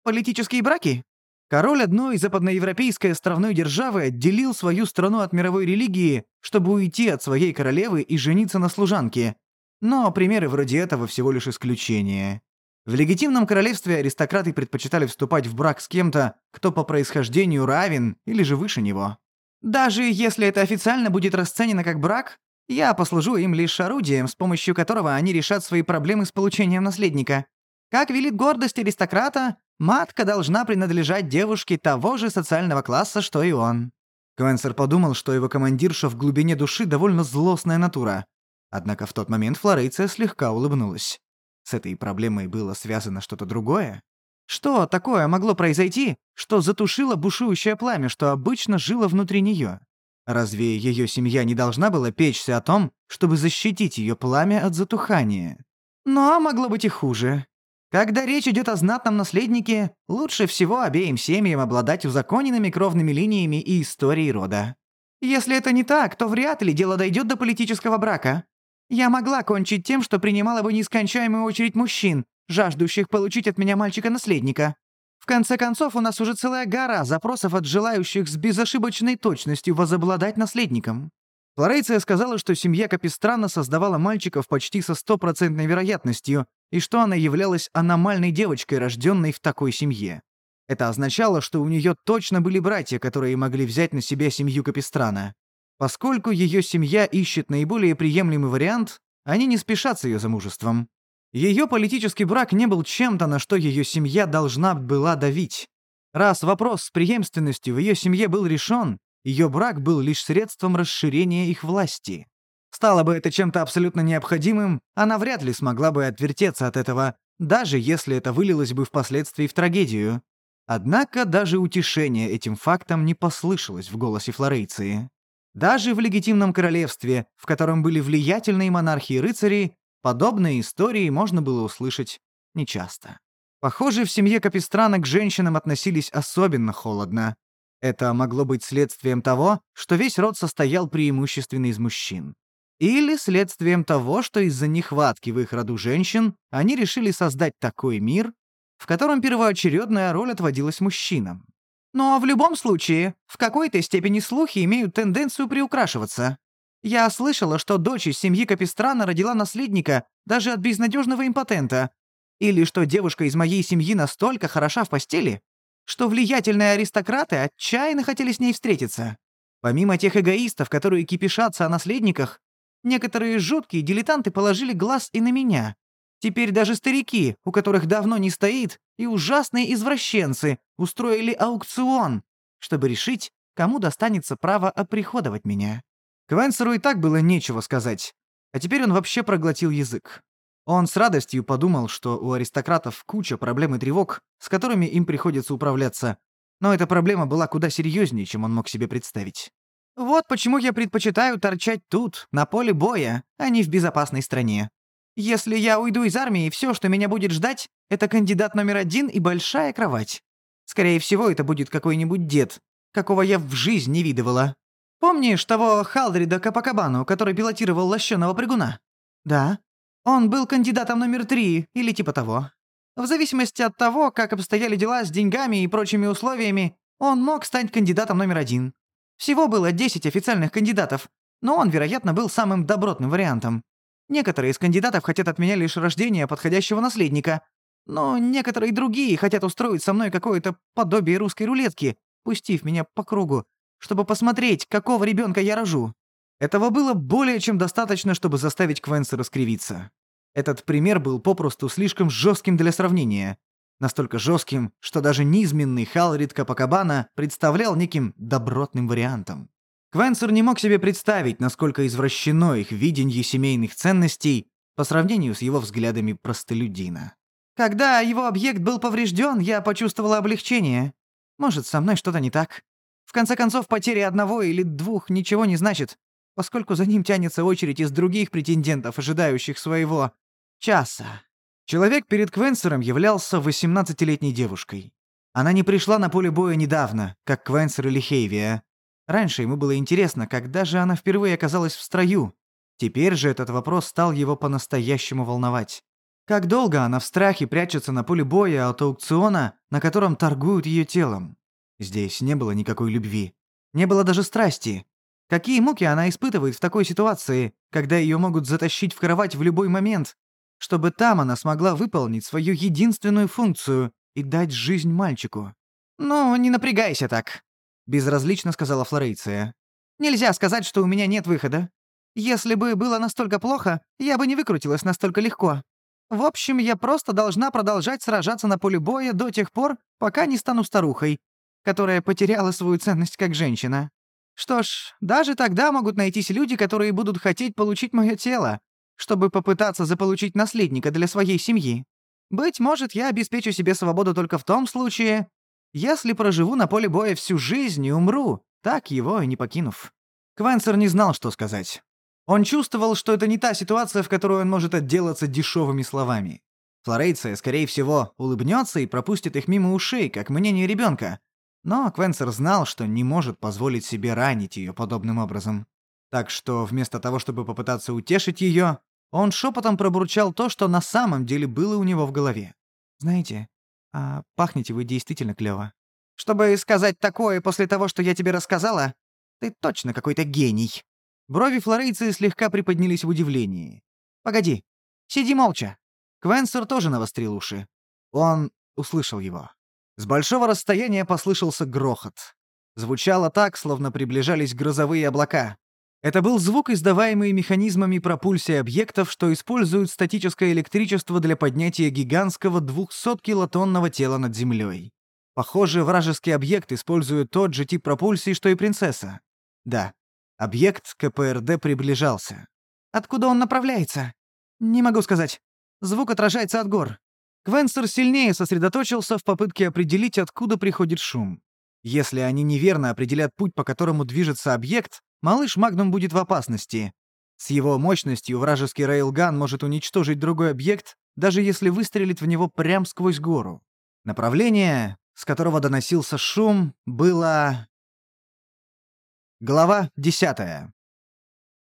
политические браки? Король одной западноевропейской островной державы отделил свою страну от мировой религии, чтобы уйти от своей королевы и жениться на служанке, но примеры вроде этого всего лишь исключение. В легитимном королевстве аристократы предпочитали вступать в брак с кем-то, кто по происхождению равен или же выше него. Даже если это официально будет расценено как брак, я послужу им лишь орудием, с помощью которого они решат свои проблемы с получением наследника. Как велит гордость аристократа, матка должна принадлежать девушке того же социального класса, что и он. Квенсер подумал, что его командирша в глубине души довольно злостная натура. Однако в тот момент Флорейция слегка улыбнулась. С этой проблемой было связано что-то другое? Что такое могло произойти, что затушило бушующее пламя, что обычно жило внутри нее? Разве ее семья не должна была печься о том, чтобы защитить ее пламя от затухания? Но могло быть и хуже. Когда речь идет о знатном наследнике, лучше всего обеим семьям обладать узаконенными кровными линиями и историей рода. Если это не так, то вряд ли дело дойдет до политического брака. Я могла кончить тем, что принимала бы нескончаемую очередь мужчин, жаждущих получить от меня мальчика-наследника. В конце концов, у нас уже целая гора запросов от желающих с безошибочной точностью возобладать наследником. Флорейция сказала, что семья Капистрана создавала мальчиков почти со стопроцентной вероятностью, и что она являлась аномальной девочкой, рожденной в такой семье. Это означало, что у нее точно были братья, которые могли взять на себя семью Капистрана. Поскольку ее семья ищет наиболее приемлемый вариант, они не спешат с ее замужеством. Ее политический брак не был чем-то, на что ее семья должна была давить. Раз вопрос с преемственностью в ее семье был решен, ее брак был лишь средством расширения их власти. Стало бы это чем-то абсолютно необходимым, она вряд ли смогла бы отвертеться от этого, даже если это вылилось бы впоследствии в трагедию. Однако даже утешение этим фактом не послышалось в голосе Флорейции. Даже в легитимном королевстве, в котором были влиятельные монархи и рыцари, Подобные истории можно было услышать нечасто. Похоже, в семье Капистрана к женщинам относились особенно холодно. Это могло быть следствием того, что весь род состоял преимущественно из мужчин. Или следствием того, что из-за нехватки в их роду женщин они решили создать такой мир, в котором первоочередная роль отводилась мужчинам. Но в любом случае, в какой-то степени слухи имеют тенденцию приукрашиваться. Я слышала, что дочь из семьи Капистрана родила наследника даже от безнадежного импотента. Или что девушка из моей семьи настолько хороша в постели, что влиятельные аристократы отчаянно хотели с ней встретиться. Помимо тех эгоистов, которые кипишатся о наследниках, некоторые жуткие дилетанты положили глаз и на меня. Теперь даже старики, у которых давно не стоит, и ужасные извращенцы устроили аукцион, чтобы решить, кому достанется право оприходовать меня. Квенсеру и так было нечего сказать, а теперь он вообще проглотил язык. Он с радостью подумал, что у аристократов куча проблем и тревог, с которыми им приходится управляться, но эта проблема была куда серьезнее, чем он мог себе представить. «Вот почему я предпочитаю торчать тут, на поле боя, а не в безопасной стране. Если я уйду из армии, все, что меня будет ждать, это кандидат номер один и большая кровать. Скорее всего, это будет какой-нибудь дед, какого я в жизни не видывала. Помнишь того Халдрида Капакабану, который пилотировал лощеного прыгуна? Да. Он был кандидатом номер три или типа того. В зависимости от того, как обстояли дела с деньгами и прочими условиями, он мог стать кандидатом номер один. Всего было 10 официальных кандидатов, но он, вероятно, был самым добротным вариантом. Некоторые из кандидатов хотят от меня лишь рождения подходящего наследника, но некоторые другие хотят устроить со мной какое-то подобие русской рулетки, пустив меня по кругу, чтобы посмотреть, какого ребенка я рожу. Этого было более чем достаточно, чтобы заставить Квенса раскривиться. Этот пример был попросту слишком жестким для сравнения. Настолько жестким, что даже низменный Халрид Капакабана представлял неким добротным вариантом. Квенсер не мог себе представить, насколько извращено их видение семейных ценностей по сравнению с его взглядами простолюдина. Когда его объект был поврежден, я почувствовала облегчение. Может, со мной что-то не так. В конце концов, потеря одного или двух ничего не значит, поскольку за ним тянется очередь из других претендентов, ожидающих своего часа. Человек перед Квенсером являлся 18-летней девушкой. Она не пришла на поле боя недавно, как Квенсер или Хейвия. Раньше ему было интересно, когда же она впервые оказалась в строю. Теперь же этот вопрос стал его по-настоящему волновать. Как долго она в страхе прячется на поле боя от аукциона, на котором торгуют ее телом? Здесь не было никакой любви. Не было даже страсти. Какие муки она испытывает в такой ситуации, когда ее могут затащить в кровать в любой момент, чтобы там она смогла выполнить свою единственную функцию и дать жизнь мальчику. «Ну, не напрягайся так», — безразлично сказала Флорейция. «Нельзя сказать, что у меня нет выхода. Если бы было настолько плохо, я бы не выкрутилась настолько легко. В общем, я просто должна продолжать сражаться на поле боя до тех пор, пока не стану старухой, которая потеряла свою ценность как женщина. Что ж, даже тогда могут найтись люди, которые будут хотеть получить мое тело, чтобы попытаться заполучить наследника для своей семьи. Быть может, я обеспечу себе свободу только в том случае, если проживу на поле боя всю жизнь и умру, так его и не покинув. Квенсер не знал, что сказать. Он чувствовал, что это не та ситуация, в которой он может отделаться дешевыми словами. Флорейция, скорее всего, улыбнется и пропустит их мимо ушей, как мнение ребенка. Но Квенсер знал, что не может позволить себе ранить ее подобным образом. Так что вместо того, чтобы попытаться утешить ее, он шепотом пробурчал то, что на самом деле было у него в голове. «Знаете, а пахнете вы действительно клёво. Чтобы сказать такое после того, что я тебе рассказала, ты точно какой-то гений». Брови флорейцы слегка приподнялись в удивлении. «Погоди, сиди молча». Квенсер тоже навострил уши. Он услышал его. С большого расстояния послышался грохот. Звучало так, словно приближались грозовые облака. Это был звук, издаваемый механизмами пропульсии объектов, что используют статическое электричество для поднятия гигантского 200-килотонного тела над землей. Похоже, вражеский объект использует тот же тип пропульсии, что и принцесса. Да, объект КПРД приближался. Откуда он направляется? Не могу сказать. Звук отражается от гор. Квенсер сильнее сосредоточился в попытке определить, откуда приходит шум. Если они неверно определят путь, по которому движется объект, малыш Магнум будет в опасности. С его мощностью вражеский рейлган может уничтожить другой объект, даже если выстрелит в него прямо сквозь гору. Направление, с которого доносился шум, было... Глава 10.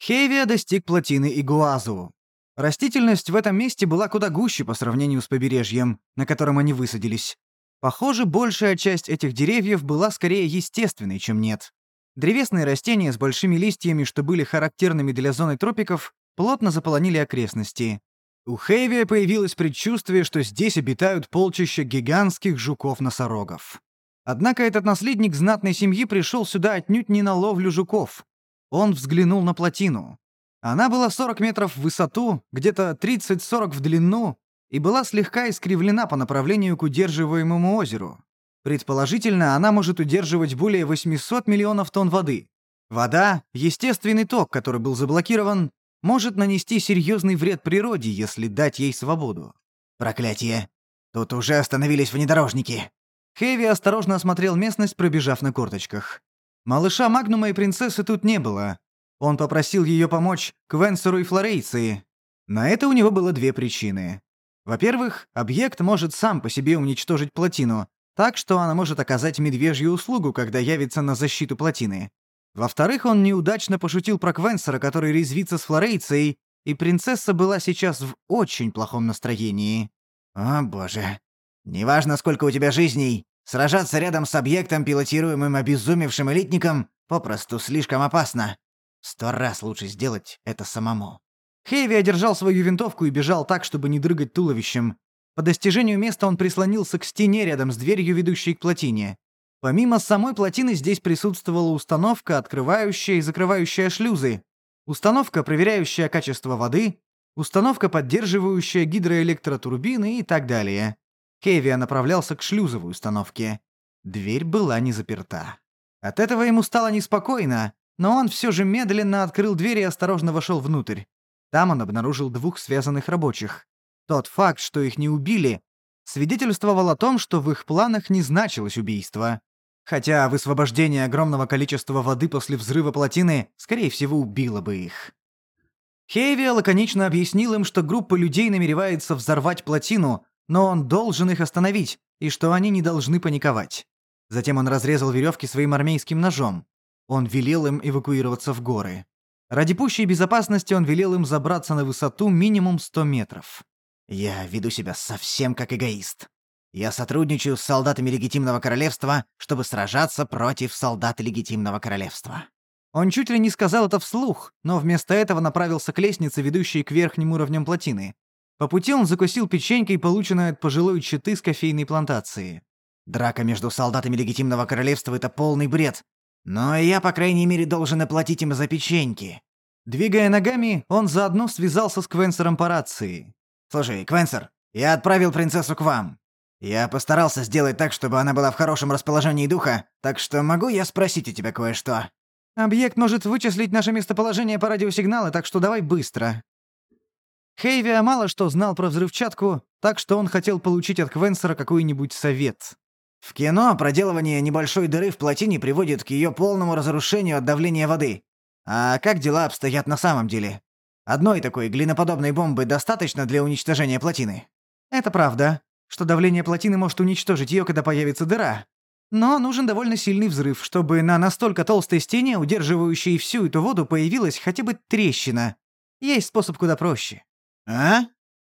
Хейвия достиг плотины Игуазу. Растительность в этом месте была куда гуще по сравнению с побережьем, на котором они высадились. Похоже, большая часть этих деревьев была скорее естественной, чем нет. Древесные растения с большими листьями, что были характерными для зоны тропиков, плотно заполонили окрестности. У Хейвия появилось предчувствие, что здесь обитают полчища гигантских жуков-носорогов. Однако этот наследник знатной семьи пришел сюда отнюдь не на ловлю жуков. Он взглянул на плотину. Она была 40 метров в высоту, где-то 30-40 в длину, и была слегка искривлена по направлению к удерживаемому озеру. Предположительно, она может удерживать более 800 миллионов тонн воды. Вода, естественный ток, который был заблокирован, может нанести серьезный вред природе, если дать ей свободу. Проклятие. Тут уже остановились внедорожники. Хэви осторожно осмотрел местность, пробежав на корточках. Малыша Магнума и принцессы тут не было. Он попросил ее помочь Квенсеру и Флорейции. На это у него было две причины. Во-первых, объект может сам по себе уничтожить плотину, так что она может оказать медвежью услугу, когда явится на защиту плотины. Во-вторых, он неудачно пошутил про Квенсера, который резвится с Флорейцией, и принцесса была сейчас в очень плохом настроении. «О, боже. Неважно, сколько у тебя жизней, сражаться рядом с объектом, пилотируемым обезумевшим элитником, попросту слишком опасно. Сто раз лучше сделать это самому». Хейви одержал свою винтовку и бежал так, чтобы не дрыгать туловищем. По достижению места он прислонился к стене рядом с дверью, ведущей к плотине. Помимо самой плотины здесь присутствовала установка, открывающая и закрывающая шлюзы, установка, проверяющая качество воды, установка, поддерживающая гидроэлектротурбины и так далее. Кевия направлялся к шлюзовой установке. Дверь была не заперта. От этого ему стало неспокойно, но он все же медленно открыл дверь и осторожно вошел внутрь. Там он обнаружил двух связанных рабочих. Тот факт, что их не убили, свидетельствовал о том, что в их планах не значилось убийство. Хотя высвобождение огромного количества воды после взрыва плотины, скорее всего, убило бы их. Хейви лаконично объяснил им, что группа людей намеревается взорвать плотину, но он должен их остановить, и что они не должны паниковать. Затем он разрезал веревки своим армейским ножом. Он велел им эвакуироваться в горы. Ради пущей безопасности он велел им забраться на высоту минимум 100 метров. Я веду себя совсем как эгоист. Я сотрудничаю с солдатами легитимного королевства, чтобы сражаться против солдат легитимного королевства». Он чуть ли не сказал это вслух, но вместо этого направился к лестнице, ведущей к верхним уровням плотины. По пути он закусил печенькой, полученной от пожилой четы с кофейной плантации. «Драка между солдатами легитимного королевства — это полный бред. Но я, по крайней мере, должен оплатить им за печеньки». Двигая ногами, он заодно связался с Квенсером по рации. «Слушай, Квенсер, я отправил принцессу к вам. Я постарался сделать так, чтобы она была в хорошем расположении духа, так что могу я спросить у тебя кое-что?» «Объект может вычислить наше местоположение по радиосигналу, так что давай быстро». Хейвия мало что знал про взрывчатку, так что он хотел получить от Квенсера какой-нибудь совет. В кино проделывание небольшой дыры в плотине приводит к ее полному разрушению от давления воды. А как дела обстоят на самом деле? Одной такой глиноподобной бомбы достаточно для уничтожения плотины? Это правда, что давление плотины может уничтожить ее, когда появится дыра. Но нужен довольно сильный взрыв, чтобы на настолько толстой стене, удерживающей всю эту воду, появилась хотя бы трещина. Есть способ куда проще. А?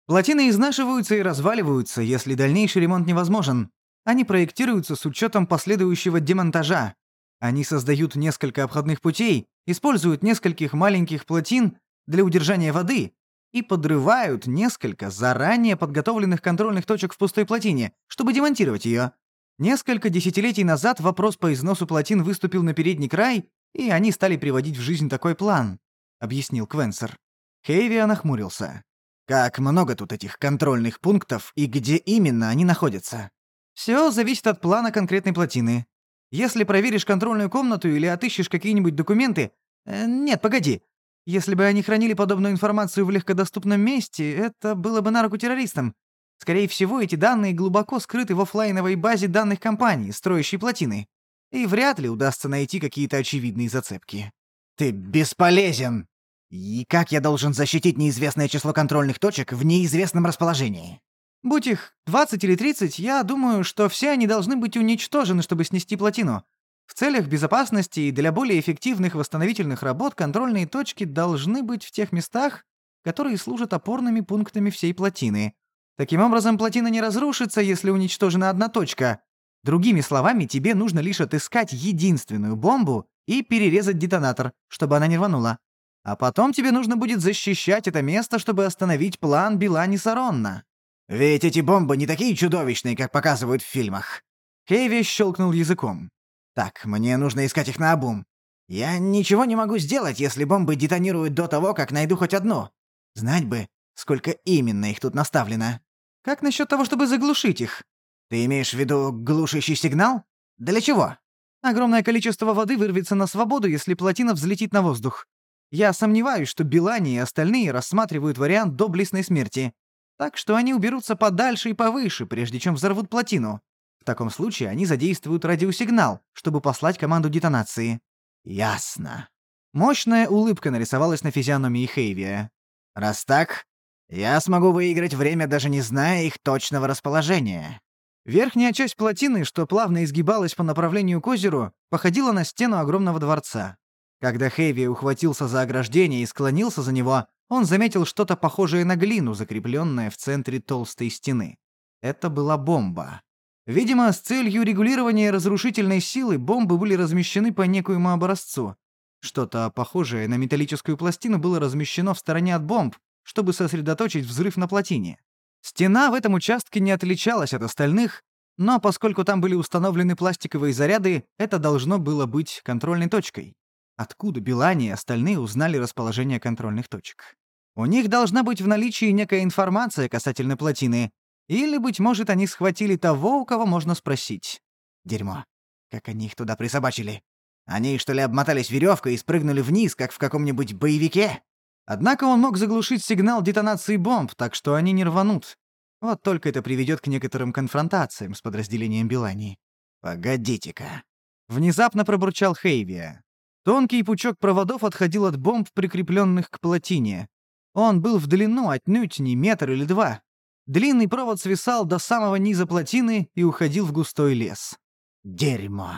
Плотины изнашиваются и разваливаются, если дальнейший ремонт невозможен. Они проектируются с учетом последующего демонтажа. Они создают несколько обходных путей, используют нескольких маленьких плотин для удержания воды и подрывают несколько заранее подготовленных контрольных точек в пустой плотине, чтобы демонтировать ее. Несколько десятилетий назад вопрос по износу плотин выступил на передний край, и они стали приводить в жизнь такой план, объяснил Квенсер. Хейви нахмурился. Как много тут этих контрольных пунктов и где именно они находятся? Все зависит от плана конкретной плотины. Если проверишь контрольную комнату или отыщешь какие-нибудь документы... Э, нет, погоди. Если бы они хранили подобную информацию в легкодоступном месте, это было бы на руку террористам. Скорее всего, эти данные глубоко скрыты в оффлайновой базе данных компании, строящей плотины. И вряд ли удастся найти какие-то очевидные зацепки. «Ты бесполезен! И как я должен защитить неизвестное число контрольных точек в неизвестном расположении?» Будь их 20 или 30, я думаю, что все они должны быть уничтожены, чтобы снести плотину. В целях безопасности и для более эффективных восстановительных работ контрольные точки должны быть в тех местах, которые служат опорными пунктами всей плотины. Таким образом, плотина не разрушится, если уничтожена одна точка. Другими словами, тебе нужно лишь отыскать единственную бомбу и перерезать детонатор, чтобы она не рванула. А потом тебе нужно будет защищать это место, чтобы остановить план Билани Саронна. Ведь эти бомбы не такие чудовищные, как показывают в фильмах. Хейви щелкнул языком. Так, мне нужно искать их на обум. Я ничего не могу сделать, если бомбы детонируют до того, как найду хоть одну. Знать бы, сколько именно их тут наставлено. Как насчет того, чтобы заглушить их? Ты имеешь в виду глушащий сигнал? Для чего? Огромное количество воды вырвется на свободу, если плотина взлетит на воздух. Я сомневаюсь, что Белани и остальные рассматривают вариант доблестной смерти. Так что они уберутся подальше и повыше, прежде чем взорвут плотину. Таком случае они задействуют радиосигнал, чтобы послать команду детонации. Ясно. Мощная улыбка нарисовалась на физиономии Хейвия. Раз так, я смогу выиграть время, даже не зная их точного расположения. Верхняя часть плотины, что плавно изгибалась по направлению к озеру, походила на стену огромного дворца. Когда Хейви ухватился за ограждение и склонился за него, он заметил что-то похожее на глину, закрепленное в центре толстой стены. Это была бомба. Видимо, с целью регулирования разрушительной силы бомбы были размещены по некоему образцу. Что-то похожее на металлическую пластину было размещено в стороне от бомб, чтобы сосредоточить взрыв на плотине. Стена в этом участке не отличалась от остальных, но поскольку там были установлены пластиковые заряды, это должно было быть контрольной точкой. Откуда Билани и остальные узнали расположение контрольных точек? У них должна быть в наличии некая информация касательно плотины, или, быть может, они схватили того, у кого можно спросить. Дерьмо. Как они их туда присобачили? Они, что ли, обмотались веревкой и спрыгнули вниз, как в каком-нибудь боевике? Однако он мог заглушить сигнал детонации бомб, так что они не рванут. Вот только это приведет к некоторым конфронтациям с подразделением Белани. «Погодите-ка». Внезапно пробурчал Хейвия. Тонкий пучок проводов отходил от бомб, прикрепленных к плотине. Он был в длину отнюдь не метр или два. Длинный провод свисал до самого низа плотины и уходил в густой лес. «Дерьмо!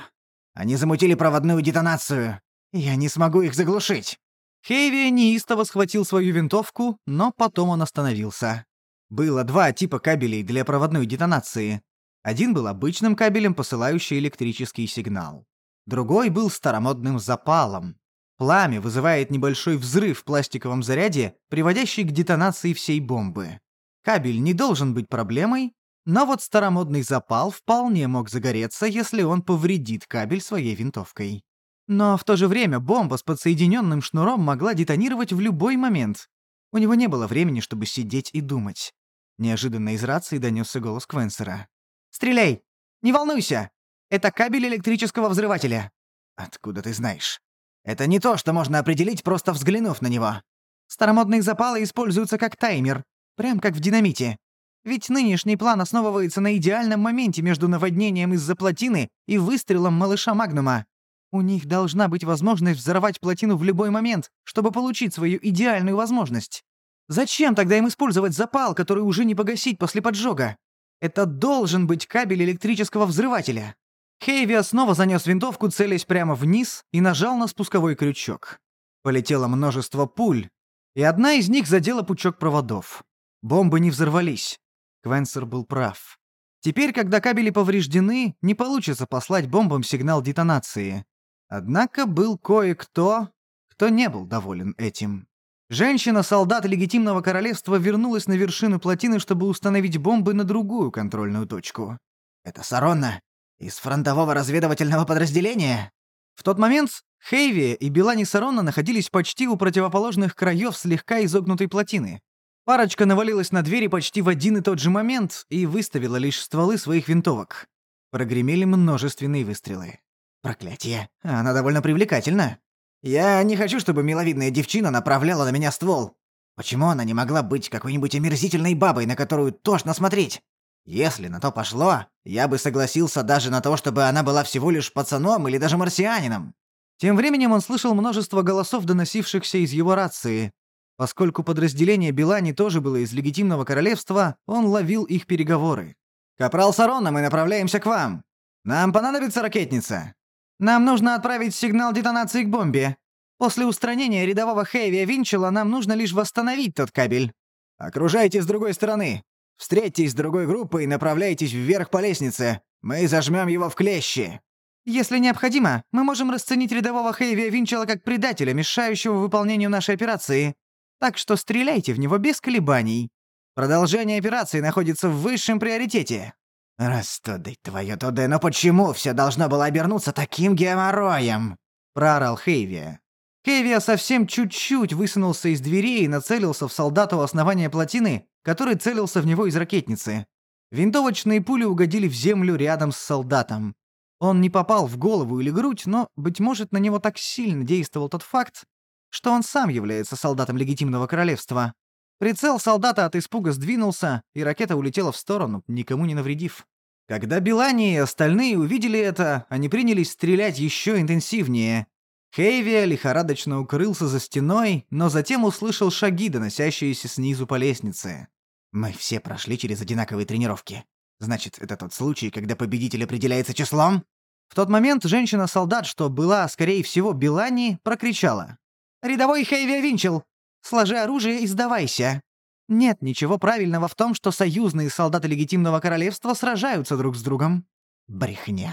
Они замутили проводную детонацию! Я не смогу их заглушить!» Хейви неистово схватил свою винтовку, но потом он остановился. Было два типа кабелей для проводной детонации. Один был обычным кабелем, посылающий электрический сигнал. Другой был старомодным запалом. Пламя вызывает небольшой взрыв в пластиковом заряде, приводящий к детонации всей бомбы. Кабель не должен быть проблемой, но вот старомодный запал вполне мог загореться, если он повредит кабель своей винтовкой. Но в то же время бомба с подсоединенным шнуром могла детонировать в любой момент. У него не было времени, чтобы сидеть и думать. Неожиданно из рации донесся голос Квенсера. «Стреляй! Не волнуйся! Это кабель электрического взрывателя». «Откуда ты знаешь? Это не то, что можно определить, просто взглянув на него». Старомодные запалы используются как таймер, прям как в динамите. Ведь нынешний план основывается на идеальном моменте между наводнением из-за плотины и выстрелом малыша Магнума. У них должна быть возможность взорвать плотину в любой момент, чтобы получить свою идеальную возможность. Зачем тогда им использовать запал, который уже не погасить после поджога? Это должен быть кабель электрического взрывателя. Хейви снова занес винтовку, целясь прямо вниз, и нажал на спусковой крючок. Полетело множество пуль, и одна из них задела пучок проводов. Бомбы не взорвались. Квенсер был прав. Теперь, когда кабели повреждены, не получится послать бомбам сигнал детонации. Однако был кое-кто, кто не был доволен этим. Женщина-солдат легитимного королевства вернулась на вершину плотины, чтобы установить бомбы на другую контрольную точку. «Это Саронна из фронтового разведывательного подразделения?» В тот момент Хейви и Белани Саронна находились почти у противоположных краев слегка изогнутой плотины. Парочка навалилась на двери почти в один и тот же момент и выставила лишь стволы своих винтовок. Прогремели множественные выстрелы. Проклятие, она довольно привлекательна. Я не хочу, чтобы миловидная девчина направляла на меня ствол. Почему она не могла быть какой-нибудь омерзительной бабой, на которую тошно смотреть? Если на то пошло, я бы согласился даже на то, чтобы она была всего лишь пацаном или даже марсианином. Тем временем он слышал множество голосов, доносившихся из его рации. Поскольку подразделение Белани тоже было из легитимного королевства, он ловил их переговоры. «Капрал Сарона, мы направляемся к вам. Нам понадобится ракетница?» «Нам нужно отправить сигнал детонации к бомбе. После устранения рядового Хэви Винчела нам нужно лишь восстановить тот кабель». «Окружайте с другой стороны. Встретьтесь с другой группой и направляйтесь вверх по лестнице. Мы зажмем его в клещи». Если необходимо, мы можем расценить рядового Хэви Винчела как предателя, мешающего выполнению нашей операции. Так что стреляйте в него без колебаний. Продолжение операции находится в высшем приоритете». «Растудай твою туды, но почему все должно было обернуться таким геморроем?» — проорал Хейвия. Хейвия совсем чуть-чуть высунулся из дверей и нацелился в солдата у основания плотины, который целился в него из ракетницы. Винтовочные пули угодили в землю рядом с солдатом. Он не попал в голову или грудь, но, быть может, на него так сильно действовал тот факт, что он сам является солдатом легитимного королевства. Прицел солдата от испуга сдвинулся, и ракета улетела в сторону, никому не навредив. Когда Белани и остальные увидели это, они принялись стрелять еще интенсивнее. Хейвия лихорадочно укрылся за стеной, но затем услышал шаги, доносящиеся снизу по лестнице. «Мы все прошли через одинаковые тренировки. Значит, это тот случай, когда победитель определяется числом?» В тот момент женщина-солдат, что была, скорее всего, Белани, прокричала. «Рядовой Хейви Винчел, сложи оружие и сдавайся. Нет ничего правильного в том, что союзные солдаты легитимного королевства сражаются друг с другом». «Брехня.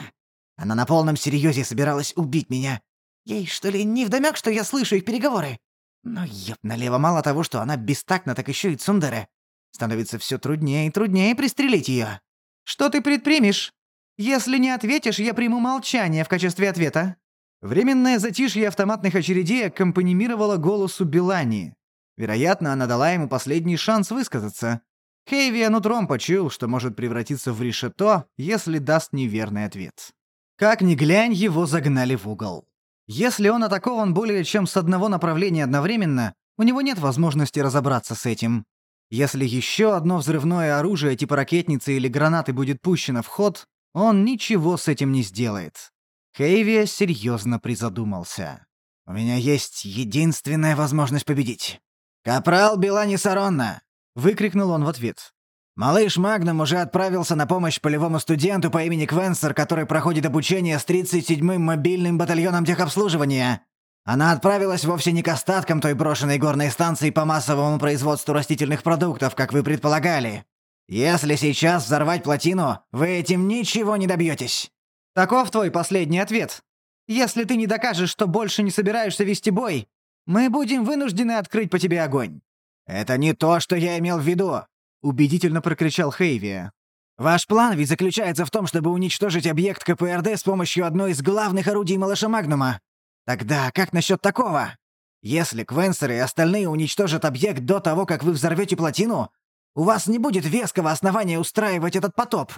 Она на полном серьезе собиралась убить меня. Ей, что ли, не вдомёк, что я слышу их переговоры? Но ёб налево, мало того, что она бестактна, так еще и цундере. Становится все труднее и труднее пристрелить ее. «Что ты предпримешь? Если не ответишь, я приму молчание в качестве ответа». Временное затишье автоматных очередей аккомпанимировало голосу Белани. Вероятно, она дала ему последний шанс высказаться. Хейвия нутром почуял, что может превратиться в решето, если даст неверный ответ. Как ни глянь, его загнали в угол. Если он атакован более чем с одного направления одновременно, у него нет возможности разобраться с этим. Если еще одно взрывное оружие типа ракетницы или гранаты будет пущено в ход, он ничего с этим не сделает. Хейви серьезно призадумался. «У меня есть единственная возможность победить. Капрал Белани Саронна!» — выкрикнул он в ответ. «Малыш Магнум уже отправился на помощь полевому студенту по имени Квенсер, который проходит обучение с 37-м мобильным батальоном техобслуживания. Она отправилась вовсе не к остаткам той брошенной горной станции по массовому производству растительных продуктов, как вы предполагали. Если сейчас взорвать плотину, вы этим ничего не добьетесь. Таков твой последний ответ. Если ты не докажешь, что больше не собираешься вести бой, мы будем вынуждены открыть по тебе огонь». «Это не то, что я имел в виду», — убедительно прокричал Хейвия. «Ваш план ведь заключается в том, чтобы уничтожить объект КПРД с помощью одной из главных орудий Малыша Магнума. Тогда как насчет такого? Если Квенсеры и остальные уничтожат объект до того, как вы взорвете плотину, у вас не будет веского основания устраивать этот потоп».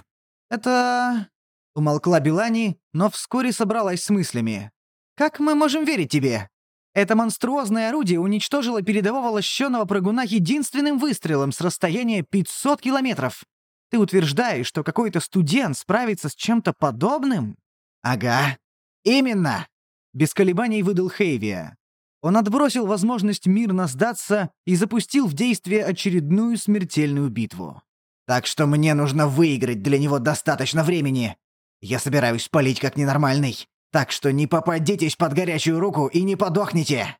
«Это... Умолкла Белани, но вскоре собралась с мыслями. «Как мы можем верить тебе? Это монструозное орудие уничтожило передового лощеного прыгуна единственным выстрелом с расстояния 500 километров. Ты утверждаешь, что какой-то студент справится с чем-то подобным?» «Ага. Именно. Без колебаний выдал Хейвия. Он отбросил возможность мирно сдаться и запустил в действие очередную смертельную битву. «Так что мне нужно выиграть для него достаточно времени. Я собираюсь палить как ненормальный. Так что не попадитесь под горячую руку и не подохните!»